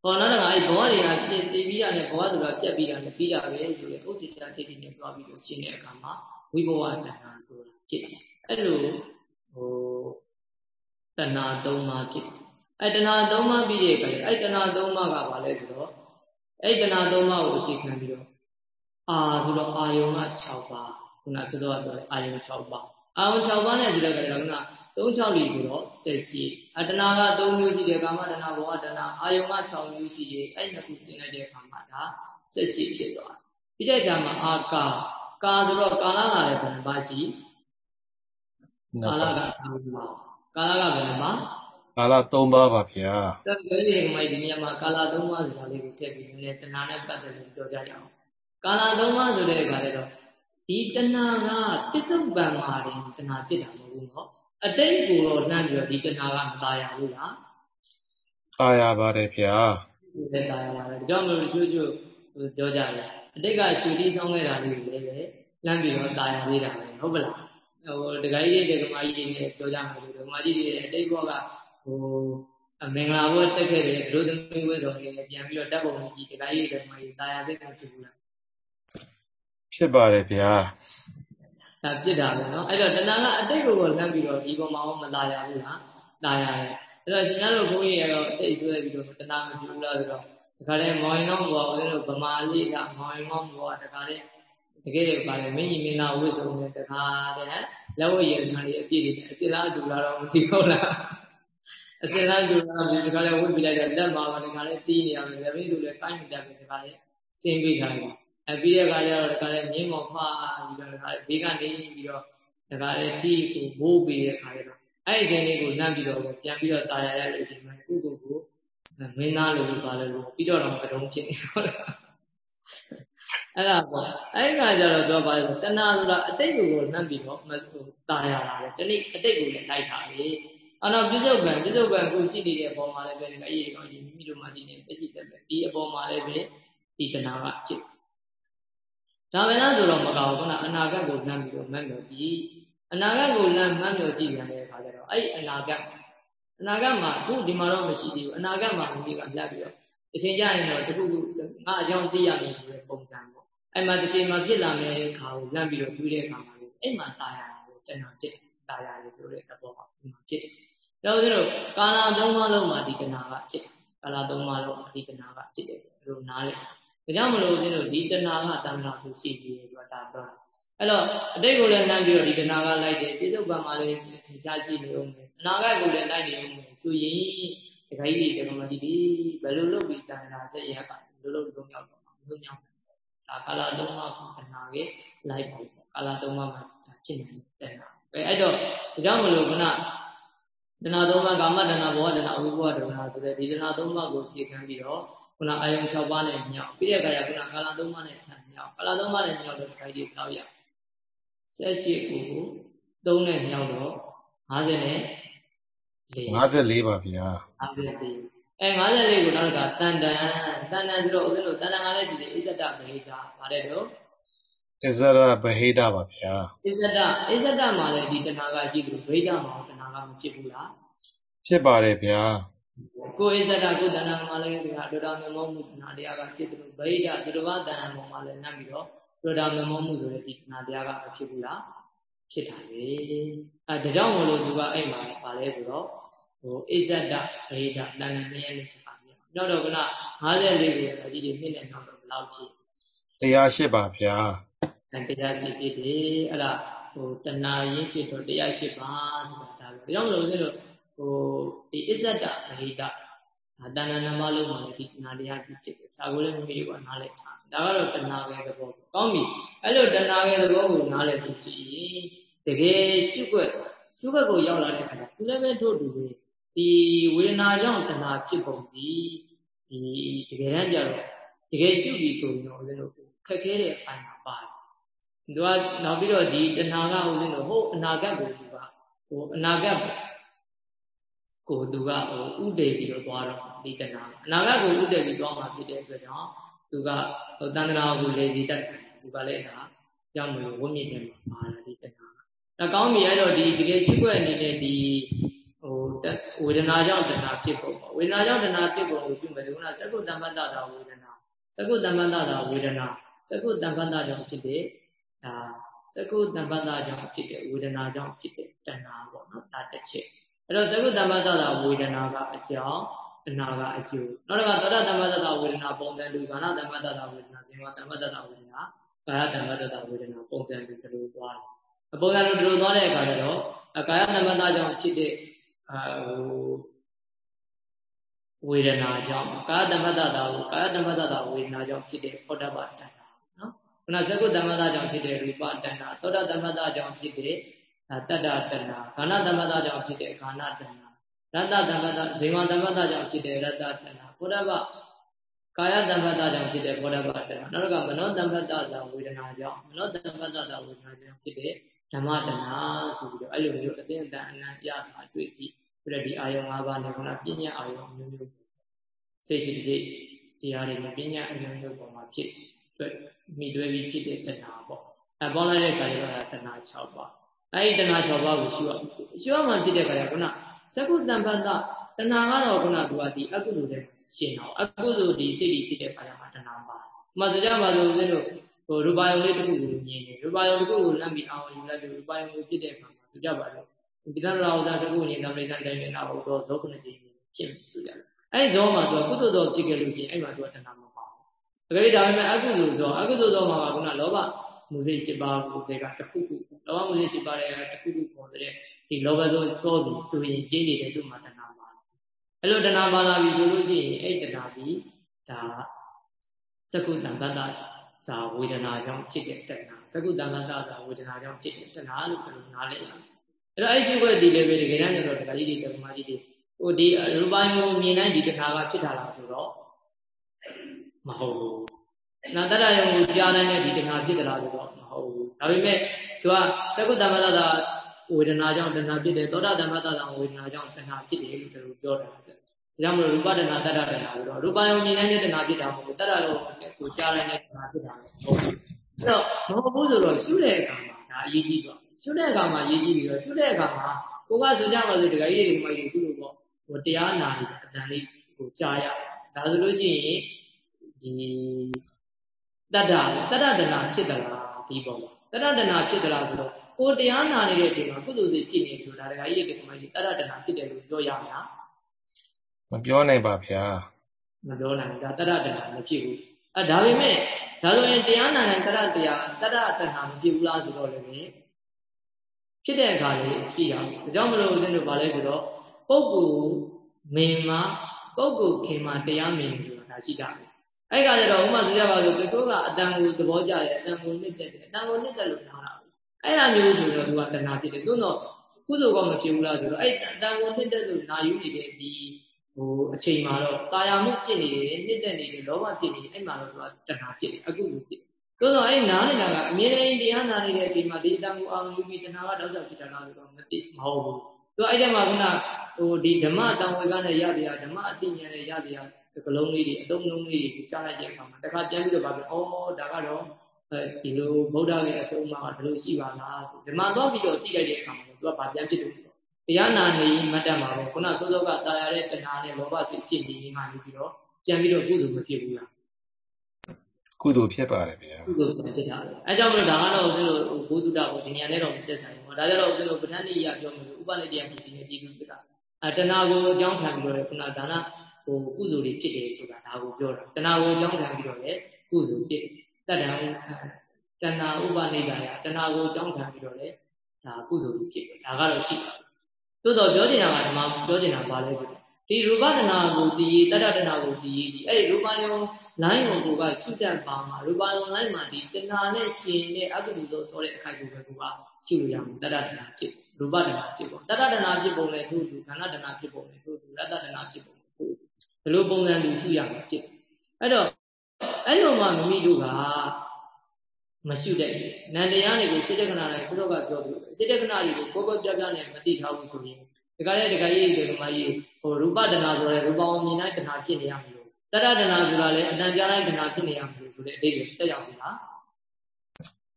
ဟောနောက်တော့အဲ့ဘဝတွေကတည်ပြီးတာနဲ့ဘဝဆိုတာပြတ်ပြီးတာနဲ့ပြီးတာပဲဆိုရင်ဥစ္စရာဒိဋ္ဌိနဲ့တွားပြီးလို့ရှင်တဲ့အခါမှာဝိဘဝတဏှာဆိုတာဖြစ်တယ်အဲ့လိုဟိုတဏှာ၃ပါးဖြစ်တယ်အဲ့တဏှာ၃ပါးပြီးတဲ့အခါအဲ့တဏှာ၃ပါးကဘာလဲဆိုတော့အဲ့တဏှာ၃ပါးကိုအခြေခံပြီးတော့အာဆိုတော့အာယုံက6ပါးခုနဆိုတော့ပြောတယ်အာယုံ6ပါးအာယုံ6ပါးနဲ့ဆိုတဲ့အခါကျတော့ခုန 36လီဆိုတော့78အတဏှာက3မျိုးရှိတယ်ကာမတဏှာဘောတဏှာအာယုံက6မျိုးရှိတယ်အဲ့နှစ်ခုဆင်းလိုက်တဲ့အခါမှာဒါ78ဖြစ်သွားတယ်ပြီးတဲ့အခါမှာအာကာကာဆိုတော့ကာလကလည်းဘယ်နှပါရှိကာလက3ပါကာလကဘယ်နှပါကာလ၃ပါးပါဗျာဒါကြည့်ရင်မိုက်ဒီနေရာမှာကာလ၃ပါးဆိုတာလေးကိုထည့်ပြီးနည်းနည်းတဏှာနဲ့ပတ်သက်လို့ပြောကြရအောင်ကာလ၃ပါးဆိုတဲ့အခါကျတော့ဒီတဏှာကပစ္စုပန်မှာတင်တဏှာဖြစ်တာမဟုတ်ဘူးเนาะ အတိတ်ကိုတော့နှမ်းပြီးတော့ဒီတဏှာကမตายရဘူးလားตายရပါတယ်ဗျာဒီလည်းตายရပါတယ်ဒါကြောင့်မလို့ကျွတ်ကျွတ်ပြောကြတယ်အတိတ်ကရွှေတိဆောင်းခဲ့တာလေးတွေလည်းပဲလမ်းပြီးတော့ตายရသေးတာပဲဟုတ်ပလားဟိုဒကာကြီးတွေဒကာမကြီးတွေနဲ့ပြောကြမှာလို့ဒကာမကြီးတွေအတိတ်ဘောကဟိုမင်္ဂလာဘုတက်ခဲ့တဲ့ဒုသမီးဝိဇ္ဇော်တွေလည်းပြန်ပြီးတော့တက်ပုံကြီးဒကာကြီးတွေဒကာမကြီးตายရစိတ်မရှိဘူးလားဖြစ်ပါတယ်ဗျာ ဒါပြစ်တာပဲเนาะအဲ့တော့တဏှာကအတိတ်ကိုလှမ်းပြီးတော့ဒီပေါ်မှာမလာရဘူးလားလာရတယ်အဲ့တော့ရှင်များတို့ဘုန်းကြီးရောအတိတ်ဆွဲပြီးတော့တဏှာမဖြစ်ဘူးလားဆိုတော့ဒီခါလေးမောင်ရင်တော့ဘောဦးတို့ဗမာလေးကမောင်ရင်မောင်ဘောတခါလေးတကယ်ပါလေမင်းကြီးမင်းသားဝိစုံနဲ့တခါတဲ့လက်ဝဲရည်နာလေးအပြည့်တွေအစလားအတူလားတော့မသိဘူးလားအစလားအတူလားဒီခါလေးဝိပြလိုက်တော့လက်မှာပါဒီခါလေးတီးနေရမယ်လက်မင်းဆိုလဲကိုင်းမတက်ပြီဒီခါလေးစင်းပေးထားတယ် အပြီးတဲ့အခါကျတော့ဒါကလည်းမြင်းမော်ဖာပြီးတော့ဒါကလည်းဘေးကနေပြီးတော့ဒါကလည်းထိကိုဘိုးပြီးတဲ့အခါကျတော့အဲ့ဒီအချိန်လေးကိုနှမ်းပြီးတော့ပြန်ပြီးတော့ตายရရလို့ရှိရင်ကုကုကိုမင်းသားလို့ပါလို့ပြီးတော့တော့ကတုံးဖြစ်နေတော့အဲ့ဒါပေါ့အဲ့ဒီခါကျတော့တော့ပါလို့တဏှာဆိုတာအတိတ်ကိုနှမ်းပြီးတော့မตายရတာလေတနေ့အတိတ်ကိုလည်းလိုက်တာလေအဲ့တော့ပြစ္ဆုတ်ကံပြစ္ဆုတ်ကံကိုရှိနေတဲ့အပေါ်မှာလည်းပဲဒီအေးတော့ဒီမိမိတို့မှရှိနေပစ္စည်းတက်ပဲဒီအပေါ်မှာလည်းပဲဒီတဏှာကဖြစ် ဒါပဲလားဆိုတော့မကောင်းဘူးခုနအနာဂတ်ကိုလမ်းပြီးတော့မှတ်မြော်ကြည့်အနာဂတ်ကိုလမ်းမှတ်မြော်ကြည့်ရတဲ့အခါကျတော့အဲ့ဒီအနာဂတ်အနာဂတ်မှာအခုဒီမှာတော့မရှိသေးဘူးအနာဂတ်မှာမိမိကလက်ပြီးတော့အချိန်ကြရင်တော့တခုခုငါအကြောင်းသိရမယ်ဆိုတဲ့ပုံစံပေါ့အဲ့မှာတစ်ချိန်မှာဖြစ်လာမယ့်ခါကိုလမ်းပြီးတော့တွေးတဲ့အခါမှာလေအဲ့မှာตายရတာကိုတဏှာဖြစ်တယ်ตายရတယ်ဆိုတဲ့သဘောပါဒီမှာဖြစ်တယ်ဒါဆိုတော့ကာလသုံးပါးလုံးမှာဒီတဏှာကဖြစ်တယ်ကာလသုံးပါးလုံးမှာဒီတဏှာကဖြစ်တယ်ဆိုလို့နားလေ ဒါကြောင့်မလို့ဦးဇင်းတို့ဒီတဏှာကတဏှာကိုရှိစီဆိုတာဒါပြောတာအဲ့တော့အတိတ်ကိုလည်းနှမ်းပြီးတော့ဒီတဏှာကလိုက်တယ်ပြစ္ဆုတ်ပံမှာလည်းထင်ရှားရှိနေဦးမယ်အနာဂတ်ကိုလည်းလိုက်နေဦးမယ်ဆိုရင်ဒီခိုင်းဒီတက္ကမကြီးဒီဘယ်လိုလုပ်ပြီးတဏှာဆက်ရကဘယ်လိုလုပ်လုံးရောက်တော့မှာမလုံးရောက်ဒါကာလသုံးပါးတဏှာကလိုက်ပါကာလသုံးပါးမှာဖြစ်နေတဲ့တဏှာအဲအဲ့တော့ဒါကြောင့်မလို့ခုနတဏှာသုံးပါးကာမတဏှာဘောတဏှာဝိဘောတဏှာဆိုတဲ့ဒီတဏှာသုံးပါးကိုခြေခံပြီးတော့ ခုနအာယုံ6ပါးနဲ့မြောက်ပြီးတဲ့အခါကျခုနကာလ3ပါးနဲ့ထပ်မြောက်ကာလ3ပါးနဲ့မြောက်တော့ခိုင်းကြီးတောက်ရ78ခုကို3နဲ့မြောက်တော့50နဲ့54ပါဗျာ54အဲ54ကိုနောက်တစ်ခါတန်တန်တန်တန်ဆိုတော့ဦးဇင်းတို့တန်တန်ကလည်းရှိတယ်အစ္ဆဒဗဟိတာဗါတဲ့တော့အစ္ဆဒဗဟိတာပါဗျာအစ္ဆဒအစ္ဆဒမှာလည်းဒီတဏှာကရှိတယ်ဗဟိတာမှာတဏှာကမဖြစ်ဘူးလားဖြစ်ပါတယ်ဗျာ ကိုဣဇဒကိုတဏ္ဍာမှာလည်းဒီဟာဒုဒမမောမှုတဏှာတရားကဖြစ်တယ်ဗိဒဒုဒဘတဏ္ဍာမှာလည်းနတ်ပြီးတော့ဒုဒမမောမှုဆိုတဲ့ဒီတဏှာတရားကမဖြစ်ဘူးလားဖြစ်တာလေအဲဒါကြောင့်မလို့သူကအဲ့မှာပါလဲဆိုတော့ဟိုဣဇဒဗိဒတဏ္ဍာနှစ်ရက်နဲ့ပါပြီနောက်တော့က54ကိုအကြီးကြီးနှစ်နဲ့နောက်တော့ဘယ်လောက်ဖြစ်တရားရှိပါဗျာတရားရှိဖြစ်တယ်အဲ့ဒါဟိုတဏှာရင်းစစ်တော့တရားရှိပါဆိုတာဒါပဲဒါကြောင့်မလို့ဦးဇင်းတို့ ဟိုဒီအစ္ဆဒဗဟိတဒါတဏ္ဍာနမလုံးမှာလည်းဒီတဏှာတရားကြီးဖြစ်တယ်ဒါကိုလည်းမိမိတို့ကနားလည်ထားဒါကတော့တဏှာရဲ့သဘောကောင်းပြီအဲ့လိုတဏှာရဲ့သဘောကိုနားလည်သိရှိရင်တကယ်ရှုွက်ရှုွက်ကိုရောက်လာတဲ့အခါကျသူလည်းပဲထို့တူပဲဒီဝေဒနာကြောင့်တဏှာဖြစ်ပုံဒီဒီတကယ်တမ်းကျတော့တကယ်ရှုပြီဆိုရင်တော့ဦးဇင်းတို့ခက်ခဲတဲ့အပိုင်းမှာပါတယ်သူကနောက်ပြီးတော့ဒီတဏှာကဦးဇင်းတို့ဟိုအနာဂတ်ကိုသူကဟိုအနာဂတ် ကိုကိုသူကဟိုဥတည်ပြီးတော့သွားတော့ဒီတဏှာအနာဂတ်ကိုဥတည်ပြီးသွားမှာဖြစ်တဲ့အတွက်ကြောင့်သူကဟိုတန်တရာကိုလေစီတတ်တယ်သူကလည်းဒါကြောင့်မလို့ဝိမြင့်တယ်မှာပါလာဒီတဏှာအဲကောင်းပြီအဲ့တော့ဒီတကယ်ရှိခွက်အနေနဲ့ဒီဟိုဝေဒနာကြောင့်တဏှာဖြစ်ပုံပေါ့ဝေဒနာကြောင့်တဏှာဖြစ်ပုံကိုရှိမယ်ဒီကစကုတ္တမတ္တတာဝေဒနာစကုတ္တမတ္တတာဝေဒနာစကုတ္တမတ္တကြောင့်ဖြစ်တဲ့ဒါစကုတ္တမတ္တကြောင့်ဖြစ်တဲ့ဝေဒနာကြောင့်ဖြစ်တဲ့တဏှာပေါ့နော်ဒါတစ်ချက် အဲ့တော့သကုတ္တမသတာဝေဒနာကအကြောင်းတဏှာကအကျိုးနောက်တစ်ခါသောတာတမ္မတတာဝေဒနာပုံစံတူကာဏတမ္မတတာဝေဒနာဇင်ဝတမ္မတတာဝေဒနာကာယတမ္မတတာဝေဒနာပုံစံတူဒီလိုသွားတယ်အပုံစံတူဒီလိုသွားတဲ့အခါကျတော့ကာယတမ္မတကြောင့်ဖြစ်တဲ့အာဟိုဝေဒနာကြောင့်ကာယတမ္မတတာကိုကာယတမ္မတတာဝေဒနာကြောင့်ဖြစ်တဲ့ဩဒ္ဓဘတဏှာနော်ခုနသကုတ္တမတကြောင့်ဖြစ်တဲ့ရူပတဏှာသောတာတမ္မတကြောင့်ဖြစ်တဲ့ တတ္တတဏခန္ဓာသမ္မတကြောင့်ဖြစ်တဲ့ခန္ဓာတဏရတ္တသမ္မတဇေဝသမ္မတကြောင့်ဖြစ်တဲ့ရတ္တတဏဘုဒ္ဓဘကာယသမ္မတကြောင့်ဖြစ်တဲ့ဘုဒ္ဓဘတဏနောက်ကမနောသမ္မတသာဝေဒနာကြောင့်မနောသမ္မတသာဝေဒနာကြောင့်ဖြစ်တဲ့ဓမ္မတဏဆိုပြီးတော့အဲ့လိုမျိုးအစဉ်အတန်အနံ့ရတာအတွေ့အထိပြီးတော့ဒီအာယုံ၅ပါးနဲ့ခုနပညာအာယုံမျိုးမျိုးစိတ်စိတ်လေးတရားတွေပညာအမျိုးမျိုးပေါ်မှာဖြစ်တွေ့မိတွေ့ပြီးဖြစ်တဲ့တဏှာပေါ့အဲပေါင်းလိုက်တဲ့အခါကျတော့တဏှာ6ပါး အဲ့ဒီတဏှာ6ပါးကိုရှုရရှုရမှဖြစ်တဲ့ခါကျခုနသကုတံပတ္တတဏှာကတော့ခုနကသူကဒီအကုသိုလ်တဲ့ရှင်တော့အကုသိုလ်ဒီစိတ်ကြီးဖြစ်တဲ့ခါကျမှတဏှာပါ။မှဆိုကြပါစို့ဦးဇင်းတို့ဟိုရူပါယုံလေးတစ်ခုကိုမြင်တယ်ရူပါယုံတစ်ခုကိုလမ်းပြီးအောင်ယူလိုက်လို့ရူပါယုံကိုဖြစ်တဲ့အခါမှာဆိုကြပါစို့ဒီသရရာဝဒတစ်ခုကိုနေတာမိတ်တိုင်းတိုင်းနာဟုတ်တော့ဇောခုနှစ်ကြိမ်ဖြစ်ဆိုကြတယ်။အဲ့ဒီဇောမှာသူကကုသိုလ်ဇောဖြစ်ခဲ့လို့ရှိရင်အဲ့မှာသူကတဏှာမပါဘူး။ဒါကြိဒါပေမဲ့အကုသိုလ်ဇောအကုသိုလ်ဇောမှာကခုနလောဘ မူစိတ်၈ပါးကိုတည်းကတစ်ခုခုလောဘမူစိတ်၈ပါးတွေကတစ်ခုခုပေါ်တဲ့ဒီလောဘသောသောပြီးဆိုရင်ကျင်းနေတဲ့သူ့မှာတဏှာပါအဲ့လိုတဏှာပါလာပြီဆိုလို့ရှိရင်အဲ့တဏှာဒီဒါသကုတံတတ္တဇာဝေဒနာကြောင့်ဖြစ်တဲ့တဏှာသကုတံတတ္တဇာဝေဒနာကြောင့်ဖြစ်တဲ့တဏှာလို့ပြောနားလည်ရအဲ့တော့အဲ့ရှိခွက်ဒီလည်းပဲတကယ်တမ်းကျတော့ဒကာကြီးတွေတက္ကမကြီးတွေဟိုဒီရူပိုင်းကိုမြင်တိုင်းဒီတဏှာကဖြစ်တာလားဆိုတော့မဟုတ်ဘူး နာတရယုံကိုကြားတိုင်းနဲ့ဒီတဏှာဖြစ်သလားဆိုတော့မဟုတ်ဘူးဒါပေမဲ့သူကသကုတ္တမတ္တဝေဒနာကြောင့်တဏှာဖြစ်တယ်သောတာတမ္မတ္တဝေဒနာကြောင့်တဏှာဖြစ်တယ်လို့တို့ပြောတာဆက်ဒါကြောင့်မလို့ရူပတဏှာတတ္တတဏှာဆိုတော့ရူပယုံမြင်တဲ့တဏှာဖြစ်တာမဟုတ်ဘူးတတ္တရောကိုကြားတဲ့တဏှာဖြစ်တာမဟုတ်ဘူးအဲ့တော့မဟုတ်ဘူးဆိုတော့ရှုတဲ့အခါမှာဒါအရေးကြီးတော့ရှုတဲ့အခါမှာအရေးကြီးပြီးတော့ရှုတဲ့အခါမှာကိုကဆိုကြပါစို့တခါကြီးတွေမိုက်တွေခုလိုပေါ့ဟိုတရားနာနေတဲ့အတန်လေးကိုကြားရဒါဆိုလို့ရှိရင်ဒီ တတ္တတတ္တတဏှာဖြစ်သလားဒီပုံမှာတတ္တတဏှာဖြစ်သလားဆိုတော့ကိုတရားနာနေတဲ့အချိန်မှာကုသိုလ်တွေဖြစ်နေပြီဆိုတာတခါကြီးရဲ့ကမ္မကြီးတရတနာဖြစ်တယ်လို့ပြောရမလားမပြောနိုင်ပါဗျာမပြောနိုင်ဒါတရတနာမဖြစ်ဘူးအဲဒါပေမဲ့ဒါဆိုရင်တရားနာတဲ့တရတရားတရတနာမဖြစ်ဘူးလားဆိုတော့လည်းဖြစ်တဲ့အခါလေးရှိတာဒါကြောင့်မလို့ဦးဇင်းတို့ဗာလဲဆိုတော့ပုဂ္ဂိုလ်မင်မပုဂ္ဂိုလ်ခင်မှာတရားမင်ဆိုတာဒါရှိတာပဲ အဲ့ကကြတော့ဥမာဆိုကြပါစို့ကိုကအတန်ကိုသဘောကျတယ်အတန်ကိုနှစ်သက်တယ်အတန်ကိုနှစ်သက်လို့နားတာအဲ့ဒါမျိုးဆိုတော့သူကတဏှာဖြစ်တယ်သို့တော့ကုသိုလ်ကောမဖြစ်ဘူးလားဆိုတော့အဲ့တန်ကုန်နှစ်သက်လို့နာယူနေတဲ့ဒီဟိုအချိန်မှာတော့တာယာမှုဖြစ်နေတယ်နှစ်သက်နေတယ်လောဘဖြစ်နေတယ်အဲ့မှာတော့သူကတဏှာဖြစ်တယ်အကုသိုလ်ဖြစ်တယ်သို့တော့အဲ့နားနေတာကအမြဲတမ်းတရားနာနေတဲ့အချိန်မှာဒီတန်ကုန်အောင်ယူပြီးတဏှာကတောက်လျှောက်ဖြစ်တာလားဆိုတော့မသိမဟုတ်ဘူးသူအဲ့ဒီမှာကဟိုဒီဓမ္မတန်ဝေကနဲ့ရတရားဓမ္မအတိညာနဲ့ရတရား ဒီကလုံးလေးတွေအတုံးလုံးလေးတွေကြားလိုက်တဲ့အခါမှာတခါပြန်ပြီးတော့ပါပြီးဩဒါကတော့အဲဒီလိုဗုဒ္ဓရဲ့အဆုံးအမကဒီလိုရှိပါလားဆိုဒီမှာတော့ပြီးတော့တိလိုက်တဲ့အခါမှာသူကဗာပြန်ဖြစ်တယ်တရားနာနေမတ်တက်မှာပဲခုနစောစောကတာယာတဲ့တဏှာနဲ့လောဘစိတ်ဖြစ်နေနေမှနေပြီးတော့ပြန်ပြီးတော့ကုသိုလ်မဖြစ်ဘူးလားကုသိုလ်ဖြစ်ပါတယ်ဗျာကုသိုလ်ဖြစ်တာလေအဲကြောင့်မလို့ဒါကတော့ဦးဇင်းတို့ဘုဒ္ဓတာကိုဒီနေရာနဲ့တော့မသက်ဆိုင်ဘူးဒါကြတော့ဦးဇင်းတို့ပဋ္ဌာန်းနေရပြောမယ်ဥပနိတရားဖြစ်နေကြည့်ပြီးဖြစ်တာအဲတဏှာကိုအကြောင်းခံပြီးတော့ခုနဒါန ဟိုကုသိုလ်တွေဖြစ်တယ်ဆိုတာဒါကိုပြောတာတဏှာကိုအကြောင်းခံပြီးတော့လေကုသိုလ်ဖြစ်တယ်တတ္တံတဏှာဥပနိဒာယတဏှာကိုကြောင်းခံပြီးတော့လေဒါကုသိုလ်ဖြစ်တယ်ဒါကတော့ရှိပါတယ်သို့တော့ပြောချင်တာကဒီမှာပြောချင်တာဘာလဲဆိုတော့ဒီရူပတဏှာကိုတည်တတ္တတဏှာကိုတည်ဒီအဲ့ဒီရူပယုံလိုင်းကိုကရှုတတ်ပါမှာရူပယုံလိုင်းမှာဒီတဏှာနဲ့ရှင်တဲ့အကုသိုလ်သောဆိုတဲ့အခိုက်ကိုပဲကိုကရှုလို့ရမှာတတ္တတဏှာဖြစ်ရူပတဏှာဖြစ်ပုံတတ္တတဏှာဖြစ်ပုံလည်းတို့သူခန္ဓာတဏှာဖြစ်ပုံလည်းတို့သူရတ္တတဏှာဖြစ်ပုံလည်းတို့ ဘယ်လိုပုံစံလူရှုရမှာဖြစ်အဲ့တော့အဲ့လိုမှမိမိတို့ကမရှိတဲ့နန္တရားတွေကိုစိတ္တကနာတိုင်းစောစောကပြောသလိုစိတ္တကနာတွေကိုကိုယ်ကိုယ်ပြပြနဲ့မသိထားဘူးဆိုရင်ဒီကလေးဒီကကြီးဒီကမကြီးဟိုရူပတဏဆိုရဲရူပအောင်မြင်တိုင်းတဏဖြစ်နေရမလို့တရတဏဆိုတာလည်းအတန်ကြားတိုင်းတဏဖြစ်နေရမလို့ဆိုတဲ့အဓိပ္ပာယ်တက်ရောက်ပြီလား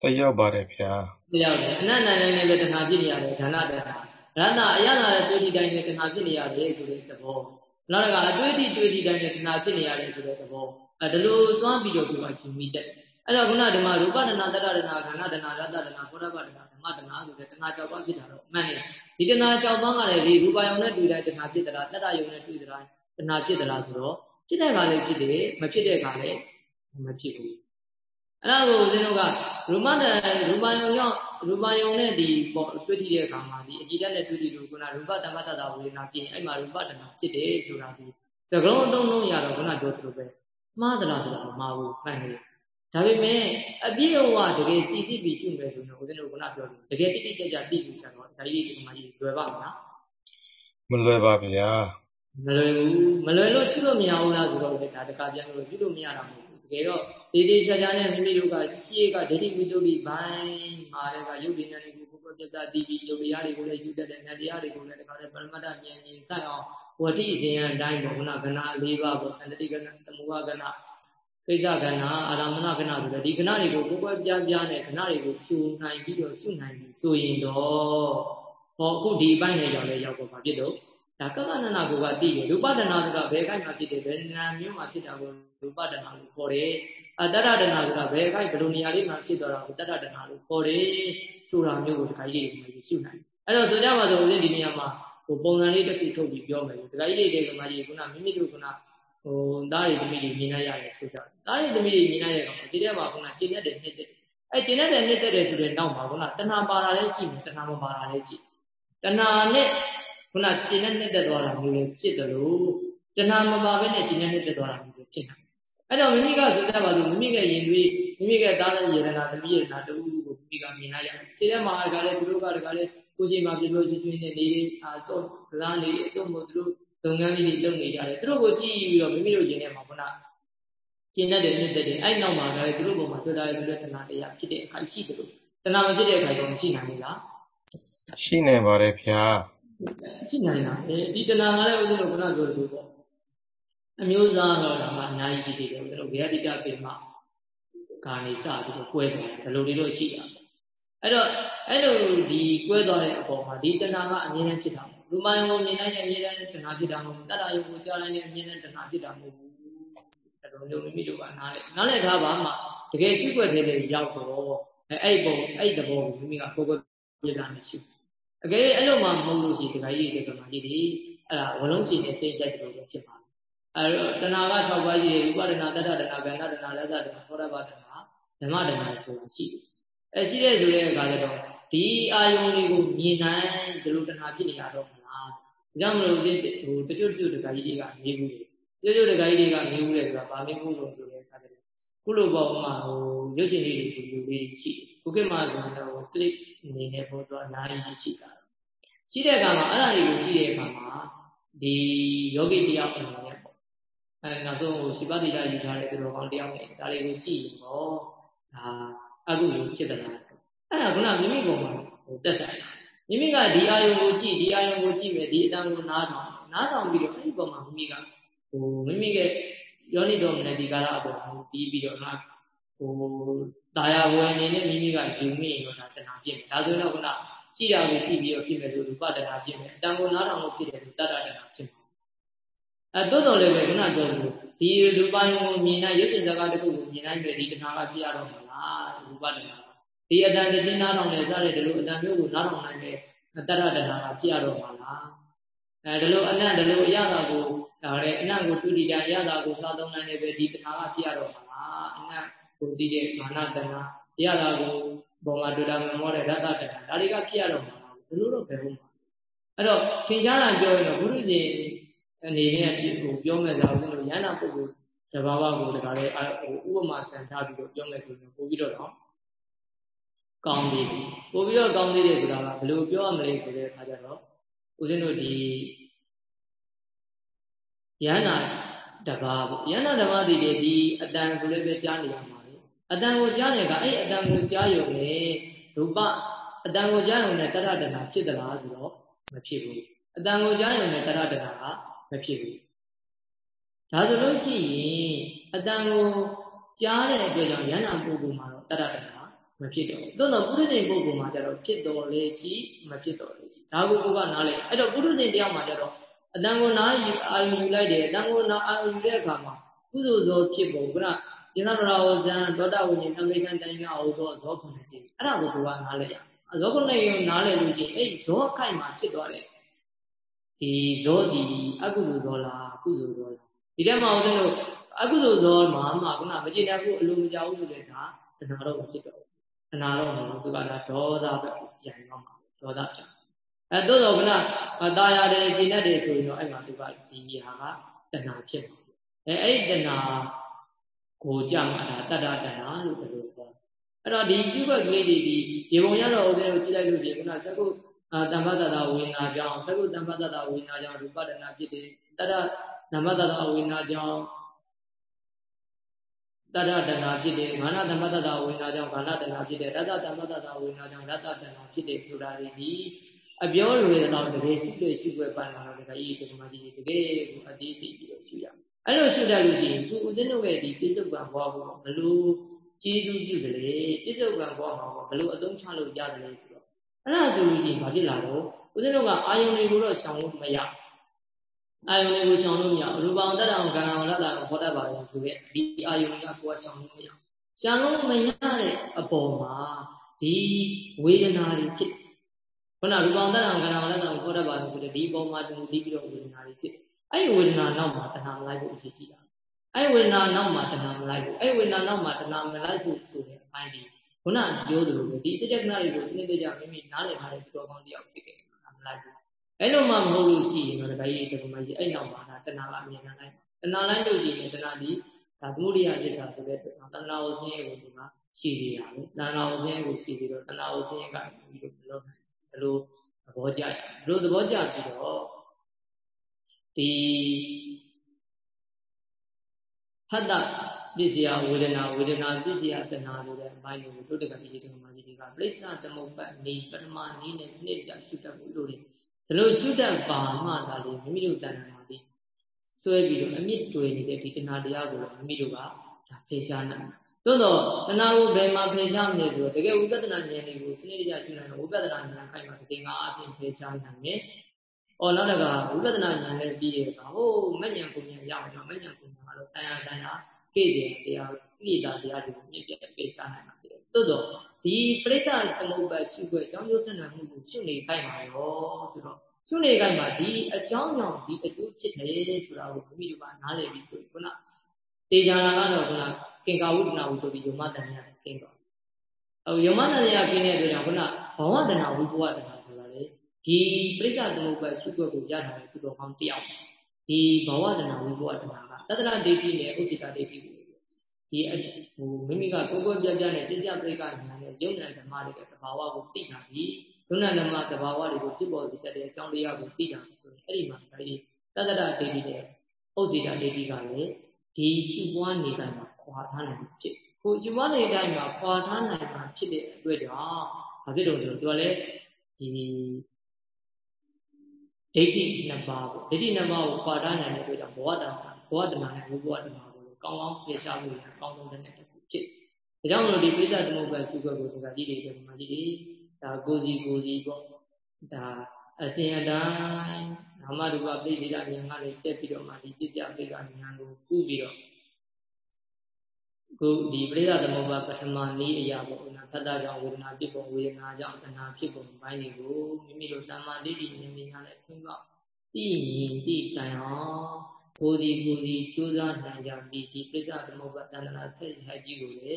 တက်ရောက်ပါတယ်ဗျာတက်ရောက်တယ်အနန္တနိုင်လည်းပဲတဏဖြစ်နေရတယ်ဒါနတဏရဏအရသာတဲ့တွေ့ထိတိုင်းနဲ့တဏဖြစ်နေရတယ်ဆိုတဲ့သဘော နောက်တစ်ခါအတွေ့အထိတွေ့ထိတိုင်းနဲ့တဏဖြစ်နေရတယ်ဆိုတဲ့သဘောအဲဒီလိုသွားပြီးတော့ကိုယ်ကရှင်မိတဲ့အဲ့တော့ခုနဒီမှာရူပဒနာတတ္တဒနာခန္ဓာဒနာရတ္တဒနာဘောဓဘဒနာဓမ္မဒနာဆိုတဲ့တဏှာ၆ပါးဖြစ်တာတော့အမှန်နေဒီတဏှာ၆ပါးကလည်းဒီရူပယုံနဲ့တွေ့တဲ့တဏှာဖြစ်သလားတတ္တယုံနဲ့တွေ့သလားတဏှာဖြစ်သလားဆိုတော့ဖြစ်တဲ့ခါလည်းဖြစ်တယ်မဖြစ်တဲ့ခါလည်းမဖြစ်ဘူးအဲ့ဒါကိုဦးဇင်းတို့ကရူပဒရူပယုံရောက် ရူပယုံနဲ့ဒီပေါ့တွေ့ထိတဲ့အခါမှာဒီအကြည့်တက်နဲ့တွေ့ထိလို့ခုနရူပတမ္မတ္တဝေဒနာဖြစ်ရင်အဲ့မှာရူပဒနာဖြစ်တယ်ဆိုတာဒီသကလုံးအသုံးလုံးရတော့ခုနပြောသလိုပဲမှားသလားဆိုတော့မမှားဘူးမှန်တယ်ဒါပေမဲ့အပြည့်အဝတကယ်စီတိပြီးရှုမယ်ဆိုရင်ဦးဇင်းတို့ကပြောတယ်တကယ်တိတိကျကျသိလို့ကျတော့ဒါကြီးဒီမှာကြီးလွယ်ပါမလားမလွယ်ပါဗျာမလွယ်ဘူးမလွယ်လို့ရှုလို့မရဘူးလားဆိုတော့ဒါတကပြန်လို့ရှုလို့မရတာမဟုတ်ဘူး တကယ်တော့ဒီဒီချာချာနဲ့မိမိတို့ကရှေ့ကဒိဋ္ဌိဝိတ္တုဘိုင်းမာတဲ့ကယုတ်ဒီနဲ့ကိုပုဂ္ဂိုလ်ပြတ်တည်ပြီးယုတ်တရားတွေကိုလည်းရှုတတ်တယ်ဉာဏ်တရားတွေကိုလည်းတခါတည်းပရမတ္တဉာဏ်ဉာဏ်ဆိုင်အောင်ဝဋ္ဌိစဉ်အတိုင်းပေါ့ခုနကဏ၄ပါးပေါ့တဏှတိကဏသမုဟကဏကိစ္စကဏအာရမဏကဏဆိုတဲ့ဒီကဏတွေကိုကိုယ်ကိုယ်ပြားပြားနဲ့ကဏတွေကိုကျူနိုင်ပြီးတော့စုနိုင်ပြီးဆိုရင်တော့ဟောအခုဒီအပိုင်းနဲ့ရောက်လဲရောက်တော့ဘာဖြစ်တော့ဒါကကနနာကိုကသိတယ်ရူပဒနာဆိုတာဘယ်ခိုက်မှာဖြစ်တယ်ဘယ်နာမျိုးမှာဖြစ်တာကိုရူပဒနာလို့ခေါ်တယ်အတ္တရဒနာဆိုတာဘယ်ခိုက်ဘယ်လိုနေရာလေးမှာဖြစ်သွားတာကိုတတ္တဒနာလို့ခေါ်တယ်ဆိုတာမျိုးကိုဒီခိုက်လေးကိုရှုနိုင်အဲ့တော့ဆိုကြပါစို့ဦးဇင်းဒီနေရာမှာဟိုပုံစံလေးတစ်ခုထုတ်ပြီးပြောမယ်ဒီခိုက်လေးတွေကမှကြီးခုနမိမိတို့ကဟိုသားတွေသမီးတွေမြင်နိုင်ရတယ်ဆိုကြတယ်သားတွေသမီးတွေမြင်နိုင်တဲ့ကောင်စီထဲမှာခုနကျင့်တဲ့နှစ်တဲ့အဲကျင့်တဲ့နှစ်တဲ့တယ်ဆိုတဲ့နောက်မှာခုနတဏှာပါတာလည်းရှိတယ်တဏှာမပါတာလည်းရှိတဏှာနဲ့ခုနကျင့်တဲ့နှစ်သက်သွားတာမျိုးလည်းဖြစ်တယ်လို့တဏှာမပါဘဲနဲ့ကျင့်တဲ့နှစ်သက်သွားတာမျိုးလည်းဖြစ်တယ် အဲ့တော့မိမိကဆိုကြပါစို့မိမိကယင်တွေမိမိကသားတဲ့ယေရနာသမီးယေရနာတူကိုမိမိကမြင်လိုက်ရတယ်ခြေထဲမှာကလည်းသူတို့ကတကလည်းကိုရှိမှပြပြချင်းချင်းနဲ့နေအာစောကစားနေအတော့မို့သူတို့လုပ်ငန်းလေးတွေလုပ်နေကြတယ်သူတို့ကိုကြည့်ပြီးတော့မိမိတို့ရင်ထဲမှာခုနကျင်တတ်တဲ့နှစ်သက်တယ်အဲ့နောက်မှာလည်းသူတို့ပုံမှာတွေ့တာရတဲ့တဏှာတရားဖြစ်တဲ့အခါရှိတယ်လို့တဏှာမဖြစ်တဲ့အခါကျတော့မရှိနိုင်ဘူးလားရှိနိုင်ပါတယ်ဗျာရှိနိုင်တာဒီတဏှာကလည်းဦးဇင်းတို့ခုနပြောလို့ပေါ့ အမျိုးသားတော့ဒါမှအများကြီးရှိသေးတယ်ဦးဇင်းတို့ဗေယတိကပိမကာနေစပြီးတော့ကွဲတယ်ဘယ်လိုတွေလို့ရှိတာအဲ့တော့အဲ့လိုဒီကွဲသွားတဲ့အပေါ်မှာဒီတဏှာကအမြဲတမ်းဖြစ်တာရူပယုံကိုမြင်နိုင်တဲ့အမြဲတမ်းတဏှာဖြစ်တာမဟုတ်ဘူးတတ္တယုံကိုကြားနိုင်တဲ့အမြဲတမ်းတဏှာဖြစ်တာမဟုတ်ဘူးအဲ့လိုမျိုးမိမိတို့ကနားလေနားလေထားပါမှတကယ်ရှိွက်သေးတယ်ရောက်တော့အဲ့ပုံအဲ့သဘောကိုမိမိကကိုယ်ကိုယ်ပြတာနဲ့ရှိအကယ်အဲ့လိုမှမဟုတ်လို့ရှိတခါကြီးတွေကမှကြီးဒီအဲ့ဒါဝလုံးစီနဲ့တင်ကြိုက်တယ်လို့ဖြစ်ပါ အဲ့တော့တဏှာက6ပါးရှိတယ်ရူပဒနာတတ္တဒနာကန္နဒနာလက်သဒနာသောရပဒနာဓမ္မဒနာကိုရှိတယ်အဲရှိတဲ့ဆိုတဲ့အခါကျတော့ဒီအာယုံလေးကိုမြင်နိုင်ဒီလိုတဏှာဖြစ်နေတာတော့ကြောင့်မလို့ဒီဟိုတချို့တချို့တခါကြီးတွေကမေးဘူးလေတချို့တခါကြီးတွေကမေးဘူးလေဆိုတာဗာမေးဘူးလို့ဆိုတဲ့အခါကျတော့ခုလိုပေါ့မှာဟိုရုပ်ရှင်လေးတွေဒီလိုလေးရှိခုခေတ်မှာဆိုတော့ clip အနေနဲ့ပေါ်တော့အများကြီးရှိတာရှိတဲ့အခါမှာအဲ့ဒါတွေကိုကြည့်တဲ့အခါမှာဒီယောဂီတယောက်အနေနဲ့ပေါ့ အဲနောက်ဆုံးဟိုစိပတိတာယူထားတဲ့သူတော်ကောင်းတယောက်နဲ့ဒါလေးကိုကြည့်ရင်ပေါ့ဒါအကုသိုလ်ဖြစ်တယ်လားအဲ့ဒါကမိမိပုံမှာဟိုတက်ဆိုင်မိမိကဒီအာယုံကိုကြည့်ဒီအာယုံကိုကြည့်မယ်ဒီအတန်ကိုနားထောင်နားထောင်ပြီးတော့အဲ့ဒီပုံမှာမိမိကဟိုမိမိကယောနိတော်မနတိကာရအပေါ်မှာပြီးပြီးတော့ငါဟိုတာယာဝယ်အနေနဲ့မိမိကယူမိရင်တော့ဒါတဏှာဖြစ်မယ်ဒါဆိုတော့ခုနကြည့်တာကိုကြည့်ပြီးတော့ဖြစ်မယ်လို့ရူပတဏှာဖြစ်မယ်အတန်ကိုနားထောင်လို့ဖြစ်တယ်လို့တတ္တတဏှာဖြစ်မယ် အဲတိုးတော်လည်းပဲခုနပြောလို့ဒီရူပယုံကိုမြင်နိုင်ရုပ်ရှင်စကားတစ်ခုကိုမြင်နိုင်မယ်ဒီတဏှာကဖြစ်ရတော့မှာလားရူပတဏှာဒီအတန်တခြင်းနားထောင်နေစတဲ့ဒီလိုအတန်မျိုးကိုနားထောင်နိုင်တဲ့တရတနာကပြရတော့မှာလားအဲဒီလိုအနတ်ဒီလိုအရသာကိုဒါလည်းအနတ်ကိုတူတည်တာအရသာကိုစားသုံးနိုင်တဲ့ပဲဒီတနာကပြရတော့မှာလားအနတ်ကိုတည်တဲ့မာနတနာအရသာကိုဘောမှာတွေ့တာမမောတဲ့ရတ္တတနာဒါတွေကပြရတော့မှာလားဒီလိုတော့ဘယ်ဟုတ်မှာအဲ့တော့ထင်ရှားတာပြောရင်တော့ဘုရုရှင် အနေနဲ့ဟိုပြောမယ်ဆိုတော့ရဟန္တာပုဂ္ဂိုလ်တဘာဝကိုတခါလေဟိုဥပမာဆန်ထားပြီးတော့ပြောမယ်ဆိုရင်ပို့ပြီးတော့တော့ကောင်းသေးတယ်ပို့ပြီးတော့ကောင်းသေးတယ်ဆိုတာကဘယ်လိုပြောရမလဲဆိုတဲ့အခါကျတော့ဦးဇင်းတို့ဒီယန္နာတပါးပေါ့ယန္နာဓမ္မတိတွေဒီအတန်ဆိုလည်းပဲကြားနေရမှာလေအတန်ကိုကြားနေကအဲ့အတန်ကိုကြားရုံနဲ့ရူပအတန်ကိုကြားရုံနဲ့တရတနာဖြစ်သလားဆိုတော့မဖြစ်ဘူးအတန်ကိုကြားရင်လည်းတရတနာက မဖြစ်ဘူးဒါဆိုလို့ရှိရင်အတန်ကိုကြားတဲ့အတွက်ကြောင့်ယန္တာပုဂ္ဂိုလ်မှာတော့တရတနာမဖြစ်တော့ဘူး။သို့တော့ပုရိသေပုဂ္ဂိုလ်မှာကျတော့ဖြစ်တော်လေရှိမဖြစ်တော်လေရှိဒါကိုကိုကနားလေအဲ့တော့ပုရိသေတယောက်မှာကျတော့အတန်ကိုနားယူအာယူလိုက်တယ်အတန်ကိုနားအာယူတဲ့အခါမှာကုသိုလ်ဇောဖြစ်ပုံကယန္တရာဝဇံသောတာဝိညာဉ်သမိကံတိုင်းကဟောတော့ဇောခုနှစ်ခြင်းအဲ့ဒါကိုကိုကနားလေရဇောခုနှစ်ရုံနားလေလို့ရှိရင်အဲ့ဇောခိုက်မှာဖြစ်သွားတယ် ဒီဇောဒီအကုသိုလ်ဇောလားကုသိုလ်ဇောလားဒီထဲမှာဦးဇင်းတို့အကုသိုလ်ဇောမှာမှခုနမကျေနပ်ဘူးအလိုမကျဘူးဆိုတဲ့ဒါတဏှာတော့မဖြစ်တော့ဘူးတဏှာတော့မဟုတ်ဘူးသူကဒါဒေါသပဲရန်တော့မှာဒေါသဖြစ်အဲတိုးတော့ခုနတာယာတယ်ကျေနပ်တယ်ဆိုရင်တော့အဲ့မှာသူကဒီဟာကတဏှာဖြစ်မှာအဲအဲ့ဒီတဏှာကိုကြမှာဒါတတ္တတဏှာလို့ဘယ်လိုခေါ်အဲ့တော့ဒီရှုွက်ကလေးတွေဒီရေပုံရတော့ဦးဇင်းတို့ကြည့်လိုက်လို့ရှိရင်ခုနစကုတ မ္ပတ္တဝေနာကြောင့်စကုတမ္ပတ္တဝေနာကြောင့်ရူပတဏဖြစ်တယ်တတ္တဓမ္မတတဝေနာကြောင့်တရတနာဖြစ်တယ်မာနဓမ္မတတဝေနာကြောင့်ဘာနာတနာဖြစ်တယ်ရတဓမ္မတတဝေနာကြောင့်ရတတနာဖြစ်တယ်ဆိုတာတွေဒီအပြောလွယ်တော့တကယ်ရှိတဲ့ရှိွယ်ပန်းလာတော့တကယ်ကြီးဒီမှာကြီးတကယ်ကိုအသေးစိတ်ပြီးတော့ရှိရအဲ့လိုရှိတတ်လို့ရှိရင်သူဦးဇင်းတို့ရဲ့ဒီပြစ္ဆုတ်ကံဘဝကိုဘလို့ကျေးဇူးပြုတယ်လေပြစ္ဆုတ်ကံဘဝမှာဘလို့အသုံးချလို့ရတယ်လေဆိုတော့ အဲ့ဒါဆိုလို့ရှိရင်ဘာဖြစ်လာတော့ဦးဇင်းတို့ကအာယုန်တွေကိုတော့ရှောင်လို့မရဘူးအာယုန်လေးကိုရှောင်လို့မရဘူးရူပံတတ္တံကံံရတ္တံဟောတတ်ပါလေဆိုတဲ့ဒီအာယုန်လေးကကိုယ်ကရှောင်လို့မရဘူးရှောင်လို့မရတဲ့အပေါ်မှာဒီဝေဒနာတွေဖြစ်ခုနရူပံတတ္တံကံံရတ္တံဟောတတ်ပါလေဆိုတဲ့ဒီပေါ်မှာတူတီးပြီးတော့ဝေဒနာတွေဖြစ်အဲ့ဒီဝေဒနာနောက်မှာတဏှာမလိုက်ဖို့အရေးကြီးတာအဲ့ဝေဒနာနောက်မှာတဏှာမလိုက်ဘူးအဲ့ဝေဒနာနောက်မှာတဏှာမလိုက်ဘူးဆိုတဲ့အပိုင်းဒီ ခုနပြောသလိုပဲဒီစိတ်တက္ကနာတွေကိုစနစ်တကျမိမိနားလည်ထားတဲ့တော်ကောင်းတယောက်ဖြစ်ခဲ့တာမလိုက်ဘူးအဲ့လိုမှမဟုတ်လို့ရှိရင်တော့ဒါကြီးဒီမှာကြီးအဲ့နောက်မှာဒါတဏှာကအမြင်နိုင်တဏှာလိုက်လို့ရှိရင်တဏှာဒီဒါသမုဒိယသစ္စာဆိုတဲ့တဏှာကိုသိရဲ့ကိုဒီမှာရှိစီရပဲတဏှာကိုသိရဲ့ကိုရှိပြီးတော့တဏှာကိုသိရဲ့ကပြီးတော့ဘယ်လိုဘယ်လိုသဘောကျရဘယ်လိုသဘောကျပြီးတော့ဒီဖတ်တာ ပစ္စယဝေဒနာဝေဒနာပစ္စယတဏှာဆိုတဲ့အပိုင်းကိုတုတ်တကတိတိကမာကြီးတွေကပြိဿသမုပ္ပတ်နေပထမနေနဲ့စနစ်ကြရှုတတ်ဖို့လို့လေဒါလို့ရှုတတ်ပါမှသာလေမိမိတို့တဏ္ဍာမှာဒီဆွဲပြီးတော့အမြင့်တွေ့နေတဲ့ဒီတဏှာတရားကိုမိမိတို့ကဒါဖေရှားနိုင်သို့တော့တဏှာကိုဘယ်မှာဖေရှားမလဲဆိုတော့တကယ်ဝိပဿနာဉာဏ်တွေကိုစနစ်တကျရှုနိုင်တော့ဝိပဿနာဉာဏ်ခိုင်မှာတကယ်ကအပြင်ဖေရှားနိုင်တယ်။အော်နောက်တကဝိပဿနာဉာဏ်နဲ့ပြီးတဲ့အခါဟိုမဉဏ်ပုံဉဏ်ရအောင်တော့မဉဏ်ပုံဉဏ်ကတော့ဆံရဆံရ ကိတဲ့တရားပြိတာတရားတွေကိုမြင့်ပြတ်ဖေရှားနိုင်ပါတယ်။သို့တော့ဒီပရိသတ်သမုပ္ပါရှုခွဲအကြောင်းကျိုးဆက်နွယ်မှုကိုရှုနေခိုင်းပါရောဆိုတော့ရှုနေခိုင်းမှာဒီအကြောင်းကြောင့်ဒီအကျိုးဖြစ်တယ်ဆိုတာကိုမိမိတို့ကနားလည်ပြီးဆိုရင်ခုနတေချာတာကတော့ခုနကင်္ကာဝုဒနာဝုဆိုပြီးယမတန်ရကင်းတော့အဲယမတန်ရကင်းတဲ့အတွက်ကြောင့်ခုနဘဝတနာဝိဘဝတနာဆိုတာလေဒီပရိသတ်သမုပ္ပါရှုခွဲကိုရထားတဲ့သူတော်ကောင်းတယောက်ဒီဘဝတနာဝိဘဝတနာက တတနာဒိဋ္ဌိနဲ့ဥစ္စတာဒိဋ္ဌိကိုဒီဟိုမိမိကကိုယ်ကိုယ်ပြပြနဲ့တရားပရိက္ခဉာဏ်နဲ့ယုံနံဓမ္မတွေရဲ့သဘာဝကိုသိတာပြီးယုံနံဓမ္မသဘာဝတွေကိုဖြစ်ပေါ်စေတဲ့အကြောင်းတရားကိုသိတာဆိုရင်အဲ့ဒီမှာဒါဒီတတ္တရဒိဋ္ဌိနဲ့ဥစ္စတာဒိဋ္ဌိကလည်းဒီရှိပွားနေတိုင်းမှာခွာထားနိုင်ဖြစ်ကိုရှိပွားနေတိုင်းမှာခွာထားနိုင်မှာဖြစ်တဲ့အတွက်ကြောင့်ဘာဖြစ်လို့ဆိုတော့သူကလည်းဒီဒိဋ္ဌိနှစ်ပါးပေါ့ဒိဋ္ဌိနှစ်ပါးကိုခွာထားနိုင်တဲ့အတွက်ကြောင့်ဘဝတဏ္ဍ ဘဝတဏ္ဍနဲ့ဘဝတဏ္ဍကောင်းကောင်းပြေရှားလို့ရအကောင်းဆုံးတဲ့တစ်ခုဖြစ်။ဒါကြောင့်မလို့ဒီပိဋကသမုပ္ပါစုခွက်ကိုဒီကကြီးတွေဒီမှာကြီးတွေဒါကိုစီကိုစီပေါ့ဒါအစဉ်အတိုင်းနာမရူပပြိဋိဒဉာဏ်ကနေတက်ပြီးတော့မှဒီပစ္စယပိဋကဉာဏ်ကိုကုပြီးတော့ခုဒီပရိသသမုပ္ပါပထမနည်းအရာပေါ့ဥနာဖတ်တာကြောင့်ဝေဒနာဖြစ်ပုံဝေဒနာကြောင့်တဏှာဖြစ်ပုံဘိုင်းတွေကိုမိမိတို့တမ္မာဒိဋ္ဌိဉာဏ်ဉာဏ်နဲ့ဖွင့်တော့တည်မြင်တည်တိုင်အောင် ကိုယ်ဒီကိုယ်ဒီကြိုးစားနိုင်ကြပြီးဒီပြိဿသမုပ္ပါတန္တနာဆက်ရကြီးကိုလေ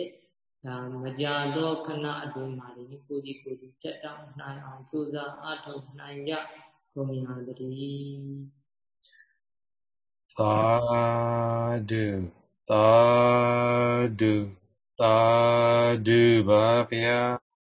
ဒါမကြာသောခဏအတွင်းမှာလေကိုယ်ဒီကိုယ်ဒီဖြတ်တောင်းနိုင်အောင်ကြိုးစားအားထုတ်နိုင်ကြကုန်ရတည်းသာဓုသာဓုသာဓုပါဗျာ